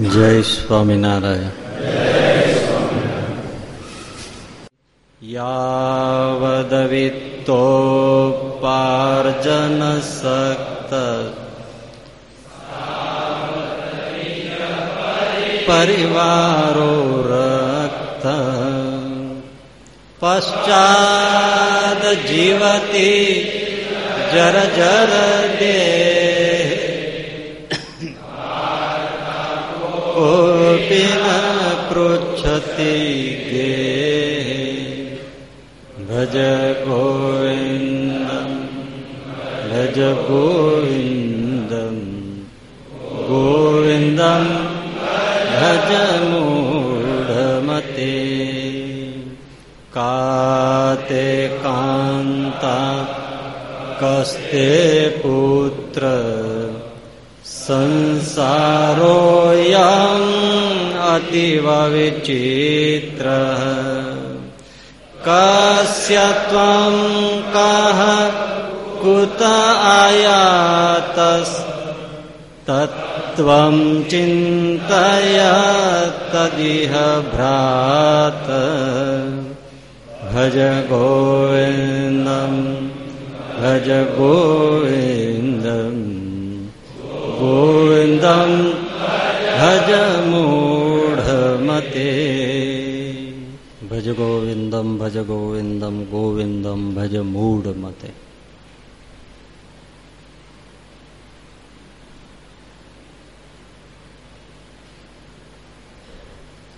જય સ્વામિનારાયણ. યાવદવિત્તોપાર્જન સક્ત પરિવારો રક્ત પશ્ચાદ જીવતી જર જર દે કોપી पृच्छति પૃચ્છતી ગે ભજ ગોવિંદમ ભજ ગોવિંદમ ગોવિંદમ ભજ મૂઢમતે કાતે કાંતા કસ્તે પુત્ર સંસારોયમ અતિવ વિચિત્ર કસ્ય ત્વં કહ કુત આયાતસ तदिह ચિંતય તદિહ ભ્રાત ભજ ગોવિંદમ ભજ ગોવિંદમ ગોવિંદમ ભજ મૂઢમતે ભજ ગોવિંદમ ભજ ગોવિંદમ ગોવિંદમ ભજ મૂઢમતે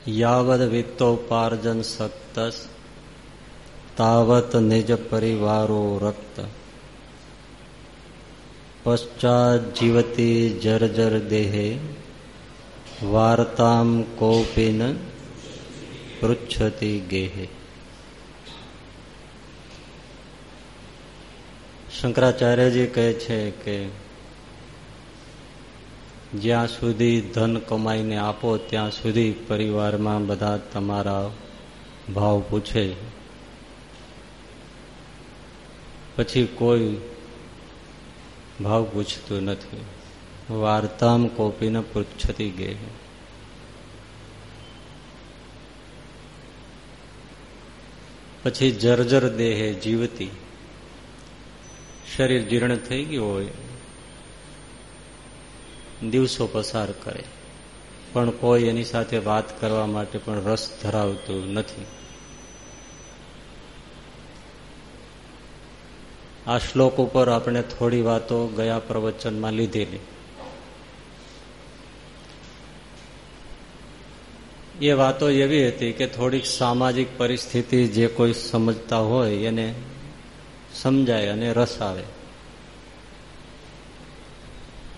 યાવદ વિત્તોપાર્જન સક્ત તાવત નિજ પરિવારો રક્ત પશ્ચાત જીવતી જર્જર દેહે વાર્તામ કોપિન પૃચ્છતી ગેહે શંકરાચાર્યજી કહે છે કે જ્યાં સુધી ધન કમાઈને આપો ત્યાં સુધી પરિવારમાં બધા તમારા ભાવ પૂછે પછી કોઈ ભાવ પૂછતું નથી. વાર્તામ કોપીને પૃચ્છતી ગઈ પછી જર્જર દેહે જીવતી. શરીર જીર્ણ થઈ ગયું હોય, દિવસો પસાર કરે. પણ કોઈ એની સાથે વાત કરવા માટે પણ રસ ધરાવતું નથી. આ શ્લોક ઉપર આપણે થોડી વાતો ગયા પ્રવચનમાં લીધેલી. એ વાતો એવી હતી કે થોડીક સામાજિક પરિસ્થિતિ જે કોઈ સમજતા હોય એને સમજાય અને રસ આવે.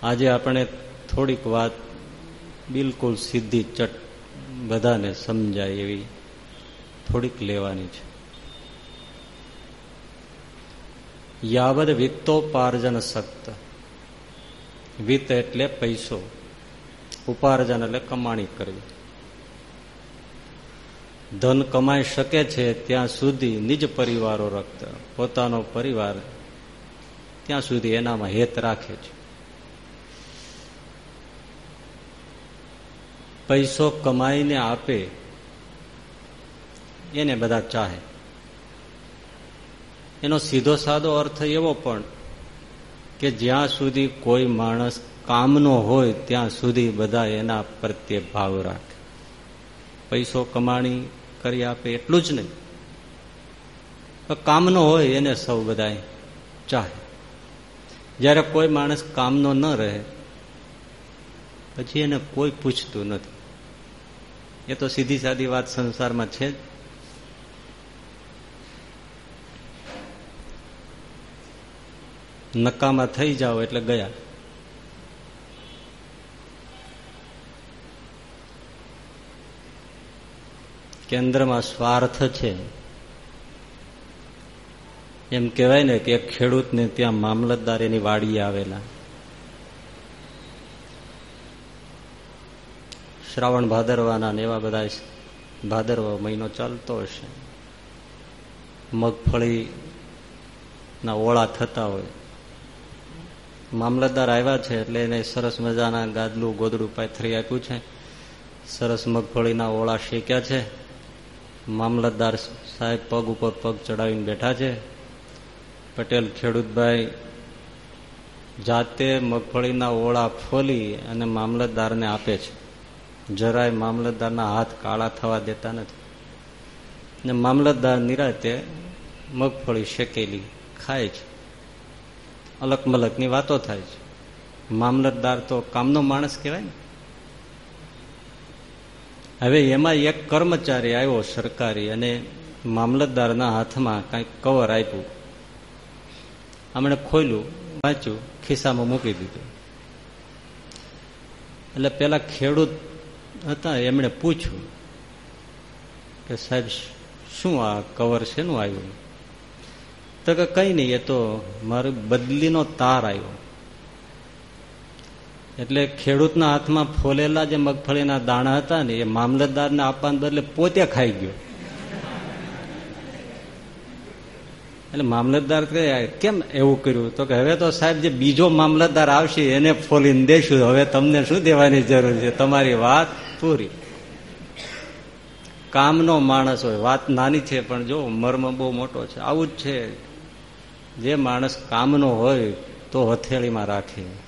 આજે આપણે થોડીક વાત બિલકુલ સીધી ચટ બધાને સમજાય એવી થોડીક લેવાની છે. યાવદ વિત્તોપાર્જન સક્ત. વિત્ત એટલે પૈસો. ઉપાર્જન એટલે કમાણી કરવી. ધન કમાઈ શકે છે ત્યાં સુધી નિજ પરિવારો રક્ત, પોતાનો પરિવાર ત્યાં સુધી એનામાં હેત રાખે છે. પૈસો કમાઈને આપે, એને બધા ચાહે. એનો સીધો સાદો અર્થ એવો પણ કે જ્યાં સુધી કોઈ માણસ કામનો હોય, ત્યાં સુધી બધા એના પ્રત્યે ભાવ રાખે. પૈસો કમાણી કરી આપે એટલું જ નહીં. કામનો હોય એને સૌ બધા ચાહે. જ્યારે કોઈ માણસ કામનો ન રહે, પછી એને કોઈ પૂછતું નથી. એ તો સીધી સાદી વાત સંસારમાં છે જ. નકામાં થઈ જાઓ એટલે ગયા. કેન્દ્રમાં સ્વાર્થ છે. એમ કહેવાય ને કે એક ખેડૂતને ત્યાં મામલતદાર એની વાડીએ આવેલા. શ્રાવણ ભાદરવાના ને એવા બધા ભાદરવા મહિનો ચાલતો હશે. મગફળી ના ઓળા થતા હોય. મામલતદાર આવ્યા છે એટલે એને સરસ મજાના ગાદલું ગોદડું પાથરી આપ્યું છે. સરસ મગફળીના ઓળા શેક્યા છે. મામલતદાર સાહેબ પગ ઉપર પગ ચડાવીને બેઠા છે. પટેલ ખેડૂતભાઈ જાતે મગફળીના ઓળા ફોલી અને મામલતદારને આપે છે. જરાય મામલતદારના હાથ કાળા થવા દેતા નથી. ને મામલતદાર નિરાતે મગફળી શેકેલી, ખાય છે. અલક મલકની વાતો થાય છે. મામલતદાર તો કામનો માણસ કહેવાય ને. હવે એમાં એક કર્મચારી આવ્યો સરકારી અને મામલતદારના હાથમાં કાંઈક કવર આપ્યું. હમણે ખોલ્યું, વાંચ્યું, ખિસ્સામાં મૂકી દીધું. એટલે પેલા ખેડૂત હતા, એમણે પૂછ્યું કે સાહેબ, શું આ કવર શેનું આવ્યું? તો કે કઈ નહીં, એ તો મારી બદલીનો તાર આવ્યો. એટલે ખેડૂતના હાથમાં ફોલેલા જે મગફળીના દાણા હતા ને, એ મામલતદારને આપવાને બદલે પોતે ખાઈ ગયો. એટલે મામલતદાર કહે, કેમ એવું કર્યું? તો કે, હવે તો સાહેબ, જે બીજો મામલતદાર આવશે, એને ફોલીને દેશું. હવે તમને શું દેવાની જરૂર છે? તમારી વાત પૂરી. કામનો માણસ હોય, વાત નાની છે, પણ જો મર્મ બહુ મોટો છે, આવું જ છે. જે માણસ કામનો હોય, તો હથેળીમાં રાખે.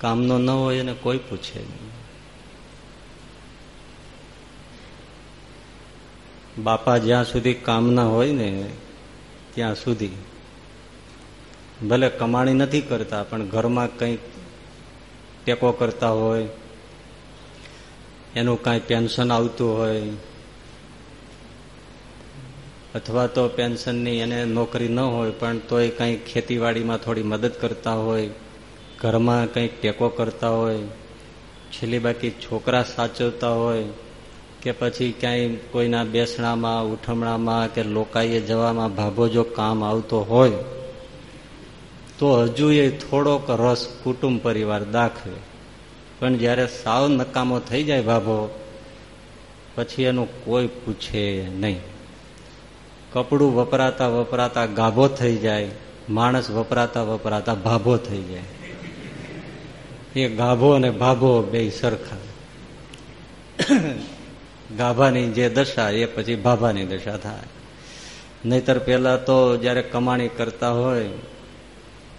કામનો ન હોય એને કોઈ પૂછે નહીં. બાપા જ્યાં સુધી કામના હોય ને ત્યાં સુધી. ભલે કમાણી નથી કરતા, પણ ઘરમાં કંઈક ટેકો કરતા હોય, એનું કાંઈ પેન્શન આવતું હોય, અથવા તો પેન્શનની એને નોકરી ન હોય, પણ તોય કંઈક ખેતીવાડીમાં થોડી મદદ કરતા હોય ઘરમાં કંઈક ટેકો કરતા હોય, છેલ્લી બાકી છોકરા સાચવતા હોય, કે પછી ક્યાંય કોઈના બેસણામાં, ઉઠમણામાં કે લોકાઈએ જવામાં ભાભો જો કામ આવતો હોય, તો હજુ એ થોડોક રસ કુટુંબ પરિવાર દાખવે. પણ જ્યારે સાવ નકામો થઈ જાય ભાભો, પછી એનું કોઈ પૂછે નહીં. કપડું વપરાતા વપરાતા ગાભો થઈ જાય, માણસ વપરાતા વપરાતા ભાભો થઈ જાય. એ ગાભો અને ભાભો બે સરખા. ગાભાની જે દશા, એ પછી ભાભાની દશા થાય. નહીતર પેલા તો જયારે કમાણી કરતા હોય,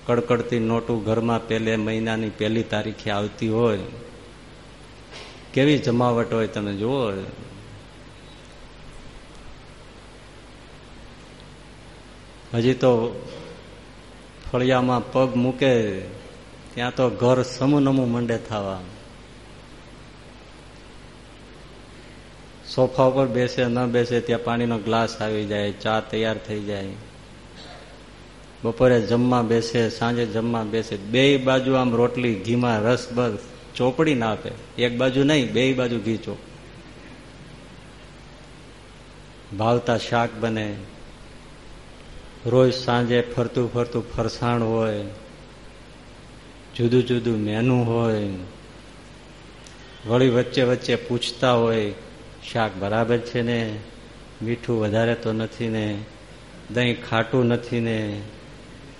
કડકડતી નોટું ઘરમાં પેલે મહિનાની પહેલી તારીખે આવતી હોય, કેવી જમાવટ હોય તમે જુઓ. હજી તો ફળિયામાં પગ મૂકે ત્યાં તો ઘર સમૂનમું મંડે થવા. સોફા ઉપર બેસે, ન બેસે, ત્યાં પાણીનો ગ્લાસ આવી જાય, ચા તૈયાર થઈ જાય. બપોરે જમવા બેસે, સાંજે જમવા બેસે. બે બાજુ આમ રોટલી, ઘીમાં રસ, બસ, ચોપડી ના આપે. એક બાજુ નહીં, બે બાજુ ઘી ચોપ. ભાવતા શાક બને. રોજ સાંજે ફરતું ફરતું ફરસાણ હોય. જુદું જુદું મેનુ હોય, વળી વચ્ચે વચ્ચે પૂછતા હોય, શાક બરાબર છે ને? મીઠું વધારે તો નથી ને? દહીં ખાટું નથી ને?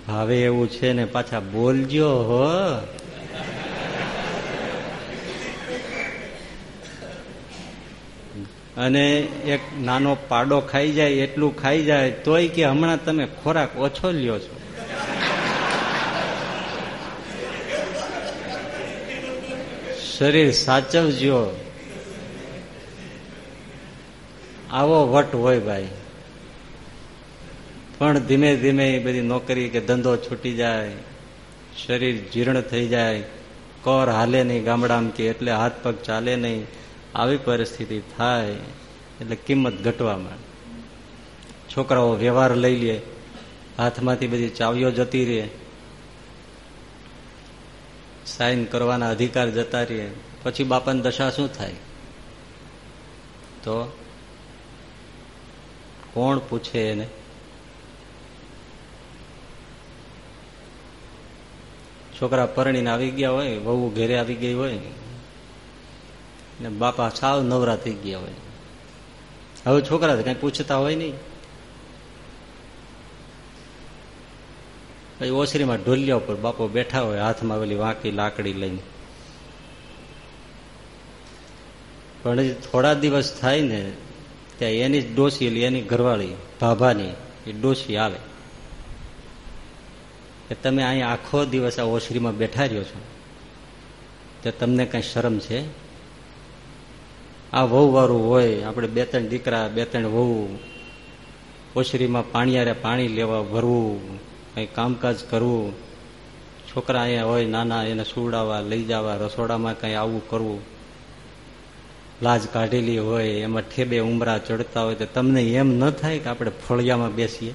ભાવે એવું છે ને? પાછા બોલજો હો. અને એક નાનો પાડો ખાઈ જાય, એટલું ખાઈ જાય, તોય કે હમણાં તમે ખોરાક ઓછો લ્યો છો. શરીર સાચવજો. આવો વટ હોય ભાઈ. પણ ધીમે ધીમે બધી નોકરી કે ધંધો છૂટી જાય, શરીર જીર્ણ થઈ જાય, કોર હાલે નહીં ગામડામાં એટલે હાથ પગ ચાલે નહીં, આવી પરિસ્થિતિ થાય, એટલે કિંમત ઘટવા માંડે છોકરાઓ વ્યવહાર લઈ લે, હાથમાંથી બધી ચાવીઓ જતી રહે સાઈન કરવાના અધિકાર જતા રહીએ. પછી બાપાની દશા શું થાય? તો કોણ પૂછે એને? છોકરા પરણીને આવી ગયા હોય, વહુ ઘેરે આવી ગઈ હોય, ને બાપા સાવ નવરા થઈ ગયા હોય. હવે છોકરા કઈ પૂછતા હોય નહીં. પછી ઓસરીમાં ઢોલિયા ઉપર બાપો બેઠા હોય, હાથમાં પેલી વાંકી, લાકડી લઈને. પણ થોડા દિવસ થાય ને, ત્યાં એની જ ડોસી એની ઘરવાળી, ભાભાની, એ ડોસી આવે. કે તમે અહીંયા આખો દિવસ આ ઓસરીમાં બેઠા રહ્યો છો. તો તમને કઈ શરમ છે? આ વહુ વાળું હોય, આપણે બે ત્રણ દીકરા, બે ત્રણ વહુ ઓસરીમાં પાણીયારે પાણી લેવા ભરવું કઈ કામકાજ કરવું? છોકરા અહીંયા હોય, નાના, એને સુવડાવવા, લઈ જવા, રસોડામાં કઈ આવું કરવું? લાજ કાઢેલી હોય, એમાં ઠેબે ઉમરા ચડતા હોય, તો તમને એમ ન થાય કે આપણે ફળિયામાં બેસીએ?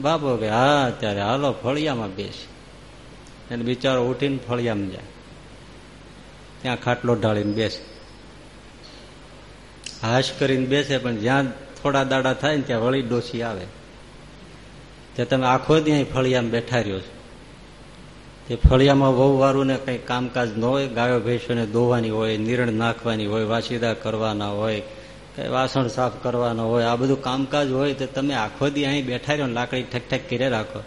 બાપો કે, હા ત્યારે હાલો, ફળિયામાં બેસી. એને બિચારો ઉઠીને ફળિયામાં જાય. ત્યાં ખાટલો ઢાળીને બેસે. હાશ કરીને બેસે, પણ જ્યાં થોડા દાડા થાય ને ત્યાં વળી ડોસી આવે. તે તમે આખો ત્યાં ફળિયામાં બેઠા રહ્યો છો. તે ફળિયામાં વહુ વાળું ને કઈ કામકાજ ન હોય, ગાયો ભેંસોને દોવાની હોય, નિરણ નાખવાની હોય વાસીદા કરવાના હોય, કઈ વાસણ સાફ કરવાના હોય, આ બધું કામકાજ હોય તો તમે આખો દી અહીં બેઠા રહ્યો લાકડી ઠેક ઠેક કરી રાખો.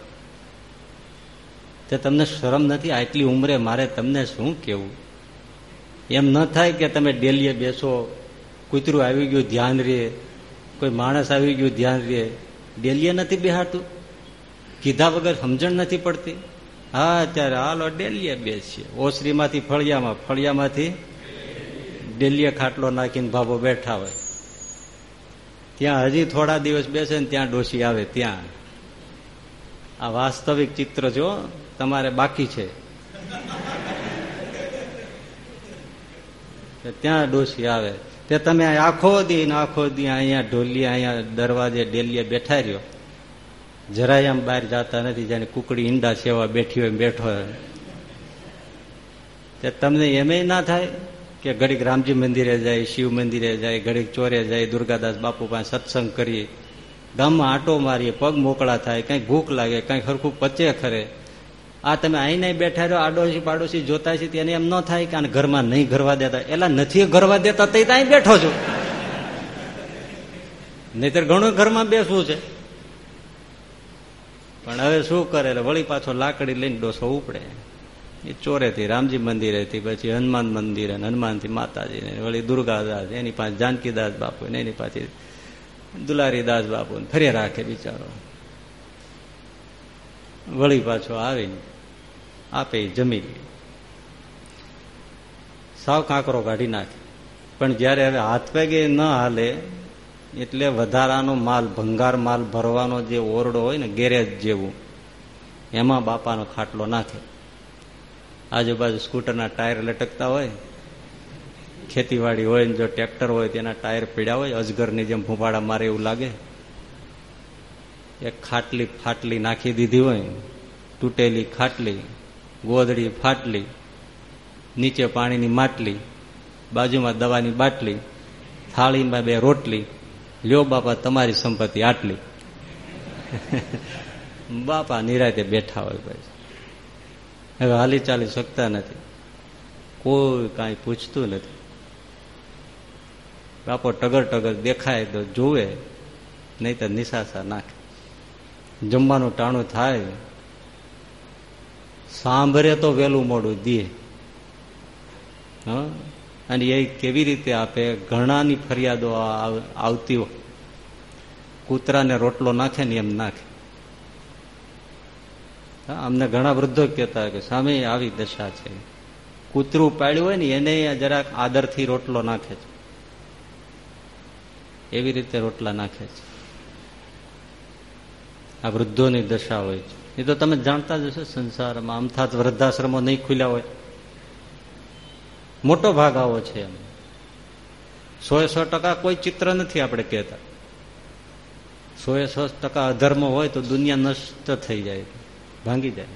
તે તમને શરમ નથી, આટલી ઉંમરે મારે તમને શું કેવું એમ ન થાય કે તમે ડેલીએ બેસો, કૂતરું આવી ગયું ધ્યાન રે, કોઈ માણસ આવી ગયું ધ્યાન રે, ડેલીએ નથી બેહાડતું? કીધા વગર સમજણ નથી પડતી. હા, અત્યારે હાલો, ડેલીએ બેસીએ. ઓસરીમાંથી ફળિયામાં, ફળિયામાંથી ડેલીએ ખાટલો નાખીને ભાભો બેઠા હોય. ત્યાં હજી થોડા દિવસ બેસે ને ત્યાં ડોસી આવે, ત્યાં. આ વાસ્તવિક ચિત્ર જો તમારે બાકી છે. ત્યાં ડોસી આવે. તે તમે આખો દી આખો દી અહીંયા ઢોલિયા અહીંયા દરવાજે ડેલીએ બેઠા રહ્યો. જરાય આમ બહાર જતા નથી, જેને કુકડી ઈંડા સેવા બેઠી હોય બેઠો તે તમને એમે ના થાય કે ઘડીક રામજી મંદિરે જાય, શિવ મંદિરે જાય, ઘડીક ચોરે જાય, દુર્ગાદાસ બાપુ પાસે સત્સંગ કરીએ. ગામમાં આટો મારીએ, પગ મોકળા થાય, કઈ ભૂખ લાગે, કઈ ખરખું પચે ખરે. આ તમે અહીં નહીં બેઠા રહ્યો આડોશી પાડોશી જોતા છે, તેને એમ ન થાય કે આને ઘરમાં નહીં ઘરવા દેતા. એલા નથી ઘરવા દેતા તે અહીં બેઠો છું. નહીતર ઘણું ઘરમાં બેસવું છે. પણ હવે શું કરે? વળી પાછો લાકડી લઈને ડોસો ઉપડે. એ ચોરેથી રામજી મંદિરેથી, પછી હનુમાન મંદિર હનુમાનથી માતાજી ને વળી દુર્ગાદાસ, એની પાસે જાનકીદાસ બાપુ ને, એની પાછી દુલારીદાસ બાપુ ફરી રાખે બિચારો. વળી પાછો આવીને આપે જમી લે. સાવ કાંકરો કાઢી નાખે. પણ જયારે હવે હાથ પેગે ન હાલે એટલે વધારાનો માલ, ભંગાર માલ ભરવાનો જે ઓરડો હોય ને, ગેરેજ જેવું, એમાં બાપાનો ખાટલો નાખે. આજુબાજુ સ્કૂટરના ટાયર લટકતા હોય, ખેતીવાડી હોય જો ટ્રેક્ટર હોય તેના ટાયર પીડ્યા હોય, અજગરની જેમ ભૂપાડા મારે એવું લાગે. એક ખાટલી ફાટલી નાખી દીધી હોય, તૂટેલી ખાટલી, ગોદડી ફાટલી, નીચે પાણીની માટલી, બાજુમાં દવાની બાટલી, થાળીમાં બે રોટલી લ્યો બાપા, તમારી સંપત્તિ આટલી. બાપા નિરાતે બેઠા હોય પછી. હવે હાલી ચાલી શકતા નથી. કોઈ કાંઈ પૂછતું નથી. બાપો ટગર ટગર દેખાય તો જુએ નહીં તો નિશાસા નાખે. જમવાનું ટાણું થાય. સાંભળે તો વહેલું મોડું દે. અને એ કેવી રીતે આપે? ઘણાની ફરિયાદો આવતી હોય. કૂતરાને રોટલો નાખે ને એમ નાખે. અમને ઘણા વૃદ્ધો કહેતા કે, સામે આવી દશા છે. કૂતરું પાડ્યું હોય ને, એને જરાક આદરથી રોટલો નાખે છે. એવી રીતે રોટલા નાખે છે. આ વૃદ્ધોની દશા હોય છે. એ તો તમે જાણતા જ હશો, સંસારમાં અમથાત વૃદ્ધાશ્રમો નહીં ખુલ્યા હોય. મોટો ભાગ આવો છે એમ. સો સો ટકા કોઈ ચિત્ર નથી આપણે કહેતા. સો એ સો ટકા અધર્મ હોય તો દુનિયા નષ્ટ થઈ જાય, ભાંગી જાય.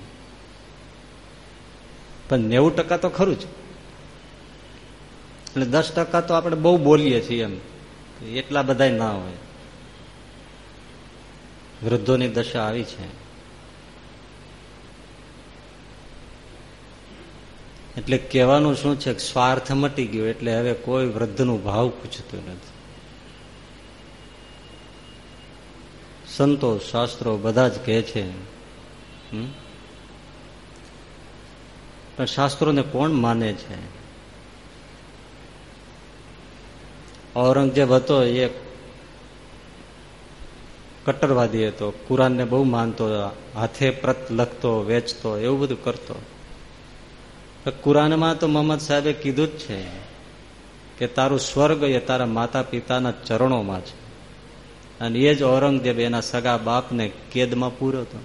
પણ નેવું ટકા તો ખરું જ. એટલે દસ ટકા તો આપણે બહુ બોલીએ છીએ એમ એટલા બધા ના હોય. વૃદ્ધોની દશા આવી છે. એટલે કહેવાનું શું છે સ્વાર્થ મટી ગયો એટલે હવે કોઈ વૃદ્ધનું ભાવ પૂછતું નથી. સંતો, શાસ્ત્રો બધા જ કહે છે પણ શાસ્ત્રોને કોણ માને છે? ઔરંગઝેબ હતો, એ કટ્ટરવાદી હતો, કુરાનને બહુ માનતો, હાથે પ્રત લખતો, વેચતો, એવું બધું કરતો. કુરાનમાં તો મોહમ્મદ સાહેબે કીધું જ છે કે તારું સ્વર્ગ એ તારા માતા પિતાના ચરણોમાં છે. અને એ જ ઔરંગઝેબ એના સગા બાપને કેદમાં પૂર્યો હતો.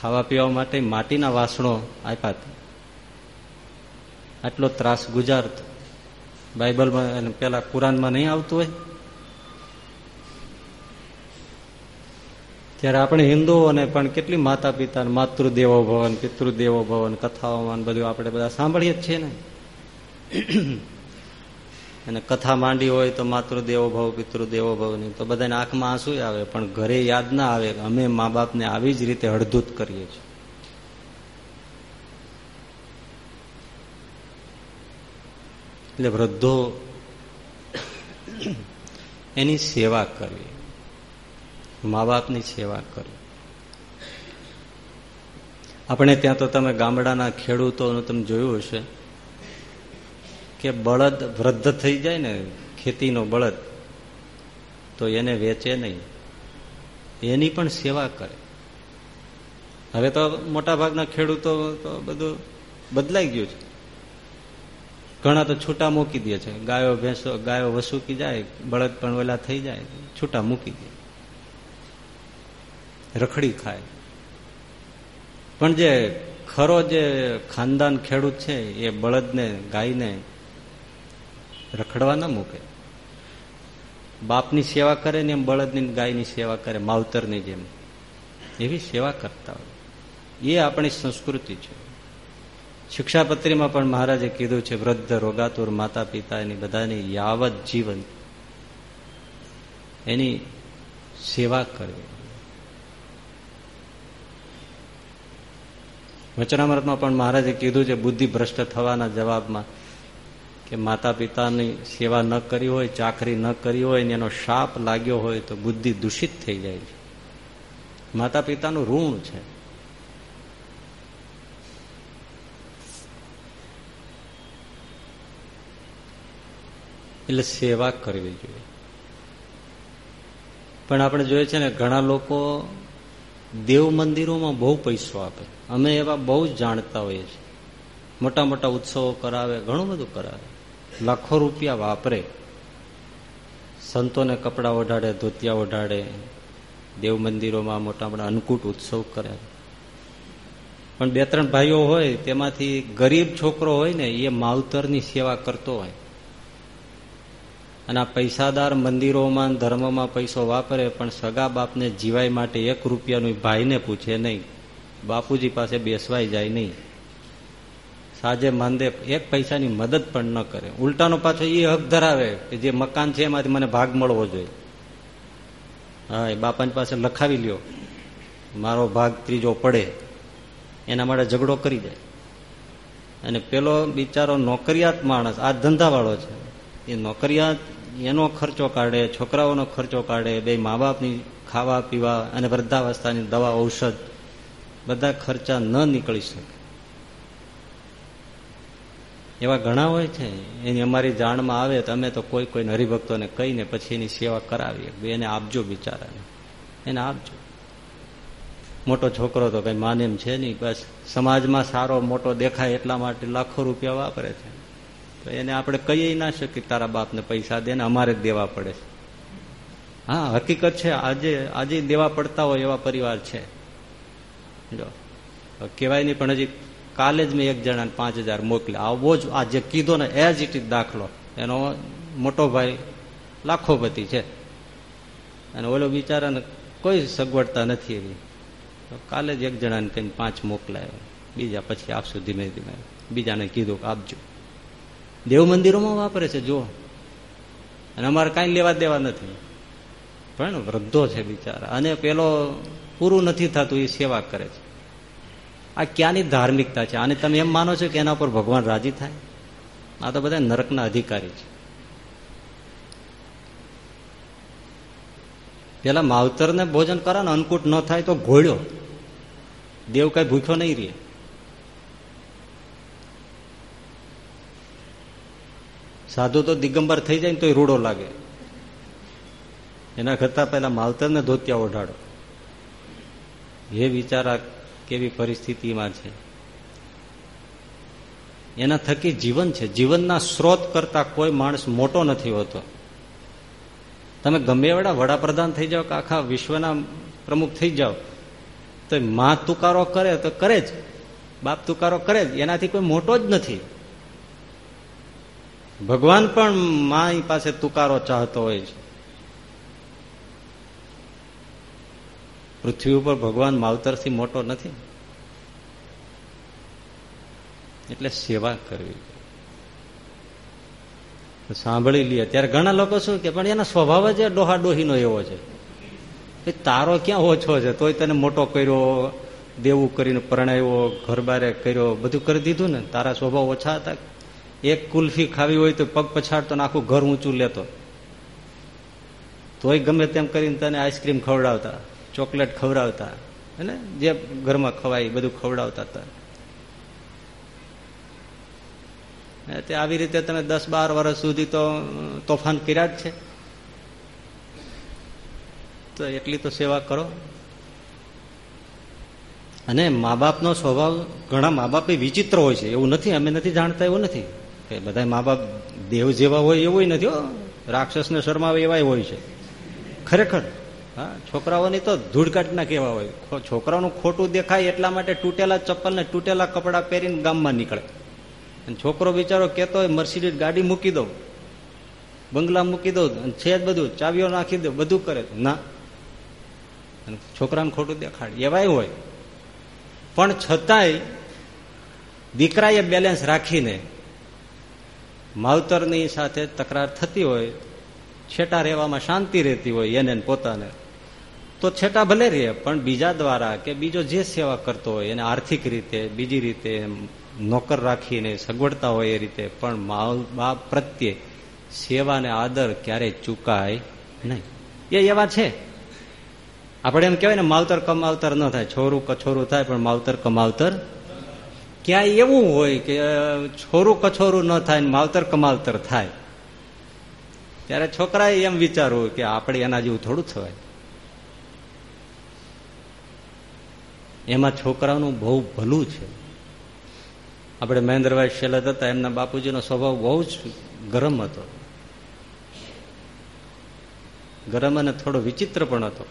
ખાવા પીવા માટે માટીના વાસણો આપ્યા આટલો ત્રાસ ગુજારતો. બાઇબલમાં પેલા કુરાનમાં નહીં આવતું હોય? ત્યારે આપણે હિન્દુઓને પણ કેટલી માતા પિતા માતૃદેવો ભવન, પિતૃદેવો ભવન કથાઓમાં બધું આપણે બધા સાંભળીએ જ છીએ ને. અને કથા માંડી હોય તો માતૃદેવો ભવ, પિતૃદેવો ભવની તો બધાને આંખમાં આંસુ આવે, પણ ઘરે યાદ ના આવે અમે મા બાપને આવી જ રીતે હળધૂત કરીએ છીએ. એટલે વૃદ્ધો એની સેવા કરવી. મા બાપની સેવા કરવી આપણે ત્યાં તો તમે ગામડાના ખેડૂતોનું તમે જોયું હશે કે બળદ વૃદ્ધ થઈ જાય ને ખેતીનો બળદ, તો એને વેચે નહીં. એની પણ સેવા કરે. હવે તો મોટા ભાગના ખેડૂતો તો બધું બદલાઈ ગયું છે. ઘણા તો છૂટા મૂકી દે છે. ગાયો, ભેંસો, ગાયો વસૂકી જાય, બળદ પણ ઓલા થઈ જાય, છૂટા મૂકી દે. રખડી ખાય. પણ જે ખરો જે ખાનદાન ખેડૂત છે, એ બળદને, ગાયને રખડવા ના મૂકે. બાપની સેવા કરે ને એમ બળદની ગાયની સેવા કરે, માવતરની જેમ. એવી સેવા કરતા હોય. એ આપણી સંસ્કૃતિ છે. શિક્ષાપત્રીમાં પણ મહારાજે કીધું છે, વૃદ્ધ, રોગાતુર માતા પિતા એની બધાની યાવત જીવન. એની સેવા કરવી. વચનામૃતમાં પણ મહારાજે કીધું છે, બુદ્ધિ ભ્રષ્ટ થવાના જવાબમાં કે માતા પિતાની સેવા ન કરી હોય, ચાકરી ન કરી હોય ને એનો શાપ લાગ્યો હોય તો બુદ્ધિ દૂષિત થઈ જાય છે. માતા પિતાનું ઋણ છે. એટલે સેવા કરવી જોઈએ. પણ આપણે જોઈએ છે ને, ઘણા લોકો દેવ મંદિરોમાં બહુ પૈસો આપે. અમે એવા બહુ જ જાણતા હોઈએ છીએ. મોટા મોટા ઉત્સવો કરાવે, ઘણું બધું કરાવે. લાખો રૂપિયા વાપરે. સંતોને કપડાં ઓઢાડે, ધોતિયા ઓઢાડે. દેવ મંદિરોમાં મોટા મોટા અન્નકૂટ ઉત્સવ કરે. પણ બે ત્રણ ભાઈઓ હોય, તેમાંથી ગરીબ છોકરો હોય ને, એ માવતરની સેવા કરતો હોય. અને આ પૈસાદાર મંદિરોમાં, ધર્મમાં પૈસો વાપરે, પણ સગા બાપને જીવાય માટે એક રૂપિયાનું ભાઈને પૂછે નહીં. બાપુજી પાસે બેસવાય જાય નહીં. સાજે માંદે એક પૈસાની મદદ પણ ન કરે. ઉલટાનો પાછો એ હક ધરાવે કે જે મકાન છે એમાંથી મને ભાગ મળવો જોઈએ. હા, એ બાપાની પાસે લખાવી લ્યો. મારો ભાગ ત્રીજો પડે. એના માટે ઝઘડો કરી જાય અને પેલો બિચારો નોકરિયાત માણસ, આ ધંધાવાળો છે. એ નોકરિયાત, એનો ખર્ચો કાઢે, છોકરાઓનો ખર્ચો કાઢે, બે મા બાપની ખાવા પીવા અને વૃદ્ધાવસ્થાની દવા, ઔષધ બધા ખર્ચા ન નીકળી શકે. એવા ઘણા હોય છે, એની અમારી જાણમાં આવે તો અમે તો કોઈ કોઈ હરિભક્તોને કહીને પછી એની સેવા કરાવીએ. એને આપજો બિચારાને. એને આપજો. મોટો છોકરો તો કઈ માને છે નહીં, બસ સમાજમાં સારો મોટો દેખાય એટલા માટે લાખો રૂપિયા વાપરે છે. તો એને આપણે કહીએ ના શકીએ તારા બાપને પૈસા દે ને અમારે જ દેવા પડે છે. હા, હકીકત છે, આજે આજે દેવા પડતા હોય એવા પરિવાર છે. જો. કહેવાય નહીં, પણ હજી કાલે જ મેં એક જણાને પાંચ હજાર મોકલ્યા. આવો જ આ જે કીધો ને એઝ ઇટ ઇટ દાખલો, એનો મોટો ભાઈ લાખોપતિ છે. અને ઓલો બિચારાને કોઈ સગવડતા નથી એવી. તો કાલે જ એક જણાને કઈ પાંચ મોકલાયો. બીજા પછી આપશું ધીમે ધીમે બીજાને કીધું કે આપજો. દેવ મંદિરોમાં વાપરે છે જો અને અમારે કાંઈ લેવા દેવા નથી. પણ વૃદ્ધો છે બિચારા. અને પેલો પૂરું નથી થતું એ સેવા કરે છે. આ ક્યાંની ધાર્મિકતા છે? અને તમે એમ માનો છો કે એના ઉપર ભગવાન રાજી થાય? આ તો બધા નરકના અધિકારી છે. પેલા માવતરને ભોજન કરો ને અન્નકૂટ ન થાય તો ઘોડ્યો. દેવ કઈ ભૂખ્યો નહીં રહે. સાધુ તો દિગંબર થઈ જાય ને તોય રૂડો લાગે. એના કરતા પહેલા માવતરને ધોતિયા ઓઢાડો. એ વિચારા કેવી પરિસ્થિતિમાં છે? એના થકી જીવન છે. જીવનના સ્ત્રોત કરતા કોઈ માણસ મોટો નથી હોતો. તમે ગમે એવડા વડાપ્રધાન થઈ જાઓ કે આખા વિશ્વના પ્રમુખ થઈ જાઓ, તો મા તુકારો કરે તો કરે જ. બાપ તુકારો કરે જ. એનાથી કોઈ મોટો જ નથી. ભગવાન પણ મા પાસે તુકારો ચાહતો હોય છે. પૃથ્વી ઉપર ભગવાન માવતરથી મોટો નથી. એટલે સેવા કરવી. સાંભળી લઈએ. ત્યારે ઘણા લોકો શું કે, પણ એના સ્વભાવ જ ડોહા ડોહીનો એવો છે. તારો ક્યાં ઓછો છે? તોય તને મોટો કર્યો, દેવું કરીને પરણાવ્યો ઘર બારે કર્યો, બધું કરી દીધું ને? તારા સ્વભાવ ઓછા હતા? એક કુલ્ફી ખાવી હોય તો પગ પછાડતો ને આખું ઘર ઊંચું લેતો. તોય ગમે તેમ કરીને તને આઈસ્ક્રીમ ખવડાવતા. ચોકલેટ ખવડાવતા અને જે ઘરમાં ખવાય બધું ખવડાવતા હતા. તે આવી રીતે તમે દસ બાર વર્ષ સુધી તો તોફાન કર્યા જ છે. તો એટલી તો સેવા કરો. અને મા બાપનો સ્વભાવ ઘણા મા બાપ વિચિત્ર હોય છે. એવું નથી, અમે નથી જાણતા, એવું નથી. કે બધા મા બાપ દેવ જેવા હોય, એવું નથી, હો. રાક્ષસને શરમાવે એવાય હોય છે. ખરેખર. હા, છોકરાઓની તો ધૂળકાટના કેવા હોય. છોકરાઓનું ખોટું દેખાય એટલા માટે તૂટેલા ચપ્પલ ને તૂટેલા કપડા પહેરીને ગામમાં નીકળે. અને છોકરો બિચારો કેતો હોય, મર્સિડીઝ ગાડી મૂકી દઉં, બંગલા મૂકી દઉં છે જ બધું, ચાવીઓ નાખી દઉં બધું કરે ના. છોકરાને ખોટું દેખાડ. એવાય હોય. પણ છતાંય દીકરાએ બેલેન્સ રાખીને માવતરની સાથે તકરાર થતી હોય, છેટા રહેવામાં શાંતિ રહેતી હોય, એને પોતાને. તો છેટા ભલે રહે, પણ બીજા દ્વારા કે બીજો જે સેવા કરતો હોય, એને આર્થિક રીતે, બીજી રીતે નોકર રાખીને સગવડતા હોય એ રીતે, પણ મા બાપ પ્રત્યે સેવાને આદર ક્યારેય ચૂકાય નહીં. એ એવા છે. આપણે એમ કહેવાય ને, માવતર કમાવતર ન થાય. છોરું કછોરું થાય, પણ માવતર કમાવતર ક્યાંય એવું હોય કે છોરું કછોરું ન થાય માવતર કમાવતર થાય. ત્યારે છોકરાએ એમ વિચારવું કે આપણે એના જેવું થોડું થવાય. એમાં છોકરાનું બહુ ભલું છે. આપણે મહેન્દ્રભાઈ શેલત હતા, એમના બાપુજીનો સ્વભાવ બહુ જ ગરમ હતો. ગરમ અને થોડો વિચિત્ર પણ હતો.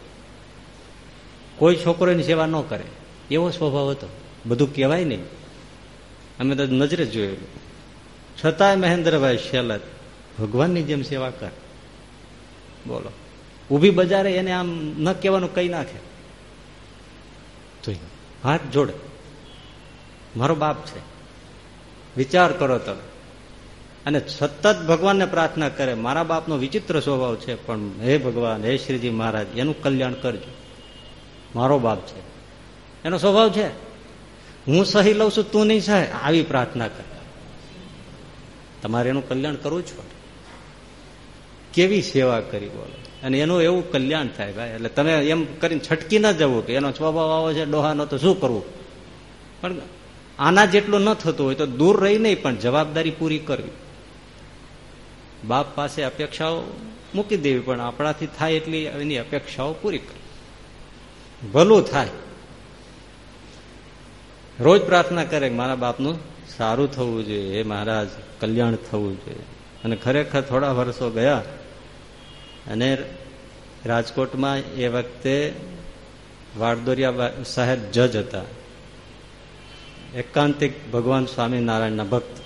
કોઈ છોકરો એની સેવા ન કરે, એવો સ્વભાવ હતો. બધું કહેવાય નહીં. અમે તો નજરે જોયેલું. છતાંય મહેન્દ્રભાઈ શેલત ભગવાનની જેમ સેવા કર. બોલો. ઊભી બજારે એને આમ ન કહેવાનું કઈ નાખે તો હાથ જોડે. મારો બાપ છે. વિચાર કરો તમે. અને સતત ભગવાનને પ્રાર્થના કરે, મારા બાપનો વિચિત્ર સ્વભાવ છે, પણ હે ભગવાન, હે શ્રીજી મહારાજ, એનું કલ્યાણ કરજો. મારો બાપ છે. એનો સ્વભાવ છે. હું સહી લઉં છું, તું નહીં સહે. આવી પ્રાર્થના કરે. તમારે એનું કલ્યાણ કરવું છો કેવી સેવા કરી બોલો? અને એનું એવું કલ્યાણ થાય ભાઈ. એટલે તમે એમ કરીને છટકી ના જવું કે એનો સ્વભાવ આવો છે, ડોહાનો, તો શું કરવું? પણ આના જેટલું ન થતું હોય તો દૂર રહી નહીં, પણ જવાબદારી પૂરી કરવી. બાપ પાસે અપેક્ષાઓ મૂકી દેવી, પણ આપણાથી થાય એટલી એની અપેક્ષાઓ પૂરી કરવી. ભલું થાય. રોજ પ્રાર્થના કરે મારા બાપનું સારું થવું જોઈએ એ મહારાજ, કલ્યાણ થવું જોઈએ. અને ખરેખર થોડા વર્ષો ગયા અને રાજકોટમાં એ વખતે વાડદોરિયા સાહેબ જજ હતા. એકાંતિક ભગવાન સ્વામિનારાયણના ભક્ત.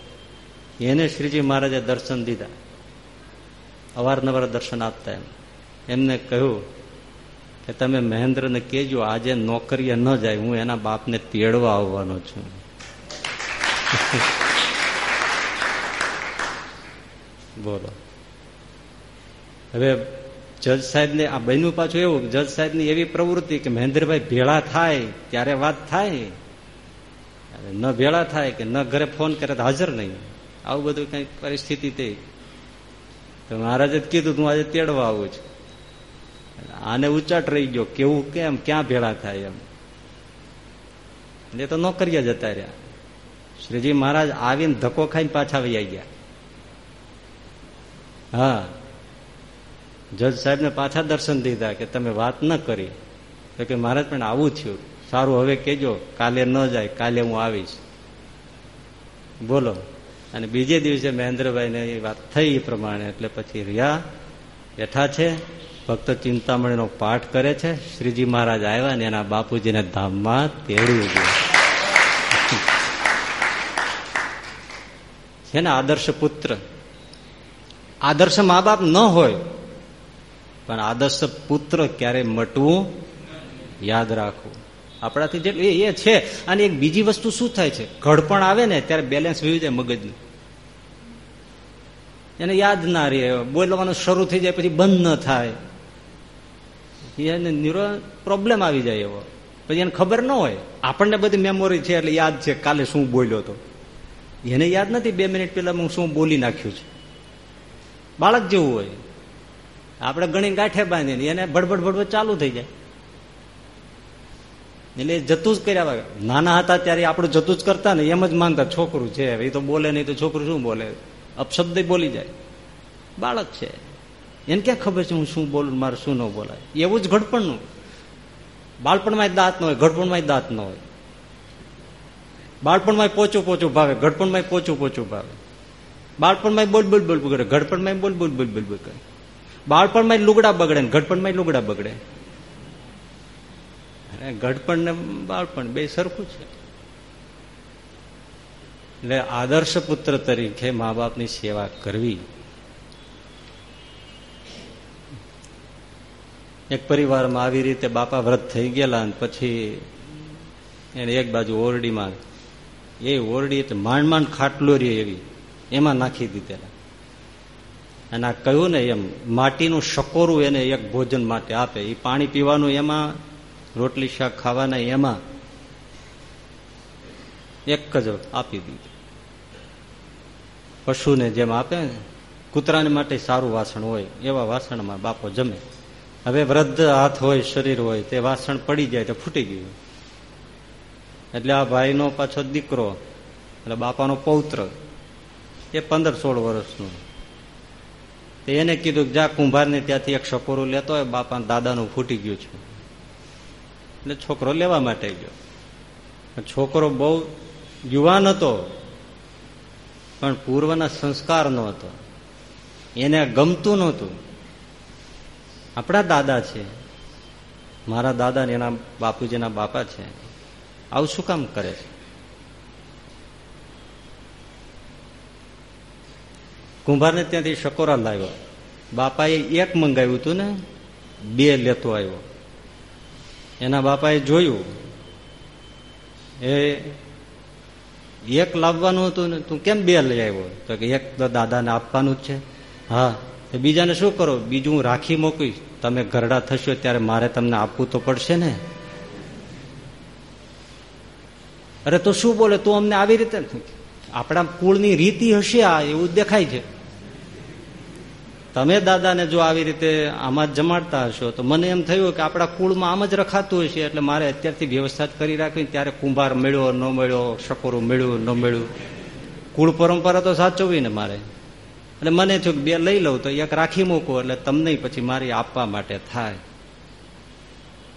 એને શ્રીજી મહારાજે દર્શન દીધા. અવારનવાર દર્શન આપતા એમ. એમને કહ્યું કે તમે મહેન્દ્રને કહેજો, આજે નોકરીએ ન જાય, હું એના બાપને તેડવા આવવાનો છું. બોલો. હવે જજ સાહેબ ને આ બન્યું પાછું એવું જજ સાહેબની એવી પ્રવૃત્તિ કે મહેન્દ્રભાઈ ભેળા થાય ત્યારે વાત થાય. ન ભેળા થાય કે ન ઘરે ફોન કરે તો હાજર નહીં. આવું બધું કઈ પરિસ્થિતિ થઈ તો મહારાજે કીધું હું આજે તેડવા આવું છું. આને ઉચાટ રહી ગયો, કેવું, કેમ, ક્યાં ભેળા થાય એમ? એટલે તો નોકરીએ જતા રહ્યા. શ્રીજી મહારાજ આવીને ધક્કો ખાઈને પાછા વૈયા ગયા. હા. જજ સાહેબને પાછા દર્શન દીધા કે તમે વાત ન કરી. તો કે મહારાજ પણ આવું થયું. સારું, હવે કેજો કાલે ન જાય, કાલે હું આવીશ. બોલો. અને બીજે દિવસે મહેન્દ્રભાઈને એ વાત થઈ એ પ્રમાણે, એટલે પછી રિયા બેઠા છે, ભક્ત ચિંતામણીનો પાઠ કરે છે. શ્રીજી મહારાજ આવ્યા ને એના બાપુજીને ધામમાં તેડી ગયા છે ને આદર્શ પુત્ર. આદર્શ મા બાપ ન હોય પણ આદર્શ પુત્ર ક્યારે મટવું? યાદ રાખવું આપણાથી જેટલું એ છે. અને એક બીજી વસ્તુ શું થાય છે? ઘડપણ આવે ને, ત્યારે બેલેન્સ વયું જાય મગજનું. એને યાદ ના રહે. બોલવાનું શરૂ થઈ જાય પછી બંધ ન થાય. એને ન્યુરો પ્રોબ્લેમ આવી જાય એવો. પછી એને ખબર ન હોય. આપણને બધી મેમોરી છે એટલે યાદ છે કાલે શું બોલ્યો હતો એને યાદ નથી, બે મિનિટ પહેલા હું શું બોલી નાખ્યું છે. બાળક જેવું હોય. આપણે ઘણી ગાંઠે બાંધીને એને ભડભડ ભડબડ ચાલુ થઈ જાય. એટલે જતું જ કર્યા નાના હતા ત્યારે આપણું જતું જ કરતા ને એમ જ માનતા, છોકરું છે એ તો બોલે નહીં તો છોકરું શું બોલે? અપશબ્દ બોલી જાય. બાળક છે. એને ક્યાં ખબર છે હું શું બોલું મારે શું ન બોલાય? એવું જ ઘડપણનું. બાળપણમાં દાંત ન હોય, ઘડપણમાં દાંત ન હોય. બાળપણમાં પોચું પોચું ભાવે, ઘડપણમાં પોચું પોચું ભાવે. બાળપણમાં બોલ બોલ બોલ કરે, ઘડપણમાં બોલ બોલ બોલ બોલ કરે. બાળપણમાં લુગડા બગડે ઘડપણમાં લુગડા બગડે. ઘડપણ ને બાળપણ બે સરખું છે. એટલે આદર્શ પુત્ર તરીકે મા બાપની સેવા કરવી. એક પરિવારમાં આવી રીતે બાપા વ્રત થઈ ગયેલા અને પછી એને એક બાજુ ઓરડીમાં, એ ઓરડી એટલે માંડ માંડ ખાટલો રહી એવી. એમાં નાખી દીધેલા. અને આ કહ્યું ને એમ, માટીનું શકોરું એને એક ભોજન માટે આપે. એ પાણી પીવાનું એમાં, રોટલી શાક ખાવાના એમાં એક જ આપી દીધું. પશુને જેમ આપે કૂતરાને માટે સારું વાસણ હોય, એવા વાસણમાં બાપો જમે. હવે વૃદ્ધ હાથ હોય, શરીર હોય, તે વાસણ પડી જાય તો ફૂટી ગયું. એટલે આ ભાઈનો પાછો દીકરો, એટલે બાપાનો પૌત્ર, એ પંદર સોળ વર્ષનો. એને કીધું કે જા કુંભારને ત્યાંથી એક સપોરું લેતો હોય બાપા દાદાનું ફૂટી ગયું છે. એટલે છોકરો લેવા માટે ગયો. છોકરો બહુ યુવાન હતો, પણ પૂર્વના સંસ્કાર નો હતો. એને ગમતું નહોતું. આપણા દાદા છે. મારા દાદા ને એના બાપુજીના બાપા છે. આવું શું કામ કરે છે? કુંભારને ત્યાંથી શકોરા લાવ્યો. બાપાએ એક મંગાવ્યું હતું ને, બે લેતો આવ્યો. એના બાપાએ જોયું, એ એક લાવવાનું હતું ને, તું કેમ બે લઈ આવ્યો? તો કે, એક તો દાદાને આપવાનું જ છે. હા બીજાને શું કરો? બીજું હું રાખી મોકલીશ તમે ઘરડા થશો ત્યારે મારે તમને આપવું તો પડશે ને. અરે, તો શું બોલે? તું અમને આવી રીતે આપણા કુળની રીતિ હશે આ, એવું દેખાય છે. તમે દાદાને જો આવી રીતે આમાં જ જમાડતા હશો, તો મને એમ થયું કે આપણા કુળમાં આમ જ રખાતું હશે, એટલે મારે અત્યારથી વ્યવસ્થા જ કરી રાખવી, ત્યારે કુંભાર મળ્યો, ન મળ્યો, શકોરું મળ્યું, ન મળ્યું. કુળ પરંપરા તો સાચવવી ને મારે. એટલે મને થયું બે લઈ લઉં, તો એક રાખી મૂકું, એટલે તમને પછી મારી આપવા માટે થાય.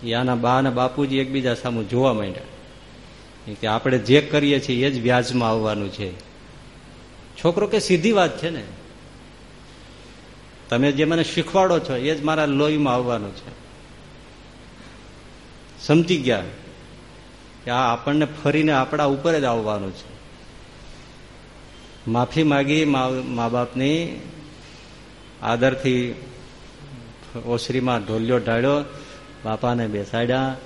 યાના બા અને બાપુજી એકબીજા સામે જોવા માંડ્યા. કે આપણે જે કરીએ છીએ એ જ વ્યાજમાં આવવાનું છે. છોકરો કે સીધી વાત છે ને? તમે જે મને શીખવાડો છો એ જ મારા લોહીમાં આવવાનું છે. સમજી ગયા કે આ આપણને ફરીને આપણા ઉપર જ આવવાનું છે. માફી માગી મા બાપની આદરથી ઓસરીમાં ઢોલ્યો ઢાળ્યો. બાપાને બેસાડ્યા,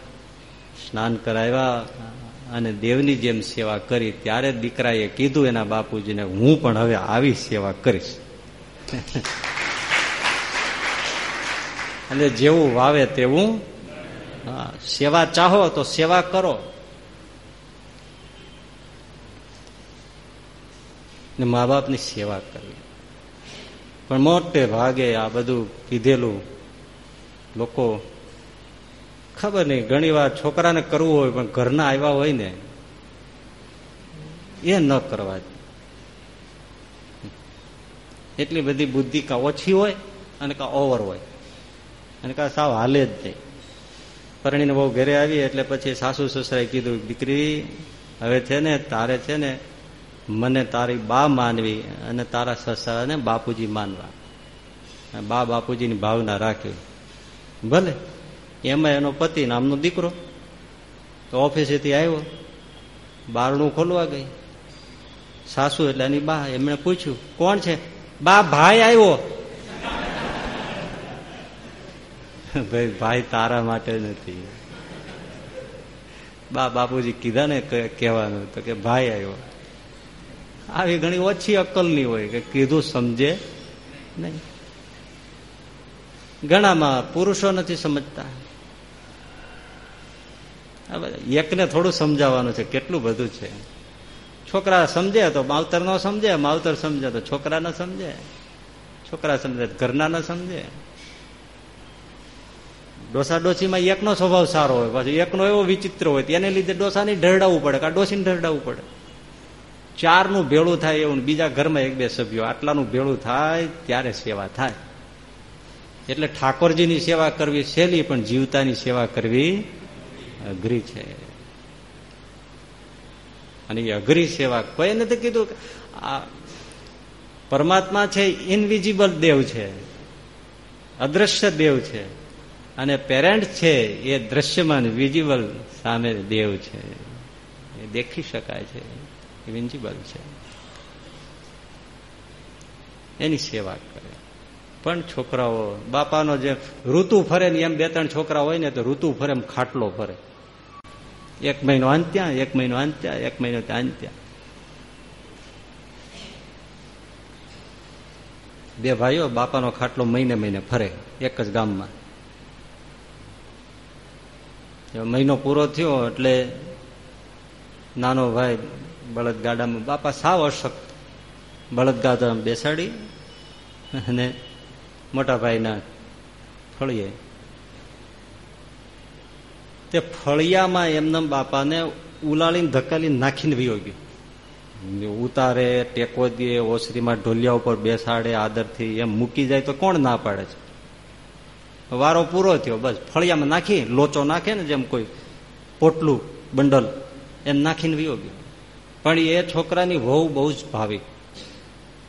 સ્નાન કરાવ્યા. અને દેવની જેમ સેવા કરી, ત્યારે દીકરાએ કીધું એના બાપુજીને, હું પણ હવે આવી સેવા કરીશ. એટલે જેવું વાવે તેવું સેવા ચાહો તો સેવા કરો. ને મા બાપની સેવા કરવી. પણ મોટે ભાગે આ બધું કીધેલું લોકો ખબર નહીં, ઘણી વાર છોકરાને કરવું હોય પણ ઘરના આવ્યા હોય ને, એ ન કરવા એટલી બધી બુદ્ધિ કા ઓછી હોય અને કા ઓવર હોય. અને કા સાવ હાલે જ નહીં. પરણીને બહુ ઘરે આવી એટલે પછી સાસુ સસરાએ કીધું, દીકરી, હવે છે ને, તારે છે ને, મને તારી બા માનવી અને તારા સસરાને બાપુજી માનવા. બા બાપુજીની ભાવના રાખવી ભલે એમાં એનો પતિ નામનો દીકરો તો ઓફિસેથી આવ્યો. બારણું ખોલવા ગઈ. સાસુ એટલે એની બા. એમણે પૂછ્યું, કોણ છે? બા, ભાઈ આવ્યો. ભાઈ ભાઈ તારા માટે નથી. બા બાપુજી કીધા ને કહેવાનું તો કે ભાઈ આવ્યો. આવી ઘણી ઓછી અક્કલની હોય કે કીધું સમજે નહીં. ઘણામાં પુરુષો નથી સમજતા. એકને થોડું સમજાવવાનું છે, કેટલું બધું છે. છોકરા સમજે તો માવતર ન સમજે, માવતર સમજે તો છોકરા ન સમજે. છોકરા સમજે ઘરના ન સમજે. ડોસા ડોસીમાં એકનો સ્વભાવ સારો હોય, પછી એકનો એવો વિચિત્ર હોય એને લીધે ડોસાને ઢરડાવવું પડે, કા ડોસીને ઢરડાવવું પડે. ચારનું ભેળું થાય એવું બીજા ઘરમાં એક બે સભ્યો આટલાનું ભેળું થાય, ત્યારે સેવા થાય. એટલે ઠાકોરજીની સેવા કરવી સહેલી પણ જીવતાની સેવા કરવી અઘરી છે. અને એ અઘરી સેવા કોઈ નથી કીધું આ પરમાત્મા છે ઇનવિઝિબલ દેવ છે, અદ્રશ્ય દેવ છે, અને પેરેન્ટ છે, એ દ્રશ્યમાન વિઝિબલ સામે દેવ છે. એ દેખી શકાય છે ઇન્વિઝિબલ છે. એની સેવા કરે. પણ છોકરાઓ, બાપાનો જે ઋતુ ફરે ને એમ બે ત્રણ છોકરા હોય ને તો ઋતુ ફરે એમ ખાટલો ફરે. એક મહિનો અંત્યા, એક મહિનો અંત્યા, એક મહિનો ત્યાં અંત્યા. બે ભાઈઓ બાપાનો ખાટલો મહિને મહિને ફરે, એક જ ગામમાં. મહિનો પૂરો થયો એટલે નાનો ભાઈ બળદગાડામાં, બાપા સાવ અશક્ત. બળદગાડામાં બેસાડી અને મોટા ભાઈના ફળીએ. તે ફળિયામાં એમને બાપાને ઉલાળીને ધક્કાલીને નાખીને વિયો ગયો. ઉતારે, ટેકો દે, ઓસરીમાં ઢોલિયા ઉપર બેસાડે, આદરથી એમ મૂકી જાય તો કોણ ના પાડે છે? વારો પૂરો થયો, બસ ફળિયામાં નાખી, લોચો નાખે ને જેમ કોઈ પોટલું, બંડલ, એમ નાખીને વિયો ગયો. પણ એ છોકરાની વહુ બહુ જ ભાવી.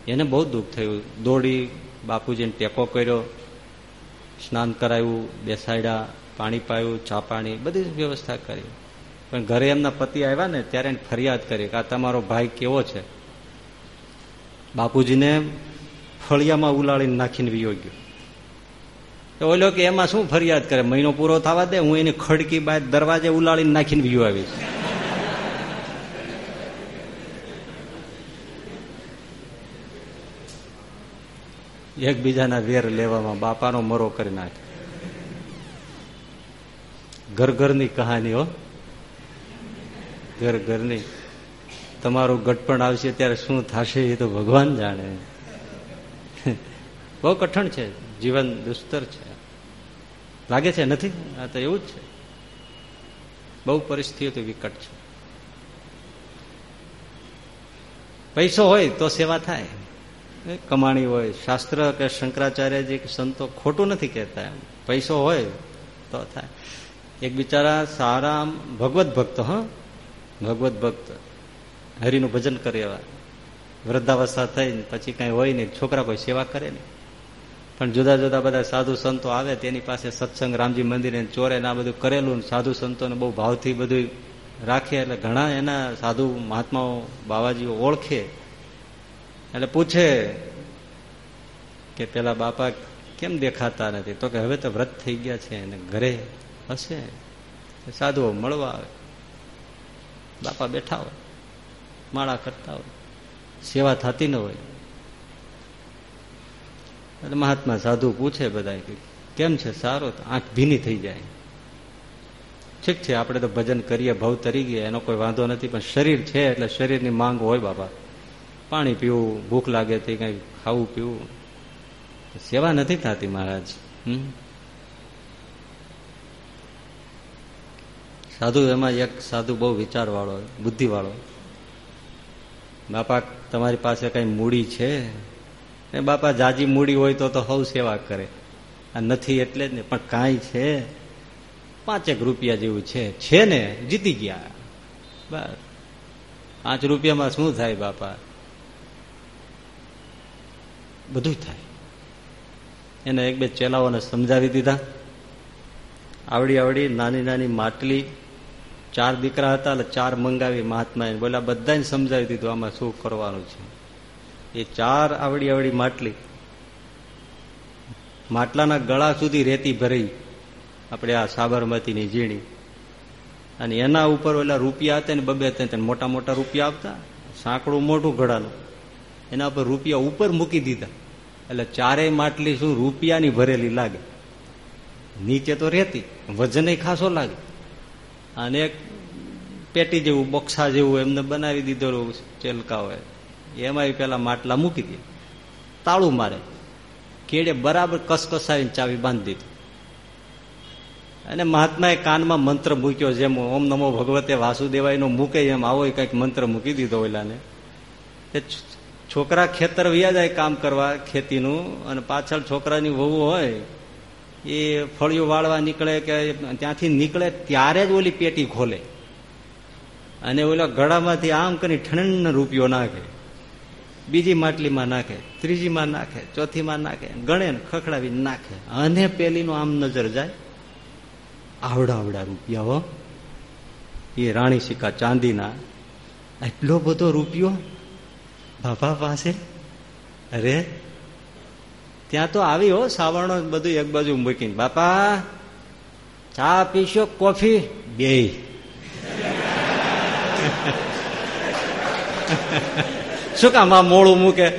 એને બહુ દુઃખ થયું. દોડી બાપુજીને ટેકો કર્યો, સ્નાન કરાવ્યું બેસાડ્યા. પાણી પાયું, ચા પાણી, બધી વ્યવસ્થા કરી. પણ ઘરે એમના પતિ આવ્યા ને ત્યારે ફરિયાદ કરી કે આ તમારો ભાઈ કેવો છે? બાપુજીને ફળિયામાં ઉલાળીને નાખીને વિયો ગયો. ઓલો કે, એમાં શું ફરિયાદ કરે? મહિનો પૂરો થવા દે, હું એની ખડકી બાદ દરવાજે ઉલાળીને નાખીને વિયો આવીશ. એકબીજાના વેર લેવામાં બાપાનો મરો કરી નાખે. ઘર ઘરની કહાની, હો. ઘર ઘરની તમારું ગટપણ આવશે ત્યારે શું થશે એ તો ભગવાન જાણે. બહુ કઠણ છે. જીવન દુસ્તર છે. લાગે છે? નથી? આ તો એવું જ છે. બહુ પરિસ્થિતિ વિકટ છે. પૈસો હોય તો સેવા થાય. કમાણી હોય. શાસ્ત્ર કે શંકરાચાર્યજી કે સંતો ખોટું નથી કહેતા પૈસો હોય તો થાય. એક બિચારા સારા ભગવત ભક્ત, હ. ભગવત ભક્ત. હરિનું ભજન કરે એવા. વૃદ્ધાવસ્થા થઈને પછી કઈ હોય નહીં, છોકરા કોઈ સેવા કરે નહીં. પણ જુદા જુદા બધા સાધુ સંતો આવે, તેની પાસે સત્સંગ, રામજી મંદિર ચોરે આ બધું કરેલું સાધુ સંતોને બહુ ભાવથી બધું રાખે, એટલે ઘણા એના સાધુ મહાત્માઓ, બાવાજીઓ ઓળખે. એટલે પૂછે કે પેલા બાપા કેમ દેખાતા નથી? તો કે હવે તો વ્રત થઈ ગયા છે અને ઘરે. હશે. સાધુઓ મળવા આવે. બાપા બેઠા હોય, માળા કરતા હોય, સેવા થતી ન હોય. એટલે મહાત્મા સાધુ પૂછે બધા કેમ છે? સારો આંખ ભીની થઈ જાય. ઠીક છે, આપણે તો ભજન કરીએ, ભાવ તરી ગયા, એનો કોઈ વાંધો નથી, પણ શરીર છે એટલે શરીરની માંગ હોય બાપા. પાણી પીવું, ભૂખ લાગે તે કઈ ખાવું, પીવું. સેવા નથી થતી મહારાજ. હમ? સાધુ એમાં એક સાધુ બહુ વિચારવાળો બુદ્ધિવાળો બાપા, તમારી પાસે કઈ મૂડી છે? ને બાપા, જાજી મૂડી હોય તો તો હવ સેવા કરે. આ નથી એટલે જ ને, પણ કાંઈ છે? પાંચેક રૂપિયા જેવું છે. છે ને, જીતી ગયા. બસ. પાંચ રૂપિયામાં શું થાય બાપા? બધું થાય. એને એક બે ચેલાઓને સમજાવી દીધા. આવડી આવડી નાની નાની માટલી ચાર દીકરા હતા એટલે ચાર મંગાવી મહાત્માએ. બોલા બધાને સમજાવી દીધું, આમાં શું કરવાનું છે? એ ચાર આવડી આવડી માટલી, માટલાના ગળા સુધી રેતી ભરી, આપણે આ સાબરમતીની ઝીણી. અને એના ઉપર ઓલા રૂપિયા હતા ને બબે હતા મોટા મોટા રૂપિયા આપતા, સાંકડું મોટું ઘડાનું એના પર રૂપિયા ઉપર મૂકી દીધા. એટલે ચારેય માટલી શું રૂપિયાની ભરેલી લાગે. નીચે તો રહેતી વજન ખાસો લાગે. અને એક પેટી જેવું, બોક્સા જેવું એમને બનાવી દીધેલું ચેલકા હોય એમાં પેલા માટલા મૂકી દે. તાળું મારે. કેડે બરાબર કસકસાવીને ચાવી બાંધી દીધી. અને મહાત્માએ કાનમાં મંત્ર મૂક્યો જેમ ઓમ નમો ભગવતે વાસુદેવાયનો મૂકે એમ આવો કંઈક મંત્ર મૂકી દીધો ઓલાને. છોકરા ખેતર વ્યા જાય કામ કરવા ખેતીનું અને પાછળ છોકરાની વહુ હોય, એ ફળિયું વાળવા નીકળે કે ત્યાંથી નીકળે ત્યારે જ ઓલી પેટી ખોલે. અને ઓલા ગળામાંથી આમ કરી ઠંડ રૂપિયો નાખે. બીજી માટલીમાં નાખે, ત્રીજીમાં નાખે, ચોથીમાં નાખે, ગણે ખખડાવી નાખે. અને પેલીનું આમ નજર જાય આવડા આવડા રૂપિયા હો. એ રાણી સિક્કા ચાંદીના. એટલો બધો રૂપિયો? બાપા પાસે? અરે, ત્યાં તો આવી હો, સાવરણો બધું એક બાજુ મૂકીને. બાપા, ચા પીશો, કોફી? બે શું કામ આ મોડું મૂકે?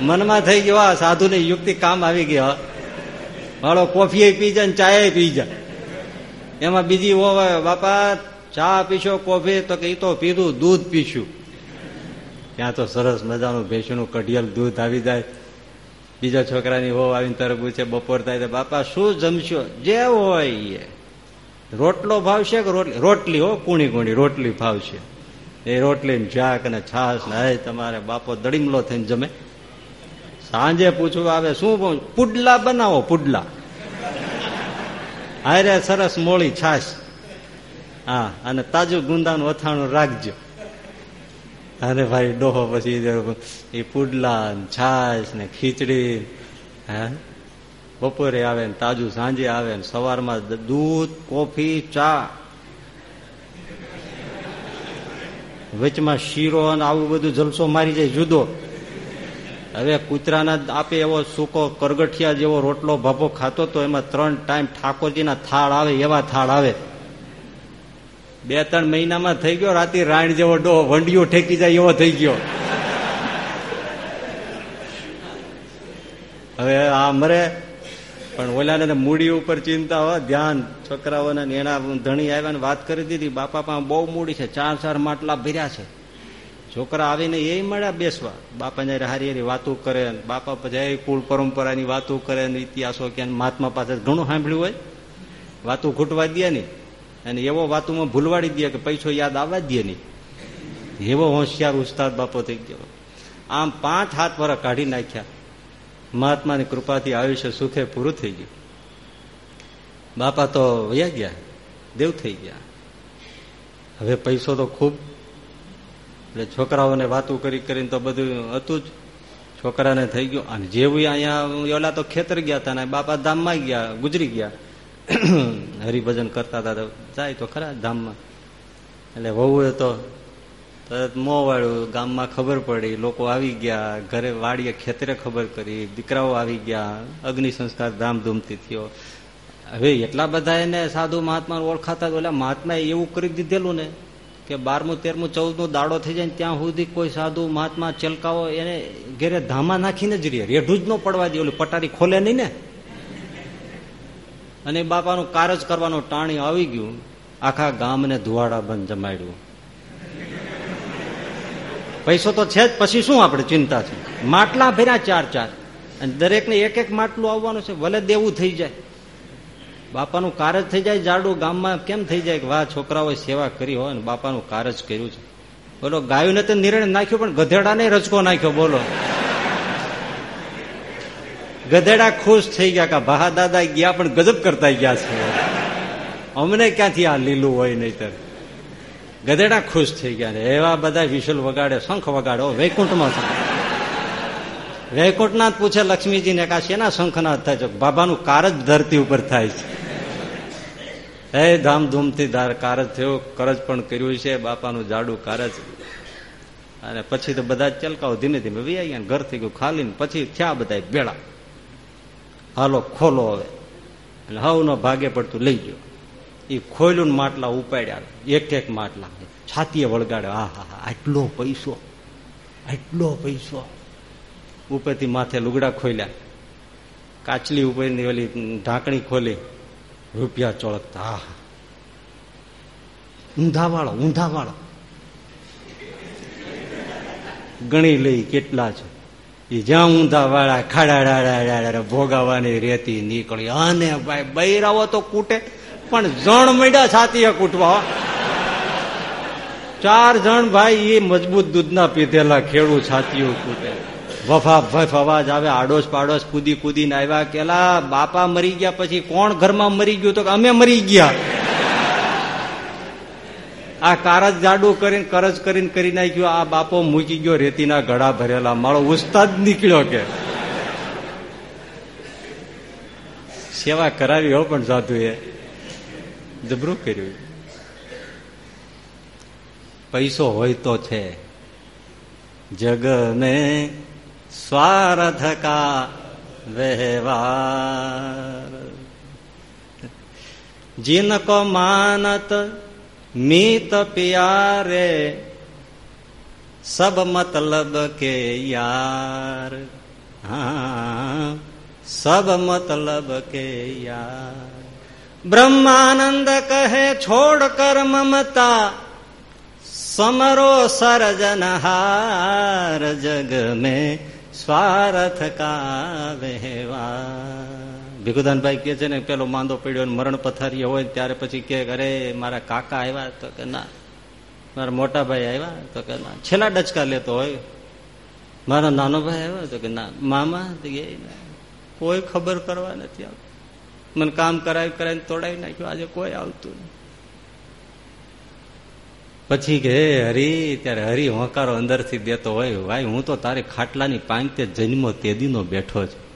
મનમાં થઈ ગયો આ સાધુની યુક્તિ કામ આવી ગયો વાળો કોફી પી જાય ચાય પી જાય. એમાં બીજી હોય, બાપા, ચા પીશો, કોફી? તો કે એ તો પીધું, દૂધ પીશું. ત્યાં તો સરસ મજાનું ભેંસનું કઢિયલ દૂધ આવી જાય. બીજા છોકરાની હો આવીને તરફ પૂછે, બપોર થાય તો બાપા, શું જમશો? જે હોય રોટલો ભાવશે કે રોટલી? રોટલી હો કુણી કુણી રોટલી ભાવશે. એ રોટલી શાક અને છાસ ને, હે, તમારે બાપો દડીમલો થઈને જમે. સાંજે પૂછવું આવે, શું પુડલા બનાવો, પુડલા. હારે સરસ મોળી છાશ. હા, અને તાજું ગુંદાનું અથાણું રાખજો. અને ભાઈ, ડોહો પછી એ પુડલા છાશ ને ખીચડી હે? બપોરે આવે ને, તાજું સાંજે આવે ને, સવારમાં દૂધ, કોફી, ચા વચમાં શીરો અને આવું બધું જલસો મારી જાય જુદો. હવે કૂતરાના આપે એવો સૂકો કરગઠિયા જેવો રોટલો ભાભો ખાતો તો એમાં ત્રણ ટાઈમ ઠાકોરજીના થાળ આવે, એવા થાળ આવે. બે, ત્રણ મહિનામાં થઈ ગયો, રાતે રાણ જેવો ડો વંડીઓ ઠેકી જાય એવો થઈ ગયો. હવે આ મરે પણ ઓલાને મૂડી ઉપર ચિંતા હોય, ધ્યાન, છોકરાઓને એના ધણી આવ્યા ને વાત કરી દીધી. બાપા પાસે બહુ મૂડી છે, ચાર ચાર માટલા ભર્યા છે. છોકરા આવીને એ મળ્યા બેસવા. બાપા જયારે હારી હારી વાતો કરે બાપા પછી કુળ પરંપરાની વાતો કરે ને, ઇતિહાસો કે મહાત્મા પાસે ઘણું સાંભળ્યું હોય. વાતો ખૂટવા દે નહીં. અને એવો વાતોમાં ભૂલવાડી દે કે પૈસો યાદ આવવા દે નહીં. એવો હોશિયાર ઉસ્તાદ બાપો થઈ ગયો. આમ પાંચ હાથ વર કાઢી નાખ્યા. મહાત્માની કૃપાથી આયુષ્ય સુખે પૂરું થઈ ગયું. બાપા તો વયા ગયા, દેવ થઈ ગયા. હવે પૈસો તો ખૂબ. એટલે છોકરાઓને વાતો કરી કરીને તો બધું હતું જ. છોકરાને થઈ ગયું. અને જેવું અહીંયા ઓલા તો ખેતર ગયા હતા ને બાપા ધામમાં ગયા, ગુજરી ગયા. હરિભજન કરતા હતા જાય તો ખરા ધામમાં. એટલે વહુએ તો તરત મોં વાળ્યું ગામમાં ખબર પડી, લોકો આવી ગયા, ઘરે વાડીએ ખેતરે ખબર કરી, દીકરાઓ આવી ગયા, અગ્નિ સંસ્કાર ધામધૂમથી થયો. હવે એટલા બધા એને સાધુ મહાત્મા ઓળખાતા ઓલા મહાત્માએ એવું કરી દીધેલું ને કે બારમું, તેરમું, ચૌદમું દાડો થઈ જાય ત્યાં સુધી કોઈ સાધુ મહાત્મા ચલકાઓ એને ઘેરે ધામા નાખીને જ રે રેઢું જ ન પડવા દે, ઓલું પટારી ખોલે નહીં ને. અને બાપાનું કાર જ કરવાનું ટાણી આવી ગયું. આખા ગામને ધુવાડા બંધ જમાડ્યું. પૈસો તો છે જ, પછી શું આપણે ચિંતા છે? માટલા ભર્યા ચાર ચાર. અને દરેકને એક એક માટલું આવવાનું છે, ભલે દેવું થઈ જાય. બાપાનું કારજ થઈ જાય, જાડું ગામમાં કેમ થઈ જાય કે, વાહ, છોકરાઓએ સેવા કરી હોય ને બાપાનું કારજ કર્યું છે. બોલો, ગાયું તો નિર્ણય નાખ્યો, પણ ગધેડાને રચકો નાખ્યો, બોલો. ગધેડા ખુશ થઈ ગયા કે ભા દાદા ગયા, પણ ગજબ કરતા ગયા છે. અમને ક્યાંથી આ લીલું હોય નહીતર? ગધેડા ખુશ થઈ ગયા એવા બધા વિશુલ વગાડે, શંખ વગાડો. વૈકુંઠમાં શંખ. વૈકુંઠનાથ પૂછે લક્ષ્મીજીને કા શેના શંખનાથ થાય છે બાબાનું કાર જ ધરતી ઉપર થાય છે. હે ધામધૂમથી કારજ થયો. કરજ પણ કર્યું છે. બાપાનું જાડું કારજ અને પછી તો બધા ચલકાઓ ધીમે ધીમે વી ગયા ઘર થઈ ગયું ખાલી પછી થયા બધા ભેળા હાલો, ખોલો હવે. અને હવનો ભાગે પડતું લઈ ગયો. એ ખોયલું માટલા ઉપાડ્યા એક એક માટલા. છાતીએ વળગાડ્યો, આ હા હા આટલો પૈસો આટલો પૈસો. ઉપરથી માથે લુગડા ખોલ્યા કાચલી ઉપરની ઓલી ઢાંકણી ખોલી. રૂપિયા ચોળકતા હા હા ઊંધા વાળો ઊંધા વાળો ગણી લઈ કેટલા છે. એ જ્યાં ઊંધા વાળા ખાડા ભોગાવાની રેતી નીકળી. અને ભાઈ બૈરાવો તો કૂટે. પણ જણ મળ્યા છાતીએ કૂટવા. ચાર જણ ભાઈ એ મજબૂત દૂધના પીધેલા ખેડૂત છાતીઓ કૂટે. વફા ભફ અવાજ આવે, આડોશ પાડોશ કૂદી કૂદીને આવ્યા કેલા, બાપા મરી ગયા પછી કોણ ઘરમાં મરી ગયું તો અમે મરી ગયા. આ કારજ જાડું કરીને, કરજ કરીને, કરી નાખ્યું, આ બાપો મૂકી ગયો, રેતીના ઘડા ભરેલા. મારો ઉસ્તાદ નીકળ્યો કે. સેવા કરાવી હો પણ સાધુ એ જબરું કર્યું પૈસો હોય તો છે જગ ને સ્વાર્થ કા વ્યવહાર जिनको मानत मीत प्यारे सब मतलब के यार हाँ सब मतलब के यार બ્રહ્માનંદ કહે, છોડ કર મમતા સમરો સરજનહાર જગ મેં સ્વાર્થ કા વહેવા ભીખુદાનભાઈ કે છે ને, પેલો માંદો પીડ્યો મરણ પથારી હોય ત્યારે પછી કે, અરે, મારા કાકા આવ્યા તો કે ના, મારા મોટા ભાઈ આવ્યા તો કે ના, છેલ્લા ડચકા લેતો હોય, મારા નાનો ભાઈ આવ્યો તો કે ના, મામા કોઈ ખબર કરવા નથી આવતી. મને કામ કરાવી કરાવીને તોડાવી નાખ્યું. આજે કોઈ આવતું નહીં. પછી કે હરી, ત્યારે હરી હોંકારો અંદરથી દેતો હોય. ભાઈ, હું તો તારી ખાટલાની પાંચતે જન્મો તેદીનો બેઠો છું.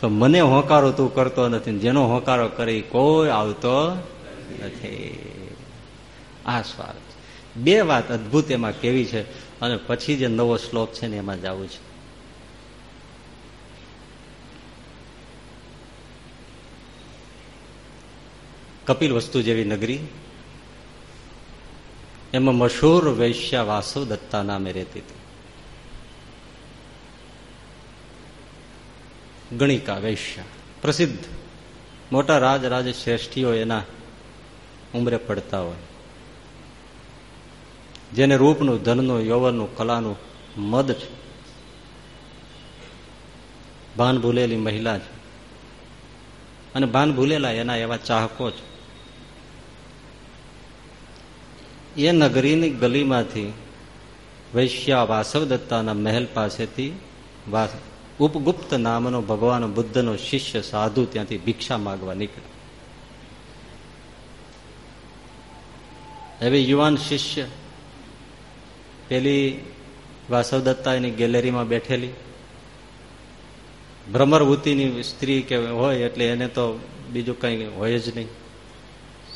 તો મને હોંકારો તું કરતો નથી. જેનો હોંકારો કરી કોઈ આવતો નથી. આ સ્વાર્થ. બે વાત અદભુત એમાં કેવી છે અને પછી જે નવો શ્લોક છે ને એમાં જવું છે. કપિલ વસ્તુ જેવી નગરી. એમાં મશહૂર વૈશ્યા વાસુ દત્તા નામે રહેતી હતી. ગણિકા વૈશ્યા, પ્રસિદ્ધ. મોટા રાજ રાજ શ્રેષ્ઠીઓ એના ઉમરે પડતા હોય. જેને રૂપનું, ધનનું, યૌવનનું, કલાનું મદ છે. ભાન ભૂલેલી મહિલા છે. અને ભાન ભૂલેલા એના એવા ચાહકો છે. એ નગરીની ગલીમાંથી વૈશ્યા વાસવદત્તાના મહેલ પાસેથી ઉપગુપ્ત નામનો ભગવાન બુદ્ધનો શિષ્ય સાધુ ત્યાંથી ભિક્ષા માગવા નીકળ્યો હવે યુવાન શિષ્ય પેલી વાસવદત્તા એની ગેલેરીમાં બેઠેલી. ભ્રમરવૃત્તિની સ્ત્રી કે હોય એટલે એને તો બીજું કઈ હોય જ નહીં.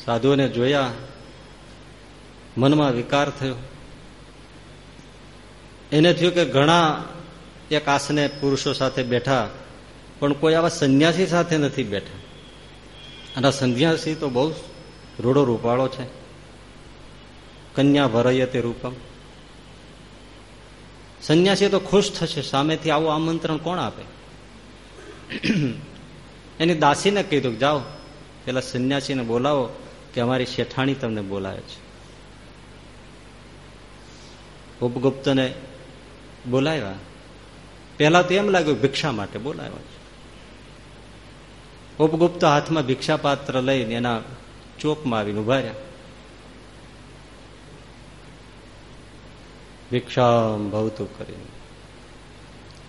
સાધુઓને જોયા મનમાં વિકાર થયો. એને થયું કે ઘણા એક આસને પુરુષો સાથે બેઠા, પણ કોઈ આવા સંન્યાસી સાથે નથી બેઠા. અને સંન્યાસી તો બહુ રૂડો રૂપાળો છે. કન્યા ભરય તે રૂપમ. સંન્યાસી તો ખુશ થશે, સામેથી આવું આમંત્રણ કોણ આપે? એની દાસીને કીધું જાઓ, પેલા સંન્યાસીને બોલાવો, કે અમારી શેઠાણી તમને બોલાવે છે. ઉપગુપ્તને બોલાવ્યા. પહેલા તો એમ લાગ્યું ભિક્ષા માટે બોલાવ્યા છે. ઉપગુપ્ત હાથમાં ભિક્ષા પાત્ર લઈને એના ચોકમાં આવીને ઊભા રહ્યા. ભિક્ષામ ભવતું કરીને.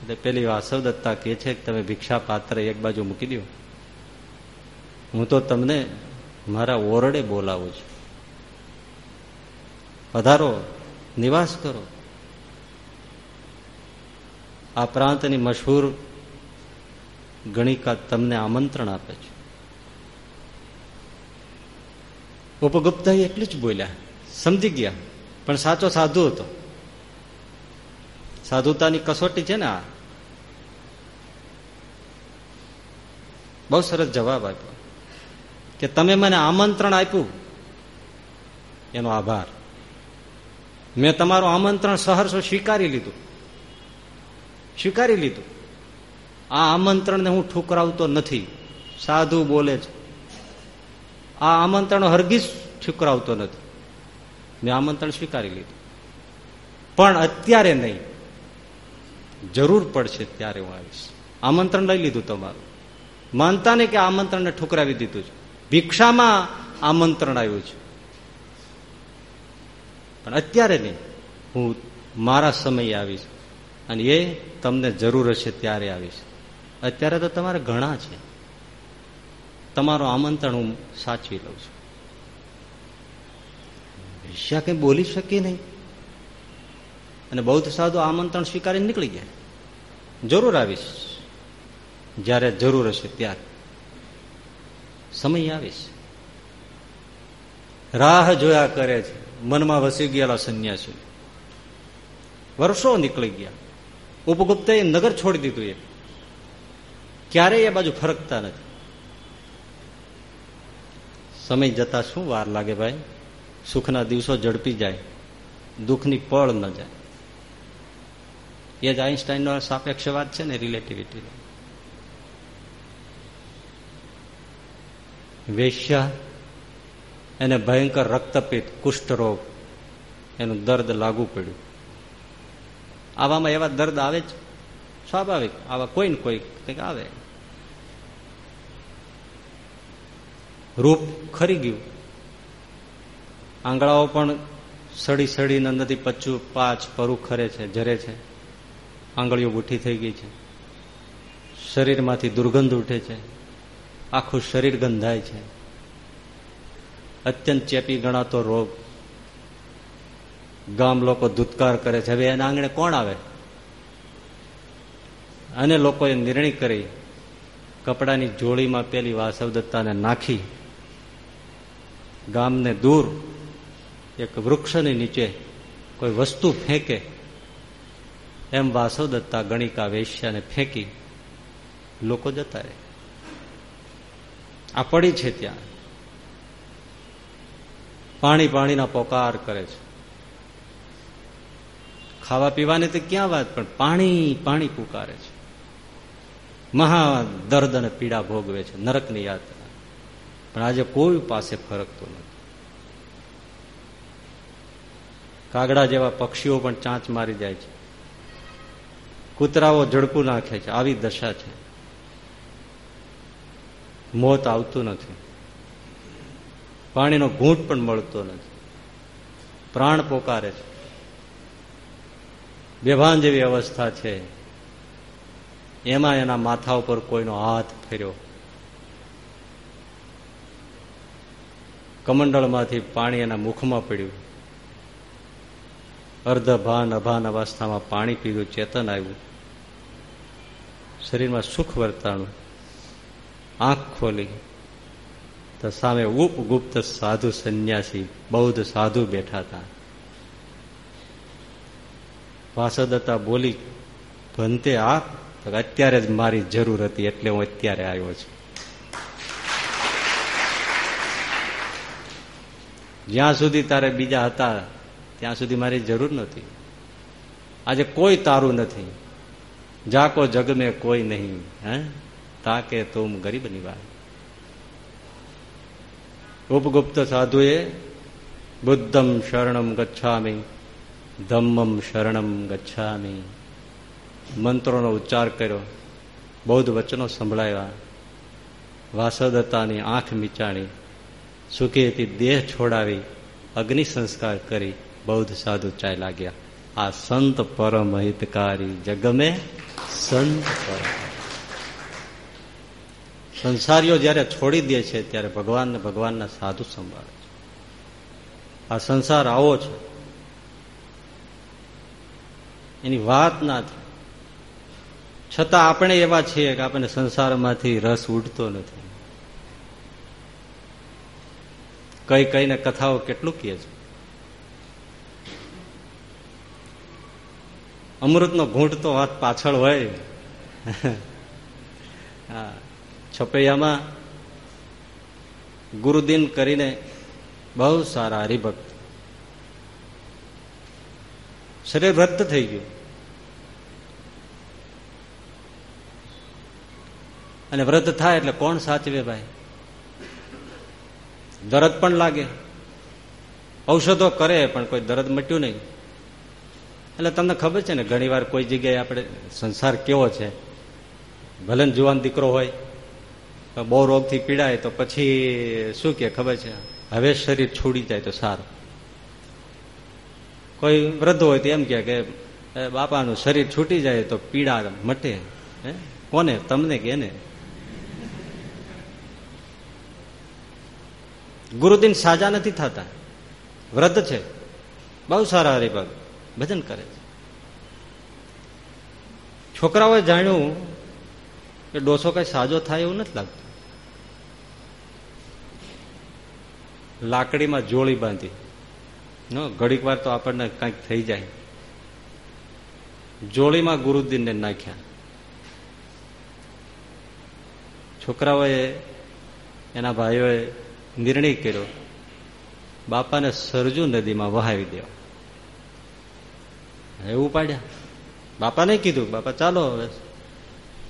એટલે પેલી વાસવ દત્તા કે છે કે તમે ભિક્ષા પાત્ર એક બાજુ મૂકી દો. હું તો તમને મારા ઓરડે બોલાવું છું. પધારો. નિવાસ કરો. આ પ્રાંતની મશહૂર ગણિકા તમને આમંત્રણ આપે છે. ઉપગુપ્તા એટલું જ બોલ્યા. સમજી ગયા, પણ સાચો સાધુ હતો. સાધુતાની કસોટી છે ને આ. બહુ સરસ જવાબ આપ્યો કે તમે મને આમંત્રણ આપ્યું. એનો આભાર. મેં તમારું આમંત્રણ સહર્ષો સ્વીકારી લીધું. સ્વીકારી લીધું. આ આમંત્રણને હું ઠુકરાવતો નથી. સાધુ બોલે છે. આ આમંત્રણ હરગીજ ઠુકરાવતો નથી. મેં આમંત્રણ સ્વીકારી લીધું. પણ અત્યારે નહીં. જરૂર પડશે ત્યારે હું આવીશ. આમંત્રણ લઈ લીધું તમારું. માનતા ને કે આમંત્રણને ઠુકરાવી દીધું છે. ભિક્ષામાં આમંત્રણ આવ્યું છે. પણ અત્યારે નહીં. હું મારા સમયે આવીશ અને એ તમને જરૂર હશે ત્યારે આવીશ. અત્યારે તો તમારે ઘણા છે. તમારું આમંત્રણ હું સાચવી લઉં છું. વેશ્યા કઈ બોલી શકીએ નહીં. અને બૌદ્ધ સાધુ આમંત્રણ સ્વીકારી નીકળી ગયા. જરૂર આવીશ. જ્યારે જરૂર હશે ત્યારે. સમય આવીશ. રાહ જોયા કરે છે. મનમાં વસી ગયેલા સંન્યાસી. વર્ષો નીકળી ગયા. ઉપગુપ્તે નગર છોડી દીધું એ. ક્યારેય એ બાજુ ફરકતા નથી. સમય જતા શું વાર લાગે ભાઈ? સુખના દિવસો ઝડપી જાય. દુઃખની પળ ન જાય. એ જ આઈન્સ્ટાઈનનો સાપેક્ષવાદ છે ને રિલેટિવિટી વેશ્યા એને ભયંકર રક્તપિત કુષ્ઠરોગ, એનું દર્દ લાગુ પડ્યું. આવામાં એવા દર્દ આવે જ? સ્વાભાવિક. આવા કોઈ ને કોઈ કંઈક આવે. રૂપ ખરી ગયું. આંગળાઓ પણ સડી સડીને નંદથી પચ્ચું પાચ પરું ખરે છે જરે છે. આંગળીઓ બુઠ્ઠી થઈ ગઈ છે. શરીરમાંથી દુર્ગંધ ઉઠે છે. આખું શરીર ગંધાય છે. અત્યંત ચેપી ગણાતો રોગ. ગામ લોકો ધૂતકાર કરે છે. હવે એના આંગણે કોણ આવે? અને લોકોએ નિર્ણય કરી, કપડાની જોડીમાં પેલી વાસવદત્તાને નાખી, ગામને દૂર, એક વૃક્ષની નીચે કોઈ વસ્તુ ફેંકે, એમ વાસવદત્તા ગણિકા વેશ્યાને ફેંકી, લોકો જતા રહે. આ પડી છે ત્યાં. પાણી પાણીના પોકાર કરે છે. ખાવા પીવાની તો ક્યાં વાત, પણ પાણી પાણી પુકારે છે. મહા દર્દ અને પીડા ભોગવે છે, નરકની યાત્રા પણ આજે કોઈ પાસે ફરકતો નથી. કાગડા જેવા પક્ષીઓ પણ ચાંચ મારી જાય છે. કૂતરાઓ ઝડપું નાખે છે, આવી દશા છે. મોત આવતું નથી. પાણીનો ઘૂંટ પણ મળતો નથી. પ્રાણ પોકારે છે. બેભાન જેવી અવસ્થા છે. એમાં એના માથા ઉપર કોઈનો હાથ ફેર્યો. કમંડળમાંથી પાણી એના મુખમાં પડ્યું. અર્ધ ભાન અભાન અવસ્થામાં પાણી પીધું, ચેતન આવ્યું. શરીરમાં સુખ વર્તાણું. આંખ ખોલી. તો સામે ઉપગુપ્ત સાધુ સંન્યાસી, બૌદ્ધ સાધુ બેઠા હતા. વાસદત્તા બોલી, ભંતે આપ અત્યારે જ મારી જરૂર હતી, એટલે હું અત્યારે આવ્યો છું. જ્યાં સુધી તારે બીજા હતા, ત્યાં સુધી મારી જરૂર નથી આજે કોઈ તારું નથી. જાકો જગમે કોઈ નહીં, હે? તાકે તુમ ગરીબ નિવાય ઉપગુપ્ત સાધુએ બુદ્ધમ શરણમ ગચ્છામી ધમ્મમ શરણમ ગચ્છામી મંત્રોનો ઉચ્ચાર કર્યો બૌદ્ધ વચનો સંભળાવ્યા વાસદત્તાની આંખ મીચાણી સુખેથી દેહ છોડાવી અગ્નિ સંસ્કાર કરી બૌદ્ધ સાધુ ચાય લાગ્યા આ સંત પરમ હિતકારી જગમે સંત સંસારીઓ જયારે છોડી દે છે, ત્યારે ભગવાન ભગવાનના સાધુ સંભાળે છે. આ સંસાર આવો છે. એની વાત ના થાય. છતાં આપણે એવા છીએ કે આપણને સંસારમાંથી રસ ઉડતો નથી. કઈ કઈને કથાઓ કેટલું કહે છે? અમૃતનો ઘૂંટ તો વાત પાછળ હોય. હા. છપૈયામાં ગુરુદિન કરીને બહુ સારા હરિભક્ત. શરીર રદ થઈ ગયું. અને વ્રત થાય એટલે કોણ સાચવે ભાઈ? દરદ પણ લાગે. ઔષધો કરે પણ કોઈ દરદ મટ્યું નહીં. એટલે તમને ખબર છે ને, ઘણીવાર કોઈ જગ્યાએ આપણે સંસાર કેવો છે? ભલે જુવાન દીકરો હોય બહુ રોગથી પીડાય તો પછી શું કે ખબર છે? હવે શરીર છોડી જાય તો સારું. કોઈ વૃદ્ધ હોય તો એમ કે બાપાનું શરીર છૂટી જાય તો પીડા મટે. કોને? તમને કે એને? ગુરુદિન સાજા નથી થતા. વૃદ્ધ છે. બહુ સારા હરિભગ ભજન કરે છે. છોકરાઓએ જાણ્યું કે ડોસો કઈ સાજો થાય એવું નથી લાગતું. લાકડીમાં જોળી બાંધી. ઘડીક વાર તો આપણને કંઈક થઈ જાય. જોળીમાં ગુરુદ્દીનને નાખ્યા. છોકરાઓએ, એના ભાઈઓએ નિર્ણય કર્યો, બાપાને સરજુ નદીમાં વહાવી દેવા. એવું પાડ્યા. બાપાને કીધું, બાપા, ચાલો હવે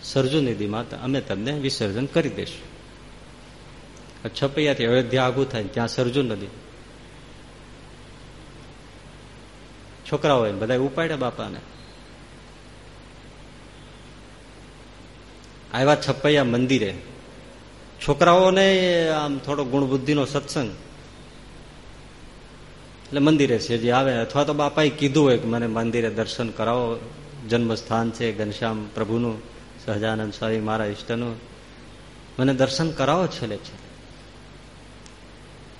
સરજુ નદીમાં અમે તમને વિસર્જન કરી દઈશું. છપૈયાથી અયોધ્યા આગું થાય ત્યાં સરજુ નદી. છોકરાઓ બધા ઉપાડ્યા બાપાને. આવ્યા છપૈયા મંદિરે. છોકરાઓને આમ થોડો ગુણબુદ્ધિનો સત્સંગ. એટલે મંદિરે છે જે આવે, અથવા તો બાપાએ કીધું હોય કે મને મંદિરે દર્શન કરાવો. જન્મસ્થાન છે, ઘનશ્યામ પ્રભુનું, સહજાનંદ સ્વામી મારા ઈષ્ટનું. મને દર્શન કરાવો છેલ્લે છે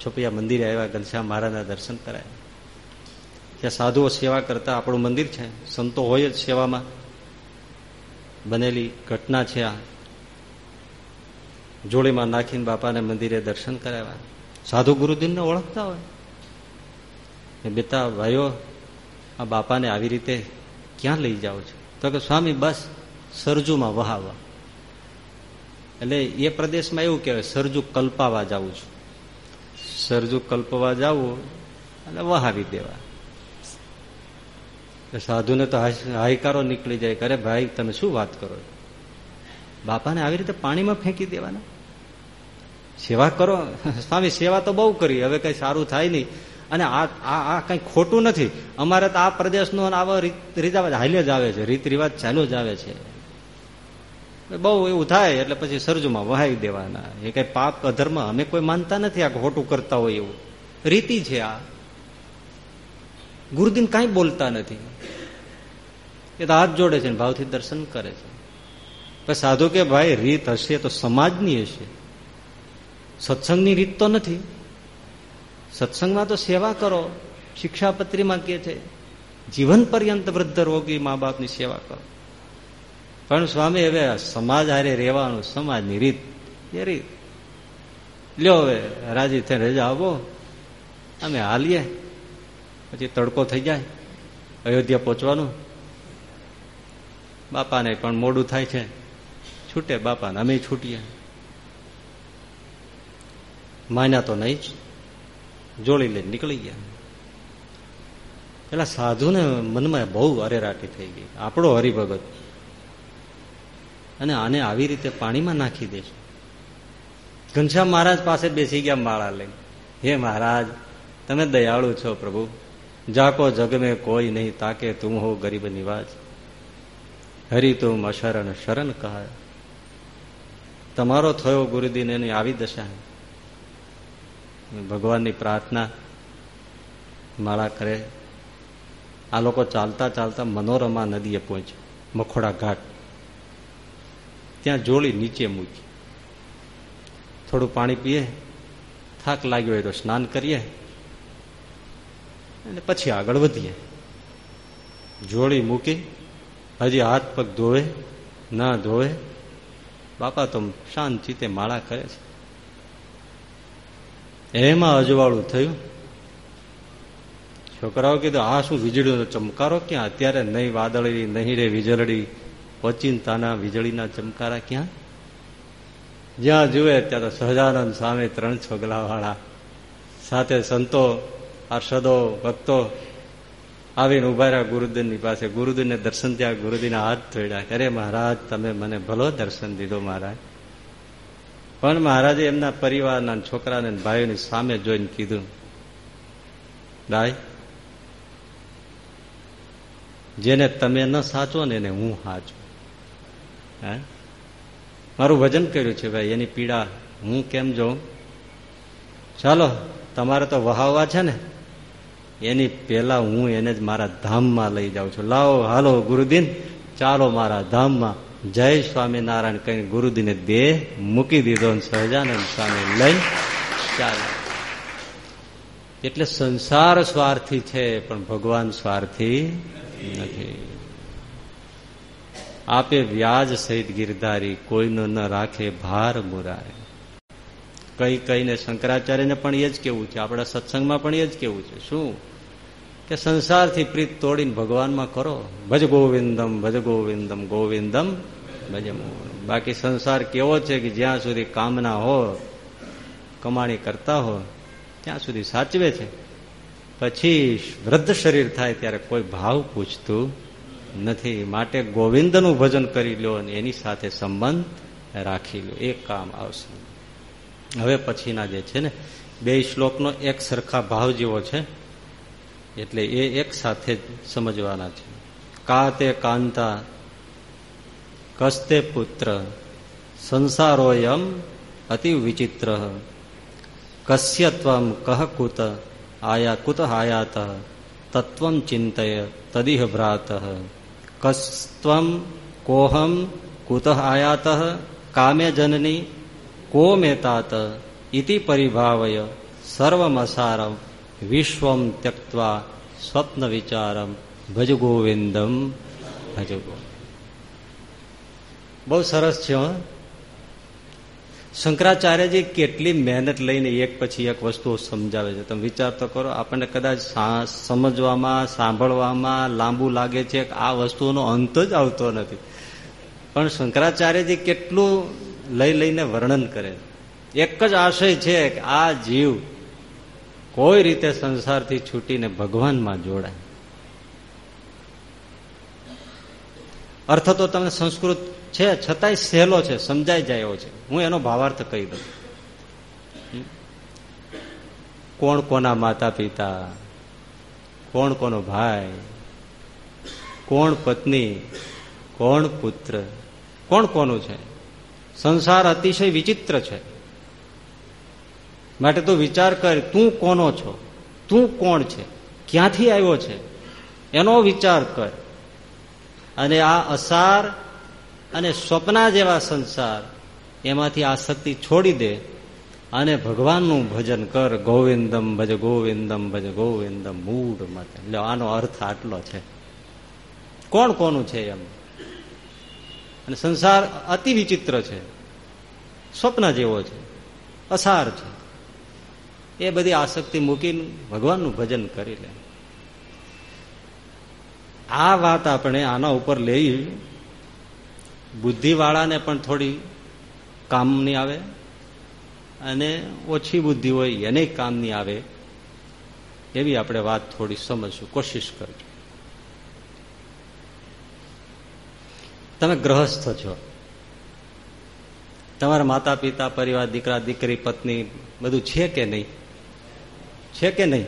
છોપિયા મંદિરે આવ્યા ઘનશ્યામ મહારાજના દર્શન કરાયા. ત્યાં સાધુઓ સેવા કરતા, આપણું મંદિર છે, સંતો હોય જ સેવામાં. બનેલી ઘટના છે આ. જોડીમાં નાખીને બાપાને મંદિરે દર્શન કરાવ્યા. સાધુ ગુરુદીનને ઓળખતા હોય. બેટા, ભાઈઓ, આ બાપાને આવી રીતે ક્યાં લઈ જાઓ છો? તો કે, સ્વામી, બસ, સરજુમાં વહાવા એટલે એ પ્રદેશમાં એવું કહેવાય, સરજુ કલ્પાવા જાઉં છું. સરજુ કલ્પવા જવું અને વહાવી દેવા. સાધુને તો હાઈકારો નીકળી જાય અરે ભાઈ, તમે શું વાત કરો બાપાને આવી રીતે પાણીમાં ફેંકી દેવાના. સેવા કરો, સ્વામી, સેવા તો બહુ કરી, હવે કઈ સારું થાય નહીં. અને આ આ કઈ ખોટું નથી. અમારે તો આ પ્રદેશનો આવો રીત હાલ્યો જ આવે છે રીત રિવાજ ચાલ્યો જ આવે છે. બહુ એવું થાય, એટલે પછી સરજુમાં વહાવી દેવાના. એ કઈ પાપ અધર્મ અમે કોઈ માનતા નથી આ ખોટું કરતા હોય એવું. રીતિ છે આ. ગુરુદીન કાંઈ બોલતા નથી. એ તો હાથ જોડે છે ભાવથી દર્શન કરે છે. પછી સાધુ કે ભાઈ, રીત હશે તો સમાજની હશે. સત્સંગની રીત તો નથી. સત્સંગમાં તો સેવા કરો. શિક્ષાપત્રીમાં કે છે, જીવન પર્યંત વૃદ્ધ રોગી મા બાપની સેવા કરો. પણ સ્વામી, હવે સમાજ હારે રહેવાનું, સમાજની રીત, એ રીત. લ્યો હવે, રાજી થઈને રજા આવો અમે હાલીએ. પછી તડકો થઈ જાય. અયોધ્યા પહોંચવાનું. બાપાને પણ મોડું થાય છે. છૂટે બાપાને, અમે છૂટીએ. માન્યા તો નહીં જ. જોડી લઈને નીકળી ગયા. પેલા સાધુને મનમાં બહુ અરેરાટી થઈ ગઈ. આપણો હરિભગત. અને આને આવી રીતે પાણીમાં નાખી દેશું ઘનશ્યામ મહારાજ પાસે બેસી ગયા માળા લઈને. હે મહારાજ, તમે દયાળુ છો પ્રભુ. જાકો જગમે કોઈ નહીં તાકે તું હો ગરીબ નિવાજ. હરી તુમ અશરણ શરણ કહે તમારો થયો ગુરુદીન એની આવી દશા ભગવાનની પ્રાર્થના માળા કરે. આ લોકો ચાલતા ચાલતા મનોરમા નદીએ પહોંચ્યા. મખોડા ઘાટ. ત્યાં જોડી નીચે મૂકી. થોડું પાણી પીએ, થાક લાગ્યો હોય તો સ્નાન કરીએ અને પછી આગળ વધીએ. જોડી મૂકી, હજી હાથ પગ ધોવે, ના ધોવે, બાપા તો શાંત તે માળા કરે છે. એમાં અજવાળું થયું. છોકરાઓ કીધું, આ શું વીજળીનો ચમકારો? ક્યાં? અત્યારે નહીં વાદળી, નહીં રે વીજળી પચિંતાના વીજળીના ચમકારા ક્યાં? જ્યાં જુએ ત્યાં તો સહજાનંદ સ્વામી ત્રણ છોગલા વાળા સાથે સંતો આર્ષદો ભક્તો આવીને ઊભા રહ્યા ગુરુદેવની પાસે. ગુરુદેવને દર્શન થયા ગુરુદેવના હાથ ધોડ્યા અરે મહારાજ, તમે મને ભલો દર્શન દીધો મહારાજ. પણ મહારાજે એમના પરિવારના છોકરાને ભાઈઓની સામે જોઈને કીધું, ભાઈ, જેને તમે ન સાચો ને એને હું સાચો હે? મારું ભજન કર્યું છે ભાઈ, એની પીડા હું કેમ જોઉં? ચાલો, તમારે તો વહાવવા છે ને? એની પહેલા હું એને જ મારા ધામમાં લઈ જાઉં છું. લાવો, હાલો, ગુરુદીન, ચાલો મારા ધામમાં. જય સ્વામિનારાયણ, કઈ ગુરુદીને દેહ મૂકી દીધો સહજાનંદ સ્વામી લઈ. ચાલો. એટલે સંસાર સ્વાર્થી છે, પણ ભગવાન સ્વાર્થી નથી. આપે વ્યાજ સહિત ગિરધારી કોઈનો ન રાખે ભાર મુરારે. કઈ કઈને શંકરાચાર્યને પણ એ જ કેવું છે, આપણા સત્સંગમાં પણ એ જ કેવું છે. શું? કે સંસારથી પ્રીત તોડીને ભગવાનમાં કરો. ભજ ગોવિંદમ ભજ ગોવિંદમ ગોવિંદમ, ભજ બાકી સંસાર કેવો છે કે જ્યાં સુધી કામના હો કમાણી કરતા હો ત્યાં સુધી સાચવે છે. પછી વૃદ્ધ શરીર થાય ત્યારે કોઈ ભાવ પૂછતું નથી. માટે ગોવિંદનું ભજન કરી લો અને એની સાથે સંબંધ રાખી લો એ કામ આવશે. હવે પછીના જે છે ને, બે શ્લોકનો એક સરખા ભાવ જેવો છે. એટલે એ એક સાથે સમજવાના છે. કા તે કાંતા, કસ્તે પુત્ર, સંસારોયમ અતિ વિચિત્ર, કસ્ય ત્વમ કહ કુત, આયા કુત આયાત તત્વમ ચિંતય, તદિહ ભ્રાત. કસ્ત્વમ કોહમ કુત આયાત કામે જનની કો મેતાત ઇતિ પરિભાવય સર્વમસારમ વિશ્વમ ત્યક્વા સ્વપ્ન વિચારમ ભજ ગોવિંદમ ભજ બહુ સરસ છે શંકરાચાર્યજી કેટલી મહેનત લઈને એક પછી એક વસ્તુઓ સમજાવે છે. તમે વિચાર તો કરો, આપણને કદાચ સમજવામાં, સાંભળવામાં લાંબુ લાગે છે આ વસ્તુઓનો અંત જ આવતો નથી. પણ શંકરાચાર્યજી કેટલું લઈ લઈને વર્ણન કરે એક જ આશય છે કે આ જીવ કોઈ રીતે સંસારથી છૂટીને ભગવાનમાં જોડાય. અર્થ તો તમે સંસ્કૃત છે, છતાંય સહેલો છે, સમજાઈ જાય એવો છે. હું એનો ભાવાર્થ કહી દઉં. કોણ કોના માતા પિતા કોણ કોનો ભાઈ? કોણ પત્ની? કોણ પુત્ર? કોણ કોનું છે? સંસાર અતિશય વિચિત્ર છે. માટે તું વિચાર કર, તું કોનો છો? તું કોણ છે? ક્યાંથી આવ્યો છે? એનો વિચાર કર. અને આ અસાર અને સ્વપ્ના જેવા સંસાર એમાંથી આસક્તિ છોડી દે અને ભગવાનનું ભજન કર, ગોવિંદમ ભજ ગોવિંદમ ભજ, ગોવિંદમ મૂળ મત. એટલે આનો અર્થ આટલો છે. કોણ કોનું છે એમ? અને સંસાર અતિ વિચિત્ર છે. સ્વપ્ન જેવો છે. અસાર છે. એ બધી આસક્તિ મૂકીને ભગવાનનું ભજન કરી લે. આ વાત આપણે આના ઉપર લઈ બુદ્ધિવાળાને પણ થોડી કામની આવે અને ઓછી બુદ્ધિ હોય એને કામની આવે એવી આપણે વાત થોડી સમજશું. કોશિશ કરજો. તમે ગ્રહસ્થ છો. તમારા માતા પિતા પરિવાર, દીકરા, દીકરી, પત્ની બધું છે કે નહીં? છે કે નહીં?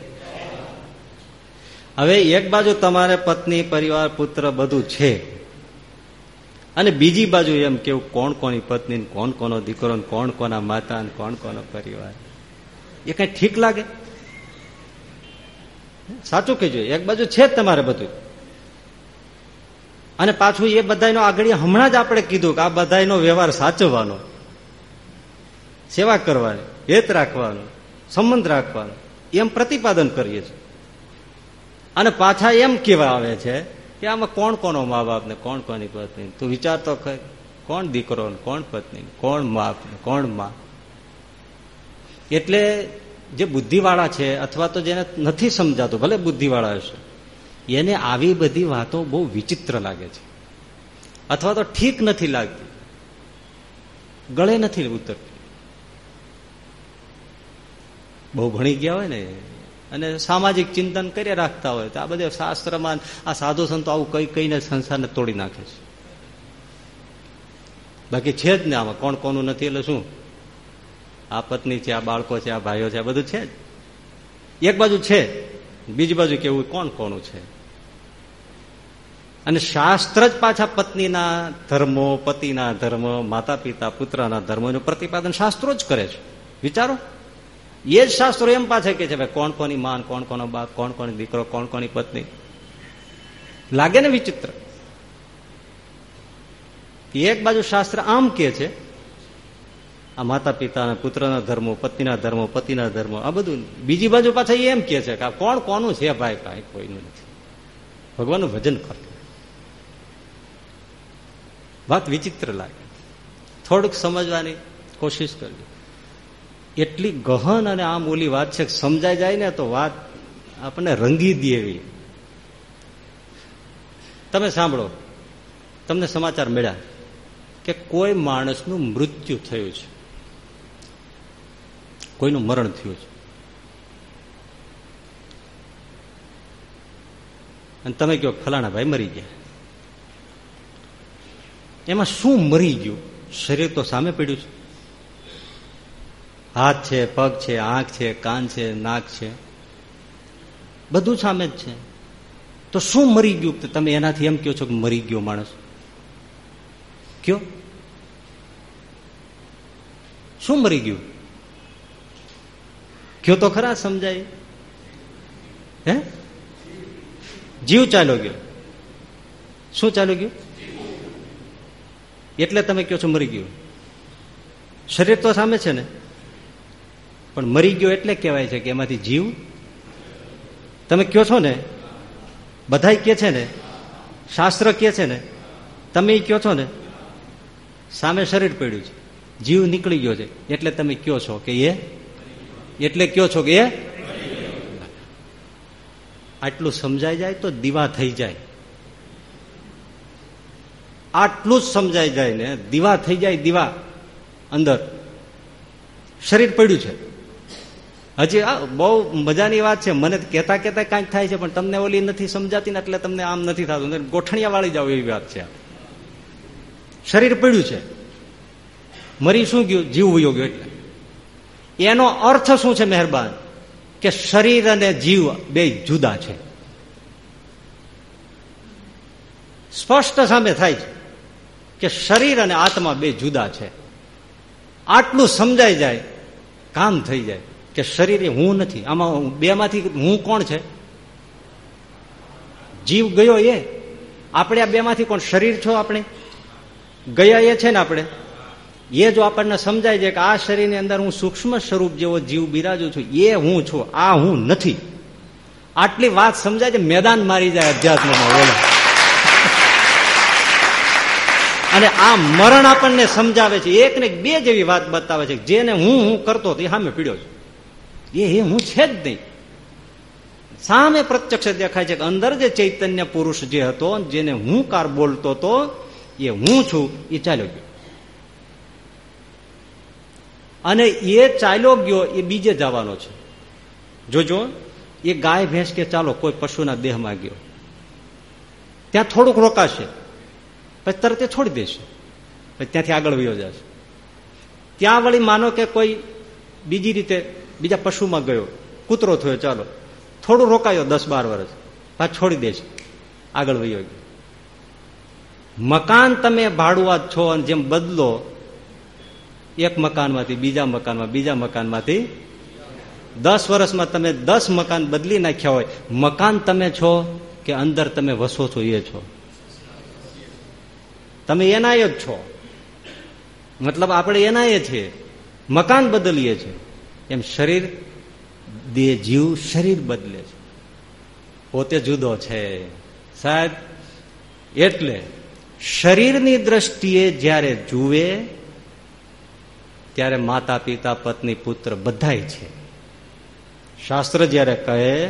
હવે એક બાજુ તમારે પત્ની, પરિવાર, પુત્ર બધું છે. અને બીજી બાજુ એમ કેવું કોણ કોની પત્ની કોણ કોનો દીકરો કોણ કોના માતા કોણ કોનો પરિવાર. એ કઈ ઠીક લાગે? સાચું કહેજો, એક બાજુ છે જ તમારે બધું. અને પાછું એ બધાનો આગળ હમણાં જ આપણે કીધું કે આ બધાનો વ્યવહાર સાચવવાનો. સેવા કરવાની, હેત રાખવાનો, સંબંધ રાખવાનો. એમ પ્રતિપાદન કરીએ છીએ. અને પાછા એમ કેવા આવે છે કે આમાં કોણ કોનો મા બાપ ને કોણ કોની પત્ની તું વિચાર તો કોણ દીકરો કોણ પત્ની કોણ ને? કોણ મા? એટલે જે બુદ્ધિવાળા છે અથવા તો જેને નથી સમજાતું, ભલે બુદ્ધિવાળા હશે, એને આવી બધી વાતો બહુ વિચિત્ર લાગે છે. અથવા તો ઠીક નથી લાગતી. ગળે નથી ઉતરતી. બહુ ભણી ગયા હોય ને અને સામાજિક ચિંતન કરી રાખતા હોય તો આ બધે શાસ્ત્રમાં આ સાધુ સંતો આવું કઈ કઈને સંસારને તોડી નાખે છે. બાકી છે જ ને આમાં, કોણ કોનું નથી એટલે શું? આ પત્ની છે, આ બાળકો છે, આ ભાઈઓ છે, આ બધું છે જ. એક બાજુ છે, બીજી બાજુ કેવું? કોણ કોનું છે? અને શાસ્ત્ર જ પાછા પત્નીના ધર્મો, પતિના ધર્મ માતા પિતા પુત્રના ધર્મોનું પ્રતિપાદન શાસ્ત્રો જ કરે છે. વિચારો? એ જ શાસ્ત્રો એમ પાછા કે છે, ભાઈ, કોણ કોની માન, કોણ કોનો બાપ, કોણ કોની દીકરો, કોણ કોની પત્ની? લાગે ને વિચિત્ર? એક બાજુ શાસ્ત્ર આમ કે છે, આ માતા પિતાના પુત્રના ધર્મો, પત્નીના ધર્મો, પતિના ધર્મો, આ બધું. બીજી બાજુ પાછા એમ કે છે કે કોણ કોનું છે ભાઈ? કાંઈ કોઈનું નથી. ભગવાનનું ભજન કરતું વાત વિચિત્ર લાગે. થોડુંક સમજવાની કોશિશ કરવી એટલી ગહન અને આમ ઓલી વાત છે સમજાઈ જાય ને તો વાત આપણને રંગી દે તમે સાંભળો, તમને સમાચાર મળ્યા કે કોઈ માણસનું મૃત્યુ થયું છે. કોઈનું મરણ થયું છે. અને તમે કહો ફલાણા ભાઈ મરી ગયા. એમાં શું મરી ગયું? શરીર તો સામે પડ્યું છે. હાથ છે, પગ છે, આંખ છે, કાન છે, નાક છે. બધું સામે જ છે. તો શું મરી ગયું? તમે એનાથી એમ કહો છો કે મરી ગયો માણસ. કયો? શું મરી ગયું? કયો તો ખરા સમજાય? હે? જીવ ચાલ્યો ગયો. શું ચાલ્યો ગયું? એટલે તમે કહો છો મરી ગયું. શરીર તો સામે છે ને? પણ મરી ગયો એટલે કહેવાય છે કે એમાંથી જીવ તમે કહો છો ને? બધા કે છે ને? શાસ્ત્ર કે છે ને? તમે કહો છો ને? સામે શરીર પડ્યું છે. જીવ નીકળી ગયો છે. એટલે તમે કયો છો કે એ? એટલે કયો છો કે એ? આટલું સમજાઈ જાય તો દીવા થઈ જાય. આટલું જ સમજાઈ જાય ને, દીવા થઈ જાય દીવા અંદર. શરીર પડ્યું છે. હજી બહુ મજાની વાત છે. મને કહેતા કહેતા કાંઈક થાય છે, પણ તમને ઓલી નથી સમજાતી ને એટલે તમને આમ નથી થતું. ગોઠણિયા વાળી જાવ એવી વાત છે. શરીર પડ્યું છે. મરી શું ગયું? જીવ વયો ગયો એટલે. એનો અર્થ શું છે, મહેરબાન? કે શરીર અને જીવ બે જુદા છે. સ્પષ્ટ સામે થાય છે કે શરીર અને આત્મા બે જુદા છે. આટલું સમજાઈ જાય, કામ થઈ જાય. કે શરીર હું નથી. આમાં બે માંથી હું કોણ છે? જીવ ગયો એ? આપણે આ બે માંથી કોણ શરીર છો આપણે? ગયા એ છે ને આપણે? એ જો આપણને સમજાય છે કે આ શરીરની અંદર હું સૂક્ષ્મ સ્વરૂપ જેવો જીવ બિરાજું છું, એ હું છું, આ હું નથી. આટલી વાત સમજાય છે, મેદાન મારી જાય અધ્યાત્મમાં, બોલો. અને આ મરણ આપણને સમજાવે છે એક ને બે જેવી વાત બતાવે છે, જેને હું હું કરતો એ સામે પીડ્યો છે. એ હું છે જ નહીં. સામે પ્રત્યક્ષ દેખાય છે કે અંદર જે ચૈતન્ય પુરુષ જે હતો, જેને હું કાર બોલતો હતો એ હું છું, એ ચાલ્યો ગયો. અને એ ચાલ્યો ગયો, એ બીજે જવાનો છે. જોજો, એ ગાય ભેંસ કે ચાલો, કોઈ પશુના દેહમાં ગયો. ત્યાં થોડુંક રોકાશે, પછી તરત છોડી દેશે, પછી ત્યાંથી આગળ વયો જશે. ત્યાં વળી માનો કે કોઈ બીજી રીતે બીજા પશુમાં ગયો. કૂતરો થયો, ચાલો. થોડું રોકાયો દસ બાર વર્ષ પાછ છોડી દેશે આગળ વયો ગયો. મકાન તમે ભાડુઆત છો અને જેમ બદલો, એક મકાનમાંથી, બીજા મકાનમાં, બીજા મકાનમાંથી. દસ વર્ષમાં તમે દસ મકાન બદલી નાખ્યા હોય. મકાન તમે છો કે અંદર તમે વસો છો એ છો? તમે એના જ છો. મતલબ આપણે એના છીએ. મકાન બદલીએ છીએ. એમ શરીર દેહ જીવ શરીર બદલે છે. પોતે જુદો છે. સાહેબ, એટલે શરીરની દ્રષ્ટિએ જ્યારે જુએ, ત્યારે માતા પિતા પત્ની, પુત્ર બધાય છે. શાસ્ત્ર જ્યારે કહે,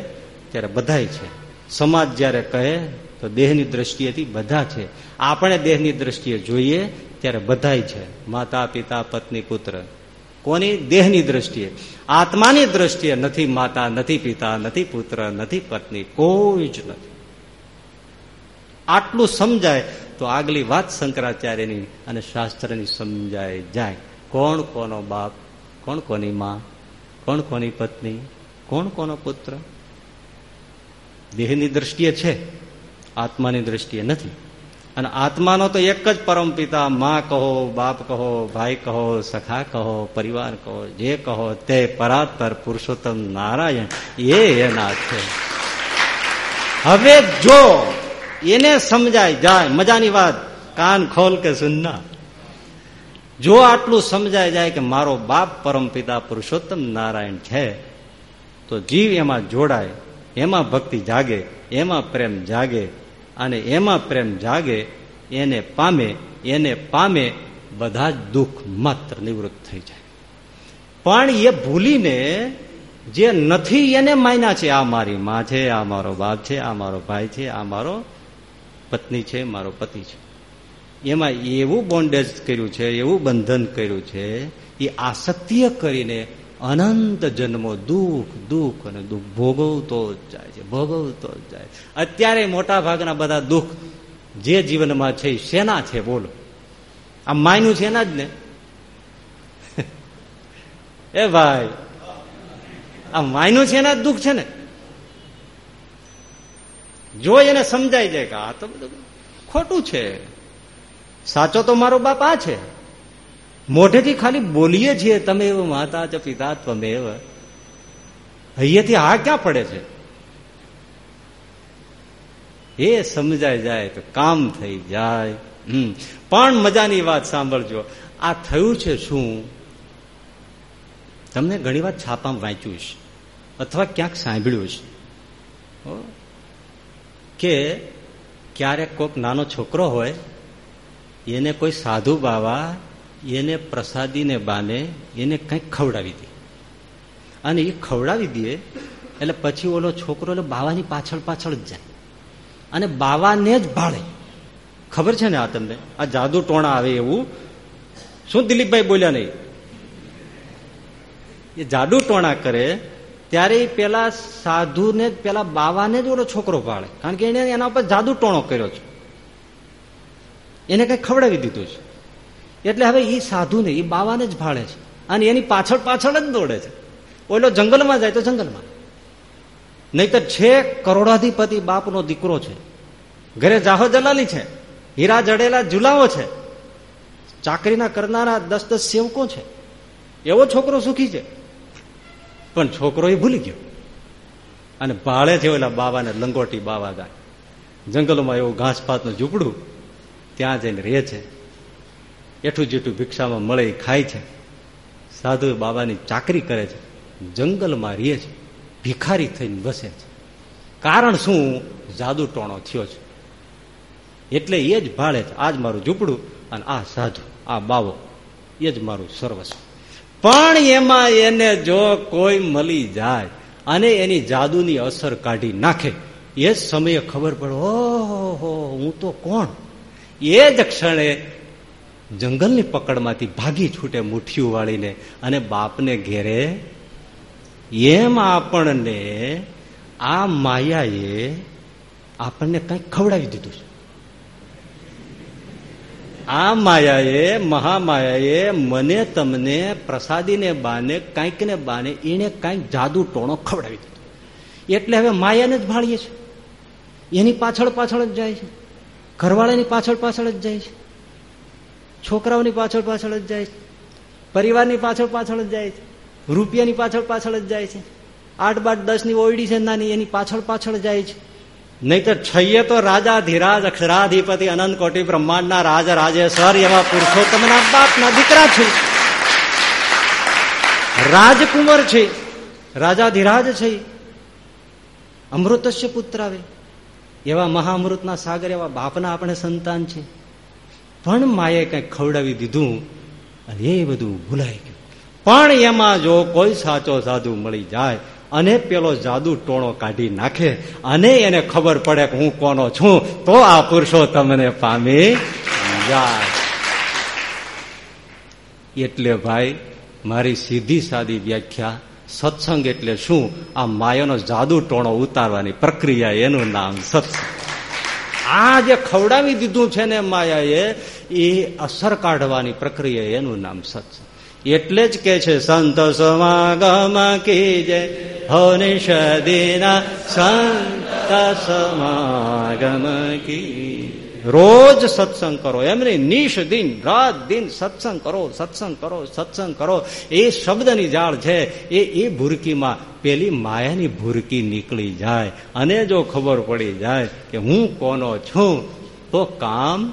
ત્યારે બધાય છે. સમાજ જ્યારે કહે, તો દેહની દ્રષ્ટિએથી બધા છે. આપણે દેહની દ્રષ્ટિએ જોઈએ, ત્યારે બધાય છે. માતા પિતા પત્ની, પુત્ર. કોની? દેહની દ્રષ્ટિએ. આત્માની દ્રષ્ટિએ નથી માતા, નથી પિતા, નથી પુત્ર, નથી પત્ની, કોઈ જ નથી. આટલું સમજાય તો આગલી વાત શંકરાચાર્યની અને શાસ્ત્રની સમજાય જાય. કોણ કોનો બાપ? કોણ કોની માં? કોણ કોની પત્ની? કોણ કોનો પુત્ર? દેહની દ્રષ્ટિએ છે. આત્માની દ્રષ્ટિએ નથી. અને આત્માનો તો એક જ પરમ પિતા, માં કહો, બાપ કહો, ભાઈ કહો, સખા કહો, પરિવાર કહો, જે કહો તે પરાત્પર પુરુષોત્તમ નારાયણ, એ એના છે. હવે જો એને સમજાય, જાય, મજાની વાત, કાન ખોલ કે સુનના. જો આટલું સમજાય જાય કે મારો બાપ પરમ પિતા પુરુષોત્તમ નારાયણ છે, તો જીવ એમાં જોડાય, એમાં ભક્તિ જાગે, એમાં પ્રેમ જાગે અને એમાં પ્રેમ જાગે, એને પામે એને પામે, બધા જ દુઃખ માત્ર નિવૃત્ત થઈ જાય. પણ એ ભૂલીને જે નથી એને માન્યા છે, આ મારી માં છે, આ મારો બાપ છે, આ મારો ભાઈ છે, આ મારો પત્ની છે, મારો પતિ છે. એમાં એવું બોન્ડેજ કર્યું છે, એવું બંધન કર્યું છે, એ આસક્તિય કરીને અનંત જન્મો દુઃખ દુઃખ અને દુઃખ ભોગવતો જ જાય છે, ભોગવતો જ જાય અત્યારે મોટા ભાગના બધા દુઃખ જે જીવનમાં છે શેના છે બોલો? આ માયનું છે એના જ ને? એ ભાઈ આ માયનું છે એના જ દુઃખ છે ને? જો એને સમજાઈ જાય કે આ તો બધું ખોટું છે. સાચો તો મારો બાપ આ છે. મોઢેથી ખાલી બોલીએ છીએ, તમે એવું માતા ચ પિતા ત્વમેવ અહીંયાથી આ ક્યાં પડે છે? એ સમજાય જાય તો કામ થઈ જાય. પણ મજાની વાત સાંભળજો. આ થયું છે શું? તમને ઘણી વાર છાપામાં વાંચ્યું છે અથવા ક્યાંક સાંભળ્યું છે કે ક્યારેક કોઈક નાનો છોકરો હોય, એને કોઈ સાધુ બાવા એને પ્રસાદીને બાને એને કંઈક ખવડાવી દે. અને એ ખવડાવી દે, એટલે પછી ઓલો છોકરો એટલે બાવાની પાછળ પાછળ જ જાય. અને બાવાને જ ભાળે. ખબર છે ને આ તમને? આ જાદુ ટોણા આવે એવું? શું દિલીપભાઈ બોલ્યા નહીં? એ જાદુ ટોણા કરે, ત્યારે પેલા સાધુને જ, પેલા બાવાને જ ઓલો છોકરો ભાળે. કારણ કે એને એના ઉપર જાદુ ટોણો કર્યો છે. એને કઈ ખવડાવી દીધું છે. એટલે હવે એ સાધુને એ બાવાને જ ભાળે છે. અને એની પાછળ પાછળ જ દોડે છે. ઓલો જંગલમાં જાય તો જંગલમાં. નહીતર છે કરોડાધિપતિ બાપનો દીકરો છે. ઘરે જાહો જલાલી છે. હીરા જડેલા ઝુલાવો છે. ચાકરીના કરનારા દસ દસ સેવકો છે. એવો છોકરો સુખી છે. પણ છોકરો એ ભૂલી ગયો. અને ભાળે છે ઓલા બાવાને લંગોટી બાવા ગાય જંગલોમાં એવું ઘાસપાતનું ઝૂંપડું ત્યાં જઈને રહે છે. એઠું જેઠું ભિક્ષામાં મળે ખાય છે. સાધુ બાબાની ચાકરી કરે છે. જંગલમાં રહે છે. ભિખારી થઈને બસે છે. કારણ શું? જાદુ ટોણો થયો છે. એટલે એ જ ભાળે છે. આજ મારું ઝૂંપડું અને આ સાધુ, આ બાવો, એ જ મારું સર્વસ્વ. પણ એમાં એને જો કોઈ મળી જાય અને એની જાદુની અસર કાઢી નાખે, એ જ સમયે ખબર પડે, ઓહો, હું તો કોણ? એ જ ક્ષણે જંગલની પકડમાંથી ભાગી છૂટે મુઠ્ઠીઓ વાળીને અને બાપને ઘેરે, એમ આપણને આ માયાએ આપણને કંઈક ખવડાવી દીધું છે. આ માયાએ, મહામાયાએ મને, તમને, પ્રસાદીને બાને કંઈક ને બાને એને કાંઈક જાદુ ટોણો ખવડાવી દીધો. એટલે હવે માયાને જ ભાળીએ છીએ એની પાછળ પાછળ જ જાય છે. ઘરવાળાની પાછળ પાછળ જ જાય છે. છોકરાઓની પાછળ પાછળ જ જાય છે. પરિવારની પાછળ પાછળ જ જાય છે. રૂપિયાની પાછળ પાછળ જ જાય છે. આઠ બાર દસની ઓયડી છે નાની, એની પાછળ પાછળ જાય છે. નહીં તો છઈએ તો રાજા ધીરાજ, અક્ષરાધિપતિ, અનંત કોટી, બ્રહ્માંડના રાજ, રાજેશ્વર, એવા પુરુષોત્તમના બાપના દીકરા છે. રાજકુંવર છે. રાજા ધીરાજ છે. અમૃતસ્ય પુત્ર આવે. એવા મહામૃતના સાગર, એવા બાપના આપણે સંતાન છે. પણ માએ કંઈક ખવડાવી દીધું અને એ બધું ભૂલાઈ ગયું. પણ એમાં જો કોઈ સાચો સાધુ મળી જાય અને પેલો જાદુ ટોણો કાઢી નાખે અને એને ખબર પડે કે હું કોનો છું, તો આ પુરુષો તમને પામી જાય. એટલે ભાઈ, મારી સીધી સાદી વ્યાખ્યા, સત્સંગ એટલે શું? આ માયાનો જાદુ ટોણો ઉતારવાની પ્રક્રિયા એનું નામ સત્સંગ. આ જે ખવડાવી દીધું છે ને માયાએ, એ અસર કાઢવાની પ્રક્રિયા એનું નામ સત્સંગ એટલે જ કે છે, સંત સમાગમ કી જય, હનિષદીના સંત સમાગમ કી રોજ સત્સંગ કરો. એમ નહીં, નિશ દિન, રાત દિન સત્સંગ કરો સત્સંગ કરો સત્સંગ કરો. એ શબ્દની જાળ છે, એ એ ભૂરકીમાં પેલી માયાની ભૂરકી નીકળી જાય. અને જો ખબર પડી જાય કે હું કોનો છું, તો કામ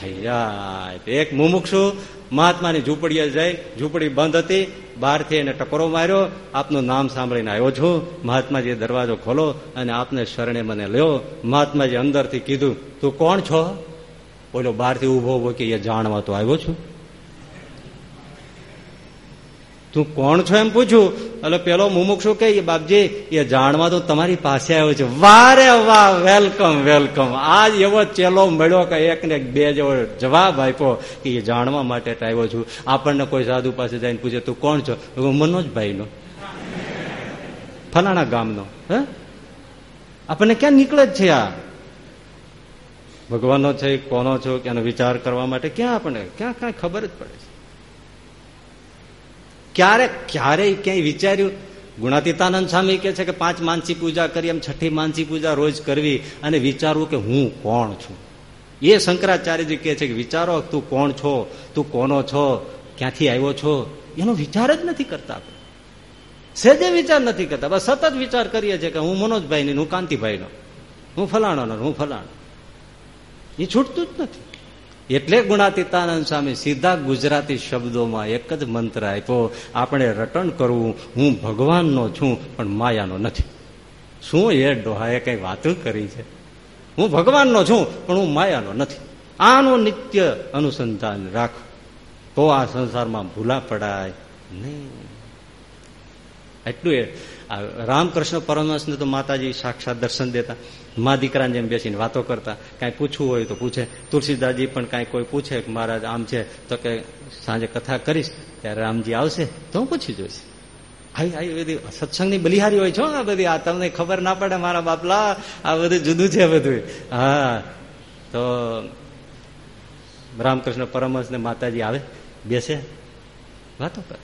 થઈ જાય. એક મુમુક્ષુ મહાત્માની ઝૂંપડીએ જાય ઝૂંપડી બંધ હતી બહારથી એને ટકોરો માર્યો. આપનું નામ સાંભળીને આવ્યો છું. મહાત્માજી દરવાજો ખોલો અને આપને શરણે મને લ્યો. મહાત્માજી અંદરથી કીધું, તું કોણ છો? બોલો બહારથી ઊભો ઊભો કે એ જાણવા તો આવ્યો છું. તું કોણ છો એમ પૂછ્યું એટલે પેલો મુમુક્ષુ કે બાપજી, એ જાણવા તો તમારી પાસે આવ્યો છે. વારે વાહ, વેલકમ વેલકમ. આજ એવો ચેલો મળ્યો કે એક ને બે જેવો જવાબ આપ્યો કે, એ જાણવા માટે આવ્યો છું. આપણને કોઈ સાધુ પાસે જઈને પૂછે, તું કોણ છો? મનોજભાઈ નો ફલાણા ગામનો. હે? આપણને ક્યાં નીકળે જ છે આ? ભગવાનનો છે, કોનો છો એનો વિચાર કરવા માટે ક્યાં આપણને ક્યાં કાંઈ ખબર જ પડે છે. ક્યારે, ક્યારેય ક્યાંય વિચાર્યું? ગુણાતીતાનંદ સ્વામી કે છે કે પાંચ માનસી પૂજા કરી, એમ છઠ્ઠી માનસી પૂજા રોજ કરવી અને વિચારવું કે હું કોણ છું? એ શંકરાચાર્યજી કહે છે કે વિચારો, તું કોણ છો? તું કોનો છો? ક્યાંથી આવ્યો છો? એનો વિચાર જ નથી કરતા સહેજે વિચાર નથી કરતા. બસ સતત વિચાર કરીએ છીએ કે હું મનોજભાઈ હું કાંતિભાઈનો. હું ફલાણો હું ફલાણો. એ છૂટતું જ નથી. એટલે ગુણાતીતાનંદ સ્વામી સીધા ગુજરાતી શબ્દોમાં એક જ મંત્ર આપ્યો, આપણે રટણ કરવું, હું ભગવાનનો છું, પણ માયાનો નથી. શું એ ડોહાએ કઈ વાતો કરી છે? હું ભગવાનનો છું, પણ હું માયાનો નથી. આનું નિત્ય અનુસંધાન રાખ. તો આ સંસારમાં ભૂલા પડાય નહીં. એટલું એ રામકૃષ્ણ પરમહંસને તો માતાજી સાક્ષાત દર્શન દેતા. મા દીકરાને જેમ બેસીને વાતો કરતા. કાંઈ પૂછવું હોય તો પૂછે. તુલસીદાસજી પણ કાંઈ કોઈ પૂછે કે મહારાજ, આમ છે? તો કે સાંજે કથા કરીશ, ત્યારે રામજી આવશે. તો હું પૂછી જોઈશ. આવી આવી બધી સત્સંગની બલિહારી હોય છો આ બધી. આ તમને ખબર ના પડે મારા બાપલા. આ બધું જુદું છે બધું. હા. તો રામકૃષ્ણ પરમહંસ ને માતાજી આવે, બેસે. વાતો કરે.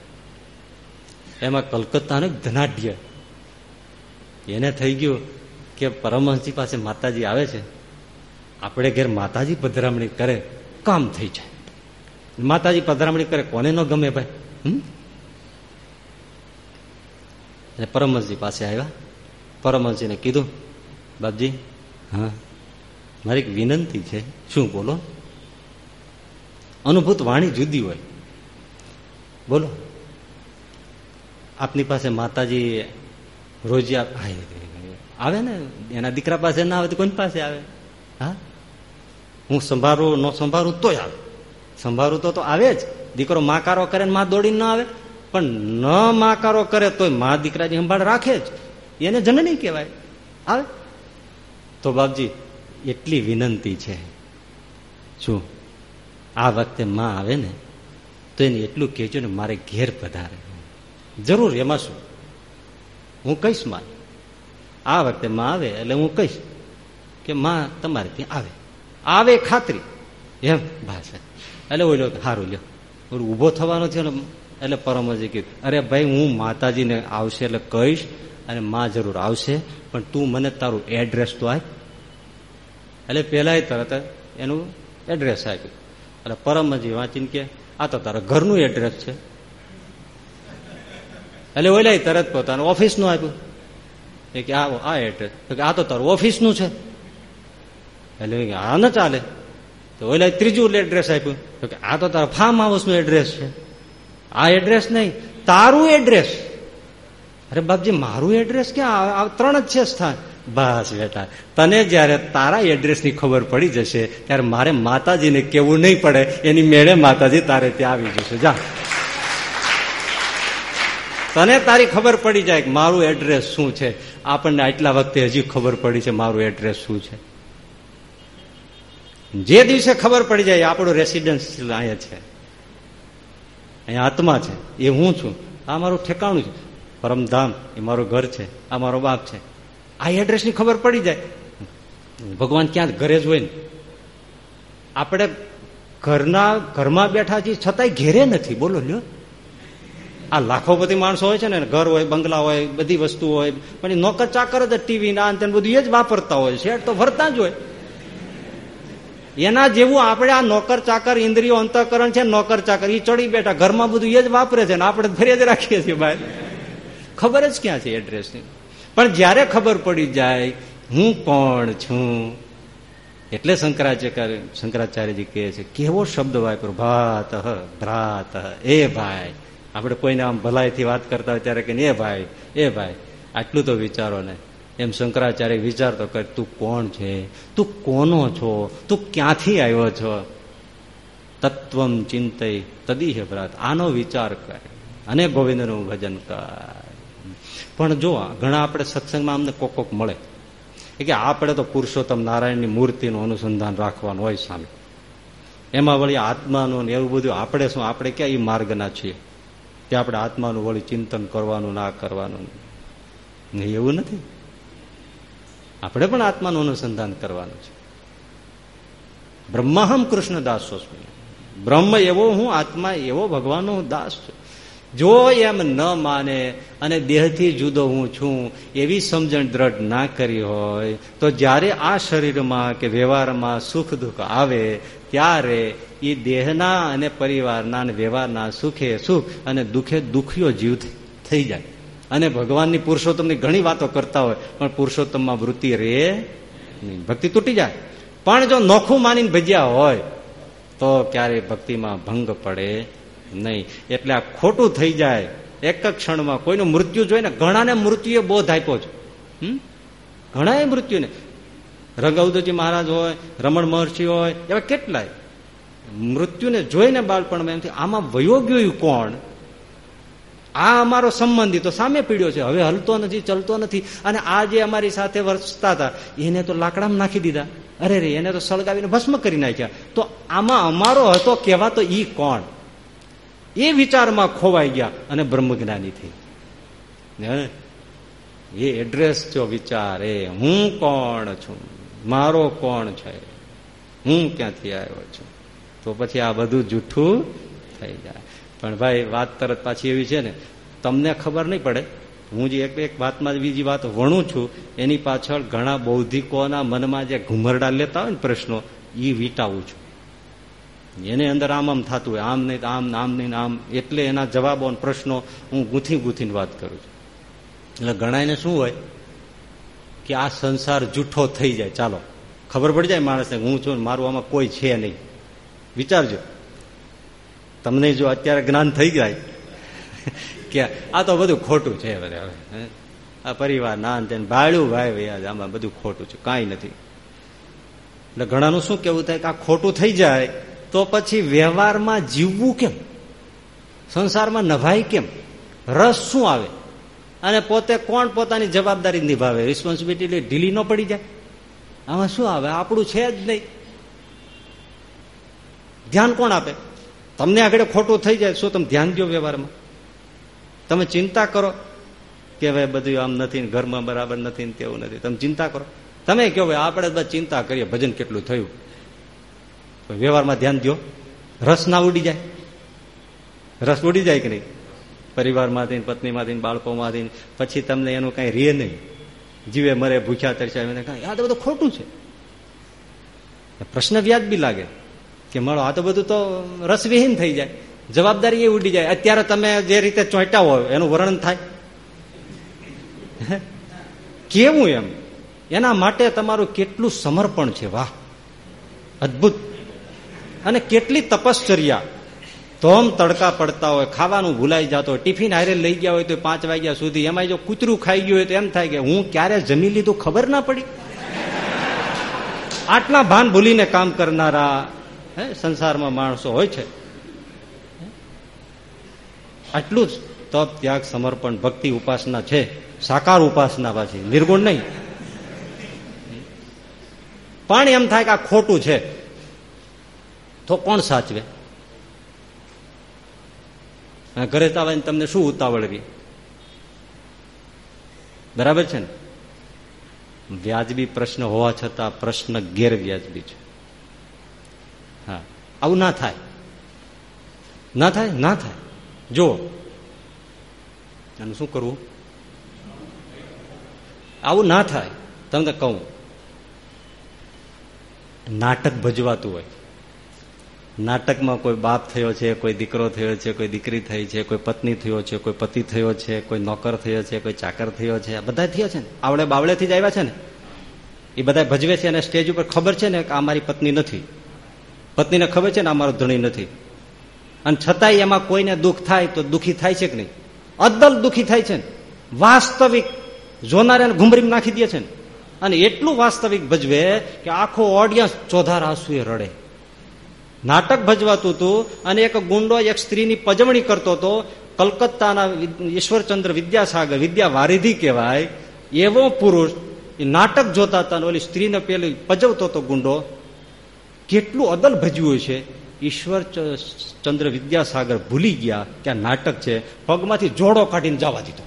એમાં કલકત્તાનું ધનાઢ્ય એને થઈ ગયું કે પરમહંસજી પાસે માતાજી આવે છે. આપણે ઘેર માતાજી પધરામણી કરે, કામ થઈ જાય. માતાજી પધરામણી કરે, કોને ન ગમે ભાઈ? એટલે પરમહંસજી પાસે આવ્યા. પરમહંસજીને કીધું, બાપજી, હા, મારી એક વિનંતી છે. શું બોલો? અનુભૂત વાણી જુદી હોય. બોલો. આપની પાસે માતાજી રોજિયા આવે ને? એના દીકરા પાસે ના આવે તો કોની પાસે આવે? હા? હું સંભાળું ન સંભાળું તોય આવે. સંભાળું તો તો આવે જ. દીકરો માકારો કરે ને માં દોડીને ના આવે. પણ ન માકારો કરે તોય મા દીકરાની સંભાળ રાખે જ. એને જનની કહેવાય. આવે? તો બાપજી, એટલી વિનંતી છે. શું? આ વખતે માં આવે ને, તો એને એટલું કહેજો ને મારે ઘેર પધારે. જરૂર, એમાં શું? હું કહીશમાં. આ વખતે માં આવે એટલે હું કહીશ કે માં તમારે ત્યાં આવે. આવે ખાતરી. એમ ભાષા. એટલે ઓલો સારું લ્યો. ઊભો થવાનો છે ને, એટલે પરમજી કીધું અરે ભાઈ, હું માતાજીને આવશે એટલે કહીશ અને માં જરૂર આવશે, પણ તું મને તારું એડ્રેસ તો આપ. એટલે પેલા તરત એનું એડ્રેસ આપ્યું. એટલે પરમજી વાંચીને કે આ તો તારા ઘરનું એડ્રેસ છે. એટલે ઓલા તરત પોતાનું ઓફિસનું આપ્યું. એ કે આ આ એડ્રેસ આ તો તારું ઓફિસનું છે. એટલે આ ન ચાલે. તો ઓલા ત્રીજું એડ્રેસ આપ્યું. તો કે આ તો તારા ફાર્મ હાઉસનું એડ્રેસ છે. આ એડ્રેસ નહીં, તારું એડ્રેસ અરે બાપજી, મારું એડ્રેસ ક્યાં? ત્રણ જ છે સ્થાન. બસ બેટા. તને જયારે તારા એડ્રેસની ખબર પડી જશે, ત્યારે મારે માતાજીને કેવું નહીં પડે. એની મેળે માતાજી તારે ત્યાં આવી જશે. જા. તને તારી ખબર પડી જાય કે મારું એડ્રેસ શું છે? આપણને આટલા વખતે હજી ખબર પડી છે મારું એડ્રેસ શું છે. જે દિવસે ખબર પડી જાય આપણું રેસિડન્સ અહીંયા છે. અહીંયા આત્મા છે. એ હું છું. આ મારું ઠેકાણું છે. પરમધામ એ મારું ઘર છે. આ મારો બાપ છે. આ એડ્રેસની ખબર પડી જાય. ભગવાન ક્યાં ઘરે જ હોય ને. આપણે ઘરના, ઘરમાં બેઠા છીએ છતાંય ઘેરે નથી. બોલો લ્યો. આ લાખો બધી માણસો હોય છે ને, ઘર હોય, બંગલા હોય, બધી વસ્તુ હોય, પણ નોકર ચાકર જ ટીવી ના અંતે બધું એ જ વાપરતા હોય શેઠ તો ભરતા જ હોય. એના જેવું આપણે આ નોકર ચાકર, ઇન્દ્રિયો અંતકરણ છે, નોકર ચાકર એ ચડી બેઠા, ઘરમાં બધું એ જ વાપરે છે ને, આપણે ફરી જ રાખીએ છીએ ભાઈ. ખબર જ ક્યાં છે એડ્રેસની પણ જયારે ખબર પડી જાય, હું કોણ છું? એટલે શંકરાચાર્ય, શંકરાચાર્યજી કહે છે, કેવો શબ્દ વાપરો? ભાત, ભ્રાત, એ ભાઈ. આપણે કોઈને આમ ભલાઈથી વાત કરતા હોય ત્યારે કે એ ભાઈ એ ભાઈ, આટલું તો વિચારો ને. એમ શંકરાચાર્ય વિચારતો કે તું કોણ છે? તું કોનો છો? તું ક્યાંથી આવ્યો છો? તત્વમ ચિંતય તદીહ વ્રત. આનો વિચાર કર. અને ગોવિંદનું ભજન કર. પણ જો ઘણા આપણે સત્સંગમાં અમને કોક કોક મળે. કે આપણે તો પુરુષોત્તમ નારાયણની મૂર્તિનું અનુસંધાન રાખવાનું હોય સામે. એમાં વળી આત્માનું એવું બધું આપણે શું, આપણે ક્યાં એ માર્ગના છીએ? કે આપણે આત્માનું વળી ચિંતન કરવાનું, ના કરવાનું. એવું નથી. આપણે પણ આત્માનું અનુસંધાન કરવાનું છે. બ્રહ્માહમ કૃષ્ણ દાસ સ્વસ્મી બ્રહ્મ એવો હું, આત્મા એવો ભગવાનનો દાસ છું. જો એમ ન માને અને દેહથી જુદો હું છું, એવી સમજણ દ્રઢ ના કરી હોય, તો જ્યારે આ શરીરમાં કે વ્યવહારમાં સુખ દુઃખ આવે, ત્યારે એ દેહના અને પરિવારના અને વ્યવહારના સુખે સુખ અને દુઃખે દુઃખીઓ જીવ થઈ જાય. અને ભગવાનની પુરુષોત્તમની ઘણી વાતો કરતા હોય, પણ પુરુષોત્તમમાં વૃત્તિ રે નહીં. ભક્તિ તૂટી જાય. પણ જો નોખું માનીને ભજ્યા હોય, તો ક્યારેય ભક્તિમાં ભંગ પડે નહીં. એટલે આ ખોટું થઈ જાય. એક જ ક્ષણમાં કોઈનું મૃત્યુ જોઈને ઘણાને મૃત્યુએ બોધ આપ્યો છે. ઘણા મૃત્યુને. રંગવદજી મહારાજ હોય, રમણ મહર્ષિ હોય, એવા કેટલાય. મૃત્યુને જોઈને બાળપણમાં એમથી આમાં વયો ગયું કોણ? આ અમારો સંબંધી તો સામે પીડ્યો છે. હવે હલતો નથી, ચલતો નથી. અને આ જે અમારી સાથે વરસતા હતા, એને તો લાકડામાં નાખી દીધા. અરે રે, એને તો સળગાવીને ભસ્મ કરી નાખ્યા. તો આમાં અમારો હતો કહેવા તો ઈ કોણ? એ વિચારમાં ખોવાઈ ગયા અને બ્રહ્મજ્ઞાની થઈ. એ એડ્રેસ જો વિચાર એ હું કોણ છું? મારો કોણ છે? હું ક્યાંથી આવ્યો છું? તો પછી આ બધું જૂઠું થઈ જાય. પણ ભાઈ, વાત તરત પાછી એવી છે ને, તમને ખબર નહીં પડે. હું જે એક એક વાતમાં બીજી વાત વણું છું, એની પાછળ ઘણા બૌદ્ધિકોના મનમાં જે ઘુમરડા લેતા હોય ને પ્રશ્નો એ વીટાવું છું. એને અંદર આમ આમ થતું હોય, આમ નહીં, આમ આમ નહીં, આમ. એટલે એના જવાબો પ્રશ્નો હું ગૂંથી ગૂંથીને વાત કરું છું. એટલે ગણાયને શું હોય? કે આ સંસાર જૂઠો થઈ જાય. ચાલો, ખબર પડી જાય માણસને હું છું મારું આમાં કોઈ છે નહીં. વિચારજો. તમને જો અત્યારે જ્ઞાન થઈ જાય કે આ તો બધું ખોટું છે હવે આ પરિવાર, નાન, તેને, ભાડું, ભાઈ આમાં બધું ખોટું છે, કાંઈ નથી. એટલે ઘણાનું શું કેવું થાય કે આ ખોટું થઈ જાય તો પછી વ્યવહારમાં જીવવું કેમ? સંસારમાં નભાય કેમ? રસ શું આવે? અને પોતે કોણ પોતાની જવાબદારી નિભાવે? રિસ્પોન્સિબિલિટી ઢીલી ન પડી જાય. આમાં શું આવે? આપણું છે જ નહીં. ધ્યાન કોણ આપે? તમને આગળ ખોટું થઈ જાય, શું તમે ધ્યાન દો વ્યવહારમાં? તમે ચિંતા કરો કે ભાઈ બધું આમ નથી ઘરમાં બરાબર નથી તેવું નથી. તમે ચિંતા કરો. તમે કહો ભાઈ આપણે બધા ચિંતા કરીએ, ભજન કેટલું થયું? વ્યવહારમાં ધ્યાન દો રસ ના ઉડી જાય. રસ ઉડી જાય કે નહીં? પરિવારમાંથી પત્નીમાંથી બાળકોમાંથી પછી તમને એનું કઈ રે નહીં. જીવે મરે ભૂખ્યા તરસ્યા આ તો બધું ખોટું છે. પ્રશ્ન વ્યાજ બી લાગે. કે મળો. આ તો બધું તો રસવિહીન થઈ જાય. જવાબદારી એ ઉડી જાય. અત્યારે તમે જે રીતે ચોંટ્યા હોય, એનું વર્ણન થાય. કેવું એમ? એના માટે તમારું કેટલું સમર્પણ છે? વાહ! અદભુત. અને કેટલી તપશ્ચર્યા. ધોમ તડકા પડતા હોય, ખાવાનું ભૂલાઈ જતો હોય, ટિફિન હારે લઈ ગયા હોય તો પાંચ વાગ્યા સુધી એમાં જો કૂતરું ખાઈ ગયું હોય તો એમ થાય કે હું ક્યારે જમી લીધું ખબર ના પડી? આટલા ભાન ભૂલીને કામ કરનારા હે, સંસારમાં માણસો હોય છે. આટલું જ તપ, ત્યાગ, સમર્પણ, ભક્તિ ઉપાસના છે. સાકાર ઉપાસના પાછી. નિર્ગુણ નહીં. પણ એમ થાય કે આ ખોટું છે. તો કોણ સાચવે? ઘરે તાવાની તમને શું ઉતાવળવી? બરાબર છે ને? વ્યાજબી પ્રશ્ન હોવા છતાં પ્રશ્ન ગેરવ્યાજબી છે. હા. આવું ના થાય. ના થાય? ના થાય. જો અને શું કરવું? આવું ના થાય. તમને કહું. નાટક ભજવાતું હોય. નાટકમાં કોઈ બાપ થયો છે, કોઈ દીકરો થયો છે, કોઈ દીકરી થઈ છે, કોઈ પત્ની થયો છે, કોઈ પતિ થયો છે, કોઈ નોકર થયો છે, કોઈ ચાકર થયો છે. બધા થયા છે ને? આવડે બાવળેથી જ આવ્યા છે ને? એ બધા ભજવે છે અને સ્ટેજ ઉપર ખબર છે ને કે આ મારી પત્ની નથી. પત્નીને ખબર છે ને અમારો ધણી નથી. અને છતાંય એમાં કોઈને દુઃખ થાય તો દુઃખી થાય છે કે નહીં? અદ્દલ દુઃખી થાય છે ને. વાસ્તવિક જોનારાને ઘુમરીમાં નાખી દે છે ને. અને એટલું વાસ્તવિક ભજવે કે આખો ઓડિયન્સ ચોધાર આંસુએ રડે. નાટક ભજવાતું હતું અને એક ગુંડો એક સ્ત્રીની પજવણી કરતો હતો કલકત્તાના ઈશ્વરચંદ્ર વિદ્યાસાગર વિદ્યા વારિધિ કહેવાય, એવો પુરુષ નાટક જોતા હતા ઓલી સ્ત્રીને પેલી પજવતો હતો ગુંડો કેટલું અદલ ભજવ્યું છે? ઈશ્વર ચંદ્ર વિદ્યાસાગર ભૂલી ગયા કે નાટક છે, પગમાંથી જોડો કાઢીને જવા દીધો.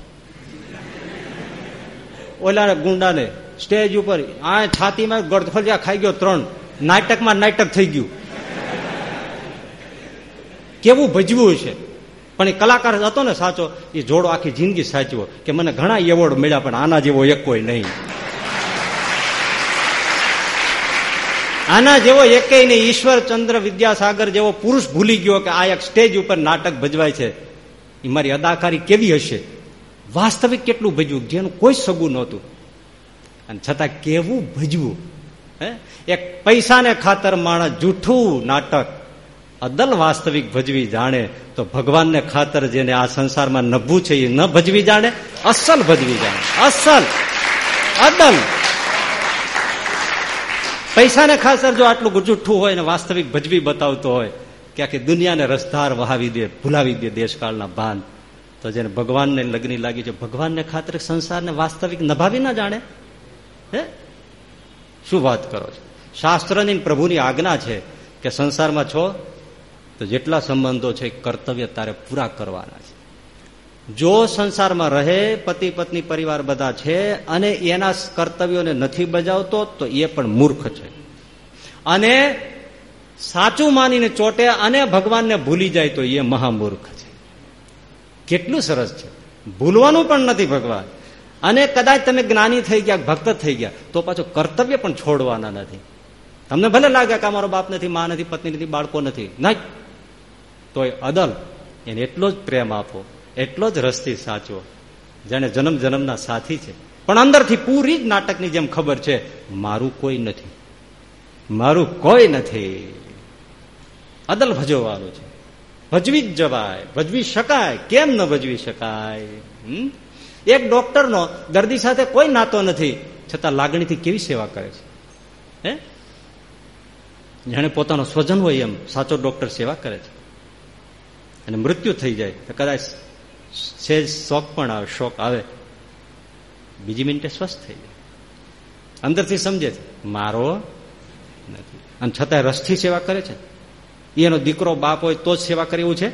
ઓલા ગુંડાને સ્ટેજ ઉપર આ છાતીમાં ગળફલિયા ખાઈ ગયો ત્રણ, નાટકમાં નાટક થઈ ગયું. કેવું ભજવું છે? પણ એ કલાકાર હતો ને સાચો, એ જોડો આખી જિંદગી સાચવો કે મને ઘણા એવોર્ડ મળ્યા પણ આના જેવો એક કોઈ નહીં. આના જેવો એકેય નહીં ઈશ્વરચંદ્ર વિદ્યાસાગર જેવો પુરુષ ભૂલી ગયો કે આ એક સ્ટેજ ઉપર નાટક ભજવાય છે. એ મારી અદાકારી કેવી હશે? વાસ્તવિક કેટલું ભજવું? જેનું કોઈ સગું નહોતું. અને છતાં કેવું ભજવું? હે? એક પૈસાને ખાતર માણસ જૂઠું નાટક. અદલ વાસ્તવિક ભજવી જાણે, તો ભગવાનને ખાતર જેને આ સંસારમાં નભવું છે એ ન ભજવી જાણે, અસલ ભજવી જાણે. અસલ. અદલ. પૈસાને ખાસર જો આટલું જૂઠું હોય ને વાસ્તવિક ભજવી બતાવતો હોય કે આખી દુનિયાને રસધાર વહાવી દે, ભૂલાવી દે દેશકાળના ભાન, તો જેને ભગવાનને લગ્ની લાગી છે, ભગવાનને ખાતર સંસારને વાસ્તવિક નભાવી ના જાણે? હે? શું વાત કરો છો? શાસ્ત્રની પ્રભુની આજ્ઞા છે કે સંસારમાં છો, તો જેટલા સંબંધો છે કર્તવ્ય તારે પૂરા કરવાના છે. જો સંસારમાં રહે, પતિ પત્ની પરિવાર બધા છે અને એના કર્તવ્યોને નથી બજાવતો, તો એ પણ મૂર્ખ છે. અને સાચું માનીને ચોટે અને ભગવાનને ભૂલી જાય, તો એ મહામૂર્ખ છે. કેટલું સરસ છે. ભૂલવાનું પણ નથી ભગવાન. અને કદાચ તમે જ્ઞાની થઈ ગયા, ભક્ત થઈ ગયા, તો પાછું કર્તવ્ય પણ છોડવાના નથી. તમને ભલે લાગે કે અમારો બાપ નથી, મા નથી, પત્ની નથી, બાળકો નથી. નહીં. તોય અદલ, એને એટલો જ પ્રેમ આપો. એટલો જ રસથી સાચવો જેને જન્મ જન્મના સાથી છે. પણ અંદરથી પૂરી જ નાટકની જેમ ખબર છે, મારું કોઈ નથી. મારું કોઈ નથી. અદલ ભજવવાનું છે. ભજવી જ જવાય, ભજવી શકાય, કેમ ન ભજવી શકાય? એક ડોક્ટરનો દર્દી સાથે કોઈ નાતો નથી, છતાં લાગણીથી કેવી સેવા કરે છે? હે? જેને પોતાનો સ્વજન હોય એમ સાચો ડોક્ટર સેવા કરે છે. અને મૃત્યુ થઈ જાય, તો કદાચ સેજ શોક પણ આવે, શોક આવે. બીજી મિનિટે સ્વસ્થ થઈ જાય. અંદરથી સમજે છે, મારો નથી. અને છતાંય રસથી સેવા કરે છે. એનો દીકરો, બાપ હોય તો જ સેવા કરે છે?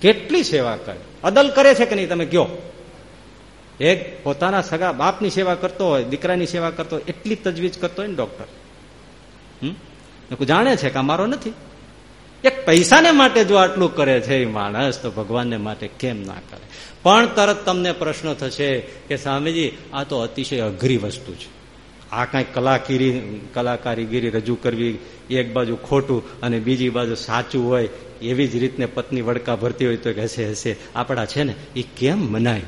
કેટલી સેવા કરે? અદલ કરે છે કે નહીં તમે કયો? એક પોતાના સગા બાપની સેવા કરતો હોય, દીકરાની સેવા કરતો હોય, એટલી તજવીજ કરતો હોય ને ડોક્ટર. જાણે છે કે મારો નથી? પૈસાને માટે જો આટલું કરે છે એ માણસ, તો ભગવાનને માટે કેમ ના કરે? પણ તરત તમને પ્રશ્ન થશે કે સ્વામીજી, આ તો અતિશય અઘરી વસ્તુ છે. આ કાંઈ કલાકીરી, કલાકારીગીરી રજૂ કરવી એક બાજુ ખોટું અને બીજી બાજુ સાચું હોય એવી જ રીતને પત્ની વડકા ભરતી હોય તો હશે હશે આપણા છે ને એ કેમ મનાય?